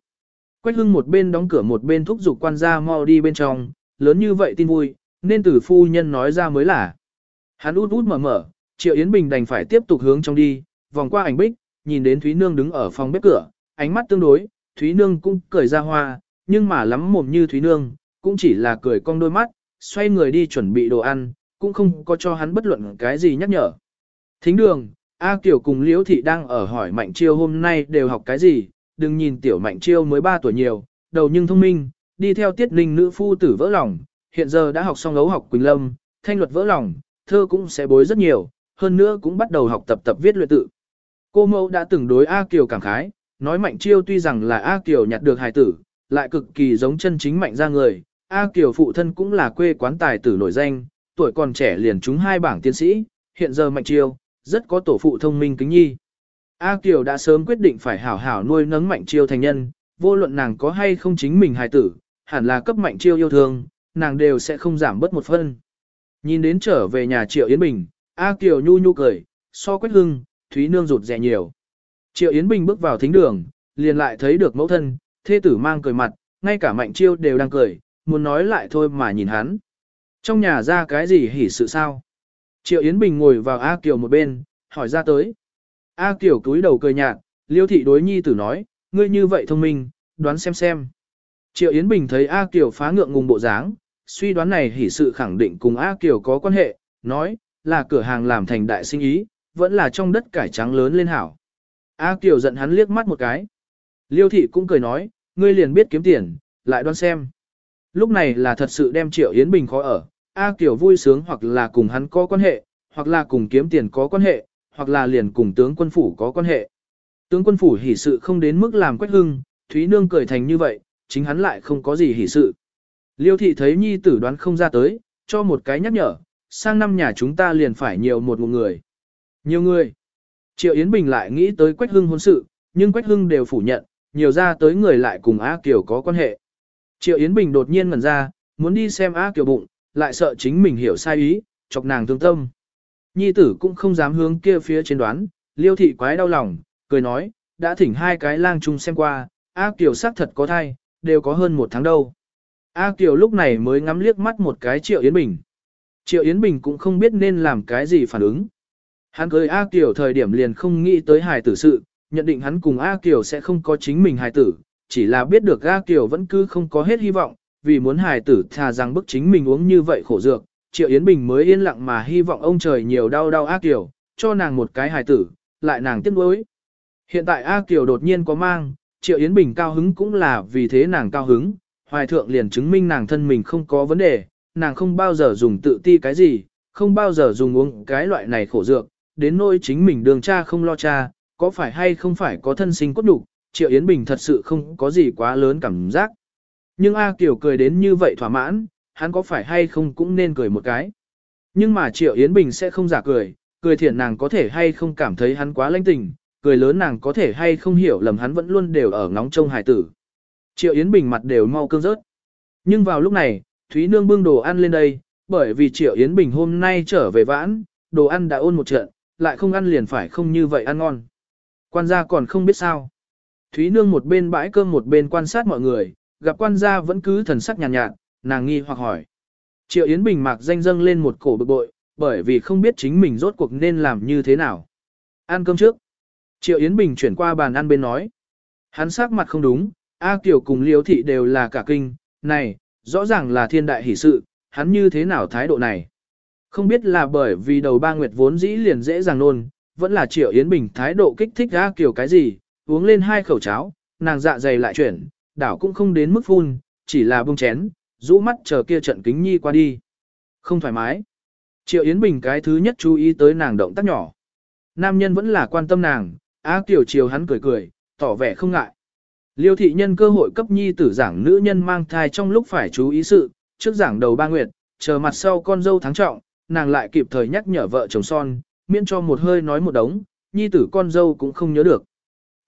Quách Hưng một bên đóng cửa một bên thúc giục quan gia mau đi bên trong, lớn như vậy tin vui, nên từ phu nhân nói ra mới là. Hắn út út mở mở, Triệu Yến Bình đành phải tiếp tục hướng trong đi, vòng qua ảnh bích, nhìn đến Thúy Nương đứng ở phòng bếp cửa, ánh mắt tương đối, Thúy Nương cũng cười ra hoa, nhưng mà lắm mồm như Thúy Nương, cũng chỉ là cười cong đôi mắt, xoay người đi chuẩn bị đồ ăn, cũng không có cho hắn bất luận cái gì nhắc nhở. Thính đường, A Kiều cùng Liễu Thị đang ở hỏi Mạnh Chiêu hôm nay đều học cái gì, đừng nhìn tiểu Mạnh Chiêu mới 3 tuổi nhiều, đầu nhưng thông minh, đi theo tiết ninh nữ phu tử vỡ lòng, hiện giờ đã học xong ấu học Quỳnh Lâm, thanh luật vỡ lòng, thơ cũng sẽ bối rất nhiều, hơn nữa cũng bắt đầu học tập tập viết luyện tự. Cô mẫu đã từng đối A Kiều cảm khái, nói Mạnh Chiêu tuy rằng là A Kiều nhặt được hài tử, lại cực kỳ giống chân chính mạnh ra người. A Kiều phụ thân cũng là quê quán tài tử nổi danh, tuổi còn trẻ liền trúng hai bảng tiến sĩ, hiện giờ Mạnh Chiêu, rất có tổ phụ thông minh kính nhi. A Kiều đã sớm quyết định phải hảo hảo nuôi nấng Mạnh Chiêu thành nhân, vô luận nàng có hay không chính mình hài tử, hẳn là cấp Mạnh Chiêu yêu thương, nàng đều sẽ không giảm bớt một phân. Nhìn đến trở về nhà Triệu Yến Bình, A Kiều nhu nhu cười, so quét hưng, Thúy Nương rụt rè nhiều. Triệu Yến Bình bước vào thính đường, liền lại thấy được mẫu thân, thê tử mang cười mặt, ngay cả Mạnh Chiêu đều đang cười, muốn nói lại thôi mà nhìn hắn. Trong nhà ra cái gì hỉ sự sao? Triệu Yến Bình ngồi vào A Kiều một bên, hỏi ra tới. A Kiều cúi đầu cười nhạt, Liêu thị đối nhi tử nói, ngươi như vậy thông minh, đoán xem xem. Triệu Yến Bình thấy A Kiều phá ngượng ngùng bộ dáng, suy đoán này hỉ sự khẳng định cùng A Kiều có quan hệ, nói, là cửa hàng làm thành đại sinh ý, vẫn là trong đất cải trắng lớn lên hảo. A Kiều giận hắn liếc mắt một cái. Liêu thị cũng cười nói, ngươi liền biết kiếm tiền, lại đoán xem. Lúc này là thật sự đem Triệu Yến Bình khó ở, A Kiều vui sướng hoặc là cùng hắn có quan hệ, hoặc là cùng kiếm tiền có quan hệ, hoặc là liền cùng tướng quân phủ có quan hệ. Tướng quân phủ hỉ sự không đến mức làm quách hưng, Thúy Nương cười thành như vậy, chính hắn lại không có gì hỉ sự. Liêu thị thấy nhi tử đoán không ra tới, cho một cái nhắc nhở, sang năm nhà chúng ta liền phải nhiều một, một người. Nhiều người. Triệu Yến Bình lại nghĩ tới Quách Hưng hôn sự, nhưng Quách Hưng đều phủ nhận, nhiều ra tới người lại cùng A Kiều có quan hệ. Triệu Yến Bình đột nhiên ngẩn ra, muốn đi xem A Kiều bụng, lại sợ chính mình hiểu sai ý, chọc nàng thương tâm. Nhi tử cũng không dám hướng kia phía trên đoán, liêu thị quái đau lòng, cười nói, đã thỉnh hai cái lang chung xem qua, A Kiều xác thật có thai, đều có hơn một tháng đâu. A Kiều lúc này mới ngắm liếc mắt một cái Triệu Yến Bình. Triệu Yến Bình cũng không biết nên làm cái gì phản ứng. Hắn cưới A Kiều thời điểm liền không nghĩ tới hài tử sự, nhận định hắn cùng A Kiều sẽ không có chính mình hài tử, chỉ là biết được A Kiều vẫn cứ không có hết hy vọng, vì muốn hài tử thà rằng bức chính mình uống như vậy khổ dược, Triệu Yến Bình mới yên lặng mà hy vọng ông trời nhiều đau đau A Kiều, cho nàng một cái hài tử, lại nàng tiếc nuối. Hiện tại A Kiều đột nhiên có mang, Triệu Yến Bình cao hứng cũng là vì thế nàng cao hứng, hoài thượng liền chứng minh nàng thân mình không có vấn đề, nàng không bao giờ dùng tự ti cái gì, không bao giờ dùng uống cái loại này khổ dược, đến nỗi chính mình đường cha không lo cha, có phải hay không phải có thân sinh cốt đủ, Triệu Yến Bình thật sự không có gì quá lớn cảm giác. Nhưng A Kiều cười đến như vậy thỏa mãn, hắn có phải hay không cũng nên cười một cái. Nhưng mà Triệu Yến Bình sẽ không giả cười, cười thiện nàng có thể hay không cảm thấy hắn quá lãnh tình, cười lớn nàng có thể hay không hiểu lầm hắn vẫn luôn đều ở ngóng trông Hải tử. Triệu Yến Bình mặt đều mau cương rớt. Nhưng vào lúc này, Thúy Nương bưng đồ ăn lên đây, bởi vì Triệu Yến Bình hôm nay trở về vãn, đồ ăn đã ôn một trận, lại không ăn liền phải không như vậy ăn ngon. Quan gia còn không biết sao. Thúy Nương một bên bãi cơm một bên quan sát mọi người, gặp quan gia vẫn cứ thần sắc nhàn nhạt, nhạt, nàng nghi hoặc hỏi. Triệu Yến Bình mạc danh dâng lên một cổ bực bội, bởi vì không biết chính mình rốt cuộc nên làm như thế nào. Ăn cơm trước. Triệu Yến Bình chuyển qua bàn ăn bên nói. Hắn sắc mặt không đúng, A Kiều cùng Liêu Thị đều là cả kinh, này, rõ ràng là thiên đại hỷ sự, hắn như thế nào thái độ này. Không biết là bởi vì đầu ba nguyệt vốn dĩ liền dễ dàng nôn, vẫn là Triệu Yến Bình thái độ kích thích A Kiều cái gì, uống lên hai khẩu cháo, nàng dạ dày lại chuyển, đảo cũng không đến mức phun, chỉ là bông chén, rũ mắt chờ kia trận kính nhi qua đi. Không thoải mái. Triệu Yến Bình cái thứ nhất chú ý tới nàng động tác nhỏ. Nam nhân vẫn là quan tâm nàng, á tiểu chiều hắn cười cười, tỏ vẻ không ngại. Liêu thị nhân cơ hội cấp nhi tử giảng nữ nhân mang thai trong lúc phải chú ý sự, trước giảng đầu ba nguyệt, chờ mặt sau con dâu thắng trọng, nàng lại kịp thời nhắc nhở vợ chồng son, miễn cho một hơi nói một đống, nhi tử con dâu cũng không nhớ được.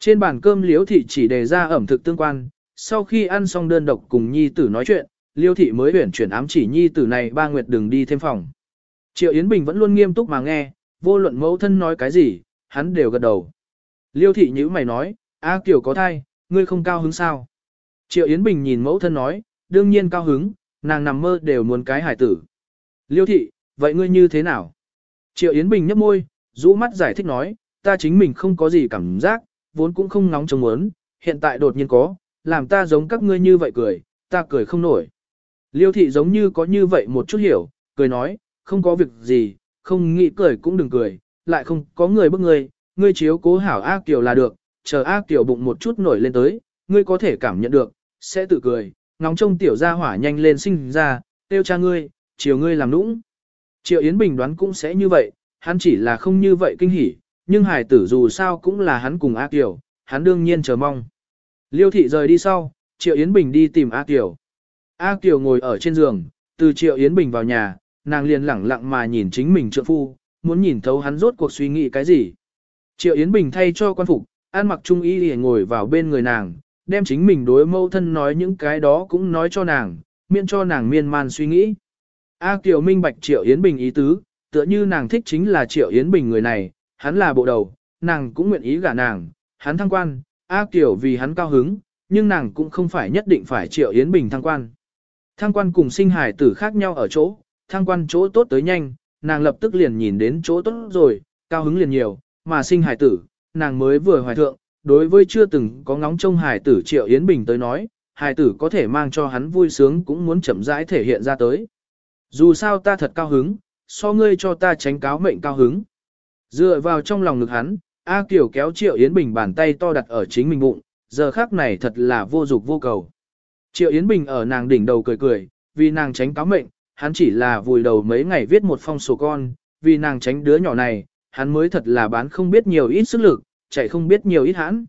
Trên bàn cơm liêu thị chỉ đề ra ẩm thực tương quan, sau khi ăn xong đơn độc cùng nhi tử nói chuyện, liêu thị mới huyển chuyển ám chỉ nhi tử này ba nguyệt đừng đi thêm phòng. Triệu Yến Bình vẫn luôn nghiêm túc mà nghe, vô luận mẫu thân nói cái gì, hắn đều gật đầu. Liêu thị nhữ mày nói, A Kiều có thai, ngươi không cao hứng sao? Triệu Yến Bình nhìn mẫu thân nói, đương nhiên cao hứng, nàng nằm mơ đều muốn cái hải tử. Liêu thị, vậy ngươi như thế nào? Triệu Yến Bình nhấp môi, rũ mắt giải thích nói, ta chính mình không có gì cảm giác, vốn cũng không nóng trông muốn, hiện tại đột nhiên có, làm ta giống các ngươi như vậy cười, ta cười không nổi. Liêu thị giống như có như vậy một chút hiểu, cười nói, không có việc gì, không nghĩ cười cũng đừng cười, lại không có người bức ngươi, ngươi chiếu cố hảo A Kiều là được, chờ A Kiều bụng một chút nổi lên tới, ngươi có thể cảm nhận được, sẽ tự cười, ngóng trông tiểu gia hỏa nhanh lên sinh ra, tiêu cha ngươi, chiều ngươi làm nũng. Triệu Yến Bình đoán cũng sẽ như vậy, hắn chỉ là không như vậy kinh hỉ, nhưng hải tử dù sao cũng là hắn cùng A Kiều, hắn đương nhiên chờ mong. Liêu thị rời đi sau, Triệu Yến Bình đi tìm A Kiều. A Kiều ngồi ở trên giường, từ Triệu Yến Bình vào nhà, nàng liền lẳng lặng mà nhìn chính mình trượng phu, muốn nhìn thấu hắn rốt cuộc suy nghĩ cái gì. Triệu Yến Bình thay cho quan phục, an mặc trung y để ngồi vào bên người nàng, đem chính mình đối mâu thân nói những cái đó cũng nói cho nàng, miễn cho nàng miên man suy nghĩ. A Kiều minh bạch Triệu Yến Bình ý tứ, tựa như nàng thích chính là Triệu Yến Bình người này, hắn là bộ đầu, nàng cũng nguyện ý gả nàng, hắn thăng quan, A Kiều vì hắn cao hứng, nhưng nàng cũng không phải nhất định phải Triệu Yến Bình thăng quan. Thang quan cùng sinh hải tử khác nhau ở chỗ, thang quan chỗ tốt tới nhanh, nàng lập tức liền nhìn đến chỗ tốt rồi, cao hứng liền nhiều, mà sinh hải tử, nàng mới vừa hoài thượng, đối với chưa từng có ngóng trông hải tử Triệu Yến Bình tới nói, hải tử có thể mang cho hắn vui sướng cũng muốn chậm rãi thể hiện ra tới. Dù sao ta thật cao hứng, so ngươi cho ta tránh cáo mệnh cao hứng. Dựa vào trong lòng ngực hắn, A Kiều kéo Triệu Yến Bình bàn tay to đặt ở chính mình bụng, giờ khác này thật là vô dục vô cầu. Triệu Yến Bình ở nàng đỉnh đầu cười cười, vì nàng tránh cáo mệnh, hắn chỉ là vùi đầu mấy ngày viết một phong sổ con, vì nàng tránh đứa nhỏ này, hắn mới thật là bán không biết nhiều ít sức lực, chạy không biết nhiều ít hãn.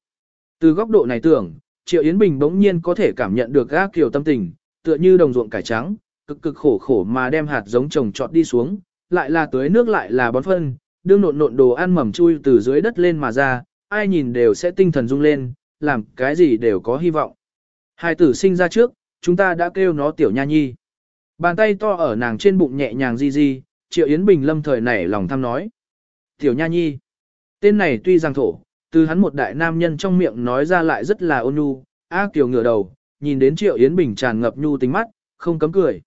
Từ góc độ này tưởng, Triệu Yến Bình bỗng nhiên có thể cảm nhận được gác kiểu tâm tình, tựa như đồng ruộng cải trắng, cực cực khổ khổ mà đem hạt giống trồng trọt đi xuống, lại là tưới nước lại là bón phân, đương nộn nộn đồ ăn mầm chui từ dưới đất lên mà ra, ai nhìn đều sẽ tinh thần rung lên, làm cái gì đều có hy vọng. Hai tử sinh ra trước, chúng ta đã kêu nó tiểu nha nhi. Bàn tay to ở nàng trên bụng nhẹ nhàng di di, Triệu Yến Bình lâm thời nảy lòng thăm nói. Tiểu nha nhi. Tên này tuy rằng thổ, từ hắn một đại nam nhân trong miệng nói ra lại rất là ôn nhu, A Kiều ngửa đầu, nhìn đến Triệu Yến Bình tràn ngập nhu tính mắt, không cấm cười.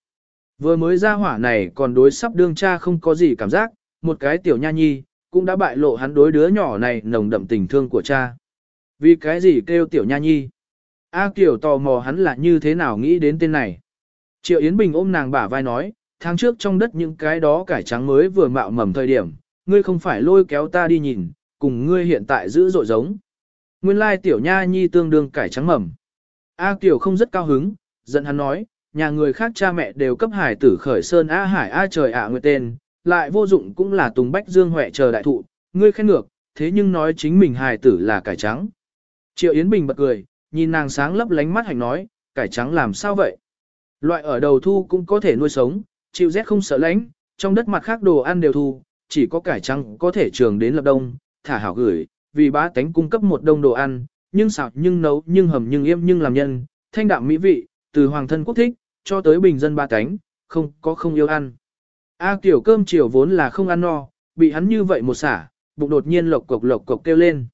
Vừa mới ra hỏa này còn đối sắp đương cha không có gì cảm giác, một cái tiểu nha nhi, cũng đã bại lộ hắn đối đứa nhỏ này nồng đậm tình thương của cha. Vì cái gì kêu tiểu nha nhi? A Kiều tò mò hắn là như thế nào nghĩ đến tên này. Triệu Yến Bình ôm nàng bả vai nói, tháng trước trong đất những cái đó cải trắng mới vừa mạo mầm thời điểm, ngươi không phải lôi kéo ta đi nhìn, cùng ngươi hiện tại giữ dội giống. Nguyên lai tiểu nha nhi tương đương cải trắng mầm. A Kiều không rất cao hứng, giận hắn nói, nhà người khác cha mẹ đều cấp hải tử khởi sơn A hải A trời ạ nguyệt tên, lại vô dụng cũng là tùng bách dương huệ chờ đại thụ, ngươi khen ngược, thế nhưng nói chính mình hải tử là cải trắng. Triệu Yến Bình bật cười, nhìn nàng sáng lấp lánh mắt hành nói, cải trắng làm sao vậy? Loại ở đầu thu cũng có thể nuôi sống, chịu rét không sợ lạnh, trong đất mặt khác đồ ăn đều thu, chỉ có cải trắng có thể trường đến lập đông, thả hảo gửi, vì bá tánh cung cấp một đông đồ ăn, nhưng xào nhưng nấu nhưng hầm nhưng yêm nhưng làm nhân, thanh đạm mỹ vị, từ hoàng thân quốc thích, cho tới bình dân ba tánh, không có không yêu ăn. A tiểu cơm chiều vốn là không ăn no, bị hắn như vậy một xả, bụng đột nhiên lộc cộc lộc cộc kêu lên.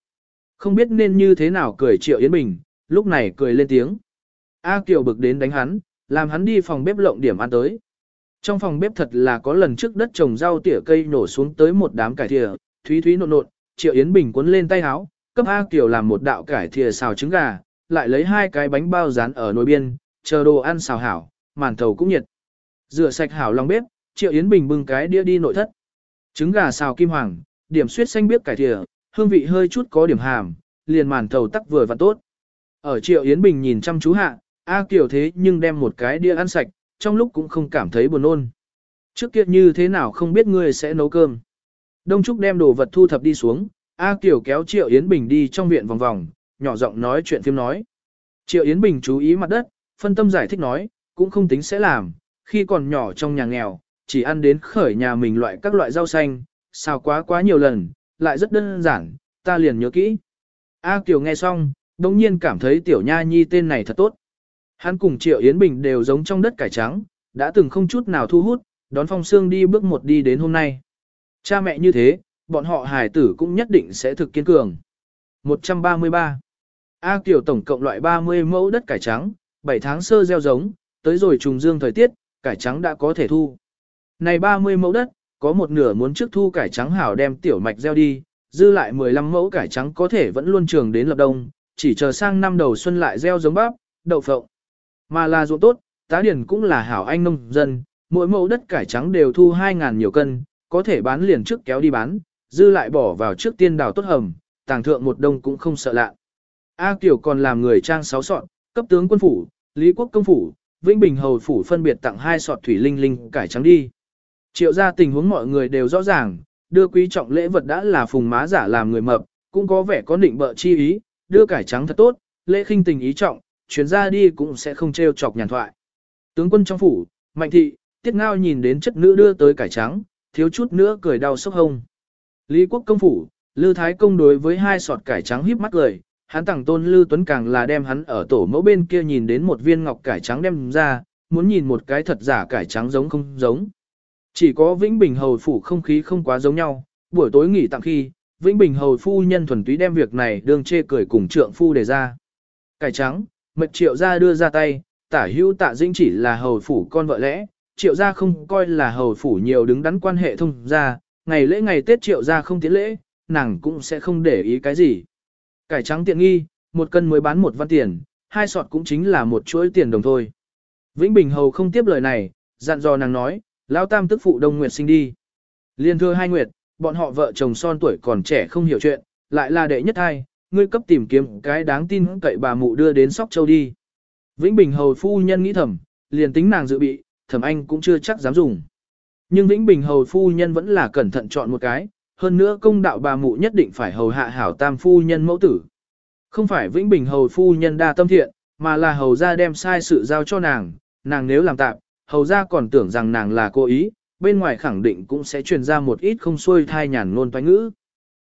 Không biết nên như thế nào cười Triệu Yến Bình, lúc này cười lên tiếng. A Kiều bực đến đánh hắn, làm hắn đi phòng bếp lộng điểm ăn tới. Trong phòng bếp thật là có lần trước đất trồng rau tỉa cây nổ xuống tới một đám cải thìa, thúy thúy nộn nộn, Triệu Yến Bình cuốn lên tay áo, cấp A Kiều làm một đạo cải thìa xào trứng gà, lại lấy hai cái bánh bao rán ở nồi biên, chờ đồ ăn xào hảo, màn thầu cũng nhiệt. Rửa sạch hảo lòng bếp, Triệu Yến Bình bưng cái đĩa đi nội thất. Trứng gà xào kim hoàng, điểm suyết xanh biếc cải thìa, hương vị hơi chút có điểm hàm, liền màn thầu tắc vừa và tốt. Ở Triệu Yến Bình nhìn chăm chú hạ, A Kiều thế nhưng đem một cái đĩa ăn sạch, trong lúc cũng không cảm thấy buồn nôn. Trước kia như thế nào không biết ngươi sẽ nấu cơm. Đông Trúc đem đồ vật thu thập đi xuống, A Kiều kéo Triệu Yến Bình đi trong viện vòng vòng, nhỏ giọng nói chuyện phim nói. Triệu Yến Bình chú ý mặt đất, phân tâm giải thích nói, cũng không tính sẽ làm, khi còn nhỏ trong nhà nghèo, chỉ ăn đến khởi nhà mình loại các loại rau xanh, xào quá quá nhiều lần, lại rất đơn giản, ta liền nhớ kỹ. A Kiều nghe xong, đồng nhiên cảm thấy tiểu nha nhi tên này thật tốt. Hắn cùng Triệu Yến Bình đều giống trong đất cải trắng, đã từng không chút nào thu hút, đón phong xương đi bước một đi đến hôm nay. Cha mẹ như thế, bọn họ hài tử cũng nhất định sẽ thực kiên cường. 133. A tiểu tổng cộng loại 30 mẫu đất cải trắng, 7 tháng sơ gieo giống, tới rồi trùng dương thời tiết, cải trắng đã có thể thu. Này 30 mẫu đất, có một nửa muốn trước thu cải trắng hảo đem tiểu mạch gieo đi, dư lại 15 mẫu cải trắng có thể vẫn luôn trường đến lập đông, chỉ chờ sang năm đầu xuân lại gieo giống bắp, đậu phộng. Mà là ruộng tốt, tá điển cũng là hảo anh nông dân, mỗi mẫu đất cải trắng đều thu 2.000 nhiều cân, có thể bán liền trước kéo đi bán, dư lại bỏ vào trước tiên đào tốt hầm, tàng thượng một đông cũng không sợ lạ. A Kiều còn làm người trang sáu sọt, cấp tướng quân phủ, Lý Quốc công phủ, Vĩnh Bình hầu phủ phân biệt tặng hai sọt thủy linh linh cải trắng đi. Triệu ra tình huống mọi người đều rõ ràng, đưa quý trọng lễ vật đã là phùng má giả làm người mập, cũng có vẻ có định bợ chi ý, đưa cải trắng thật tốt, lễ khinh tình ý trọng, chuyến ra đi cũng sẽ không trêu chọc nhàn thoại. Tướng quân trong phủ, mạnh thị, tiết ngao nhìn đến chất nữ đưa tới cải trắng, thiếu chút nữa cười đau sốc hông. Lý quốc công phủ, Lư Thái Công đối với hai sọt cải trắng híp mắt cười, hắn tặng tôn Lư Tuấn càng là đem hắn ở tổ mẫu bên kia nhìn đến một viên ngọc cải trắng đem ra, muốn nhìn một cái thật giả cải trắng giống không giống. Chỉ có Vĩnh Bình Hầu Phủ không khí không quá giống nhau, buổi tối nghỉ tặng khi, Vĩnh Bình Hầu Phu nhân thuần túy đem việc này đương chê cười cùng trượng phu đề ra. Cải trắng, mật triệu gia đưa ra tay, tả hữu tạ dĩnh chỉ là Hầu Phủ con vợ lẽ, triệu gia không coi là Hầu Phủ nhiều đứng đắn quan hệ thông ra, ngày lễ ngày Tết triệu gia không tiến lễ, nàng cũng sẽ không để ý cái gì. Cải trắng tiện nghi, một cân mới bán một văn tiền, hai sọt cũng chính là một chuỗi tiền đồng thôi. Vĩnh Bình Hầu không tiếp lời này, dặn dò nàng nói, Lão tam tức phụ Đông Nguyệt sinh đi. Liên thưa hai Nguyệt, bọn họ vợ chồng son tuổi còn trẻ không hiểu chuyện, lại là đệ nhất hai, ngươi cấp tìm kiếm cái đáng tin cậy bà mụ đưa đến Sóc Châu đi. Vĩnh Bình hầu phu nhân nghĩ thầm, liền tính nàng dự bị, thẩm anh cũng chưa chắc dám dùng. Nhưng Vĩnh Bình hầu phu nhân vẫn là cẩn thận chọn một cái, hơn nữa công đạo bà mụ nhất định phải hầu hạ hảo tam phu nhân mẫu tử. Không phải Vĩnh Bình hầu phu nhân đa tâm thiện, mà là hầu ra đem sai sự giao cho nàng, nàng nếu làm tạm, hầu ra còn tưởng rằng nàng là cố ý, bên ngoài khẳng định cũng sẽ truyền ra một ít không xuôi thai nhàn ngôn toái ngữ.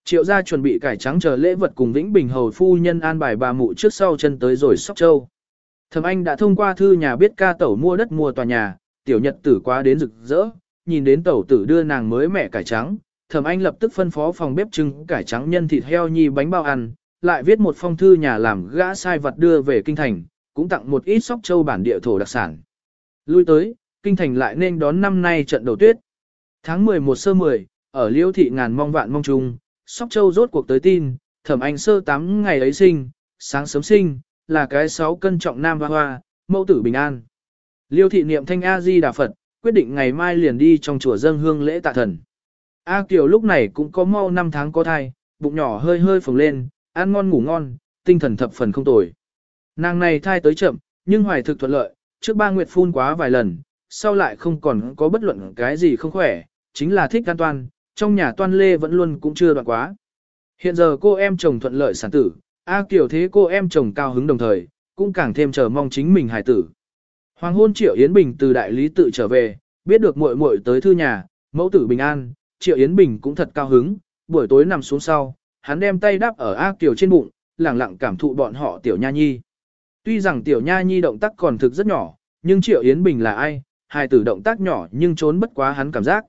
Triệu gia chuẩn bị cải trắng chờ lễ vật cùng Vĩnh Bình hầu phu nhân an bài bà mụ trước sau chân tới rồi sóc châu. Thẩm Anh đã thông qua thư nhà biết ca tẩu mua đất mua tòa nhà, tiểu nhật tử quá đến rực rỡ, nhìn đến tẩu tử đưa nàng mới mẹ cải trắng, Thẩm Anh lập tức phân phó phòng bếp trưng cải trắng nhân thịt heo nhi bánh bao ăn, lại viết một phong thư nhà làm gã sai vật đưa về kinh thành, cũng tặng một ít sóc châu bản địa thổ đặc sản. Lui tới, kinh thành lại nên đón năm nay trận đầu tuyết. Tháng 11 sơ 10, ở Liêu thị ngàn mong vạn mong chung, Sóc Châu rốt cuộc tới tin, thẩm anh sơ 8 ngày ấy sinh, sáng sớm sinh, là cái 6 cân trọng nam hoa hoa, mẫu tử bình an. Liêu thị niệm thanh A-di Đà Phật, quyết định ngày mai liền đi trong chùa dâng hương lễ tạ thần. A Kiều lúc này cũng có mau 5 tháng có thai, bụng nhỏ hơi hơi phồng lên, ăn ngon ngủ ngon, tinh thần thập phần không tồi. Nàng này thai tới chậm, nhưng hoài thực thuận lợi, trước ba nguyệt phun quá vài lần, sau lại không còn có bất luận cái gì không khỏe, chính là thích an toàn, trong nhà toan lê vẫn luôn cũng chưa đoạn quá. Hiện giờ cô em chồng thuận lợi sản tử, A Kiều thế cô em chồng cao hứng đồng thời, cũng càng thêm chờ mong chính mình hài tử. Hoàng hôn Triệu Yến Bình từ đại lý tự trở về, biết được muội muội tới thư nhà, mẫu tử bình an, Triệu Yến Bình cũng thật cao hứng, buổi tối nằm xuống sau, hắn đem tay đắp ở A Kiều trên bụng, lẳng lặng cảm thụ bọn họ tiểu nha nhi. Tuy rằng tiểu nha nhi động tác còn thực rất nhỏ, nhưng Triệu Yến Bình là ai, hài tử động tác nhỏ nhưng trốn bất quá hắn cảm giác.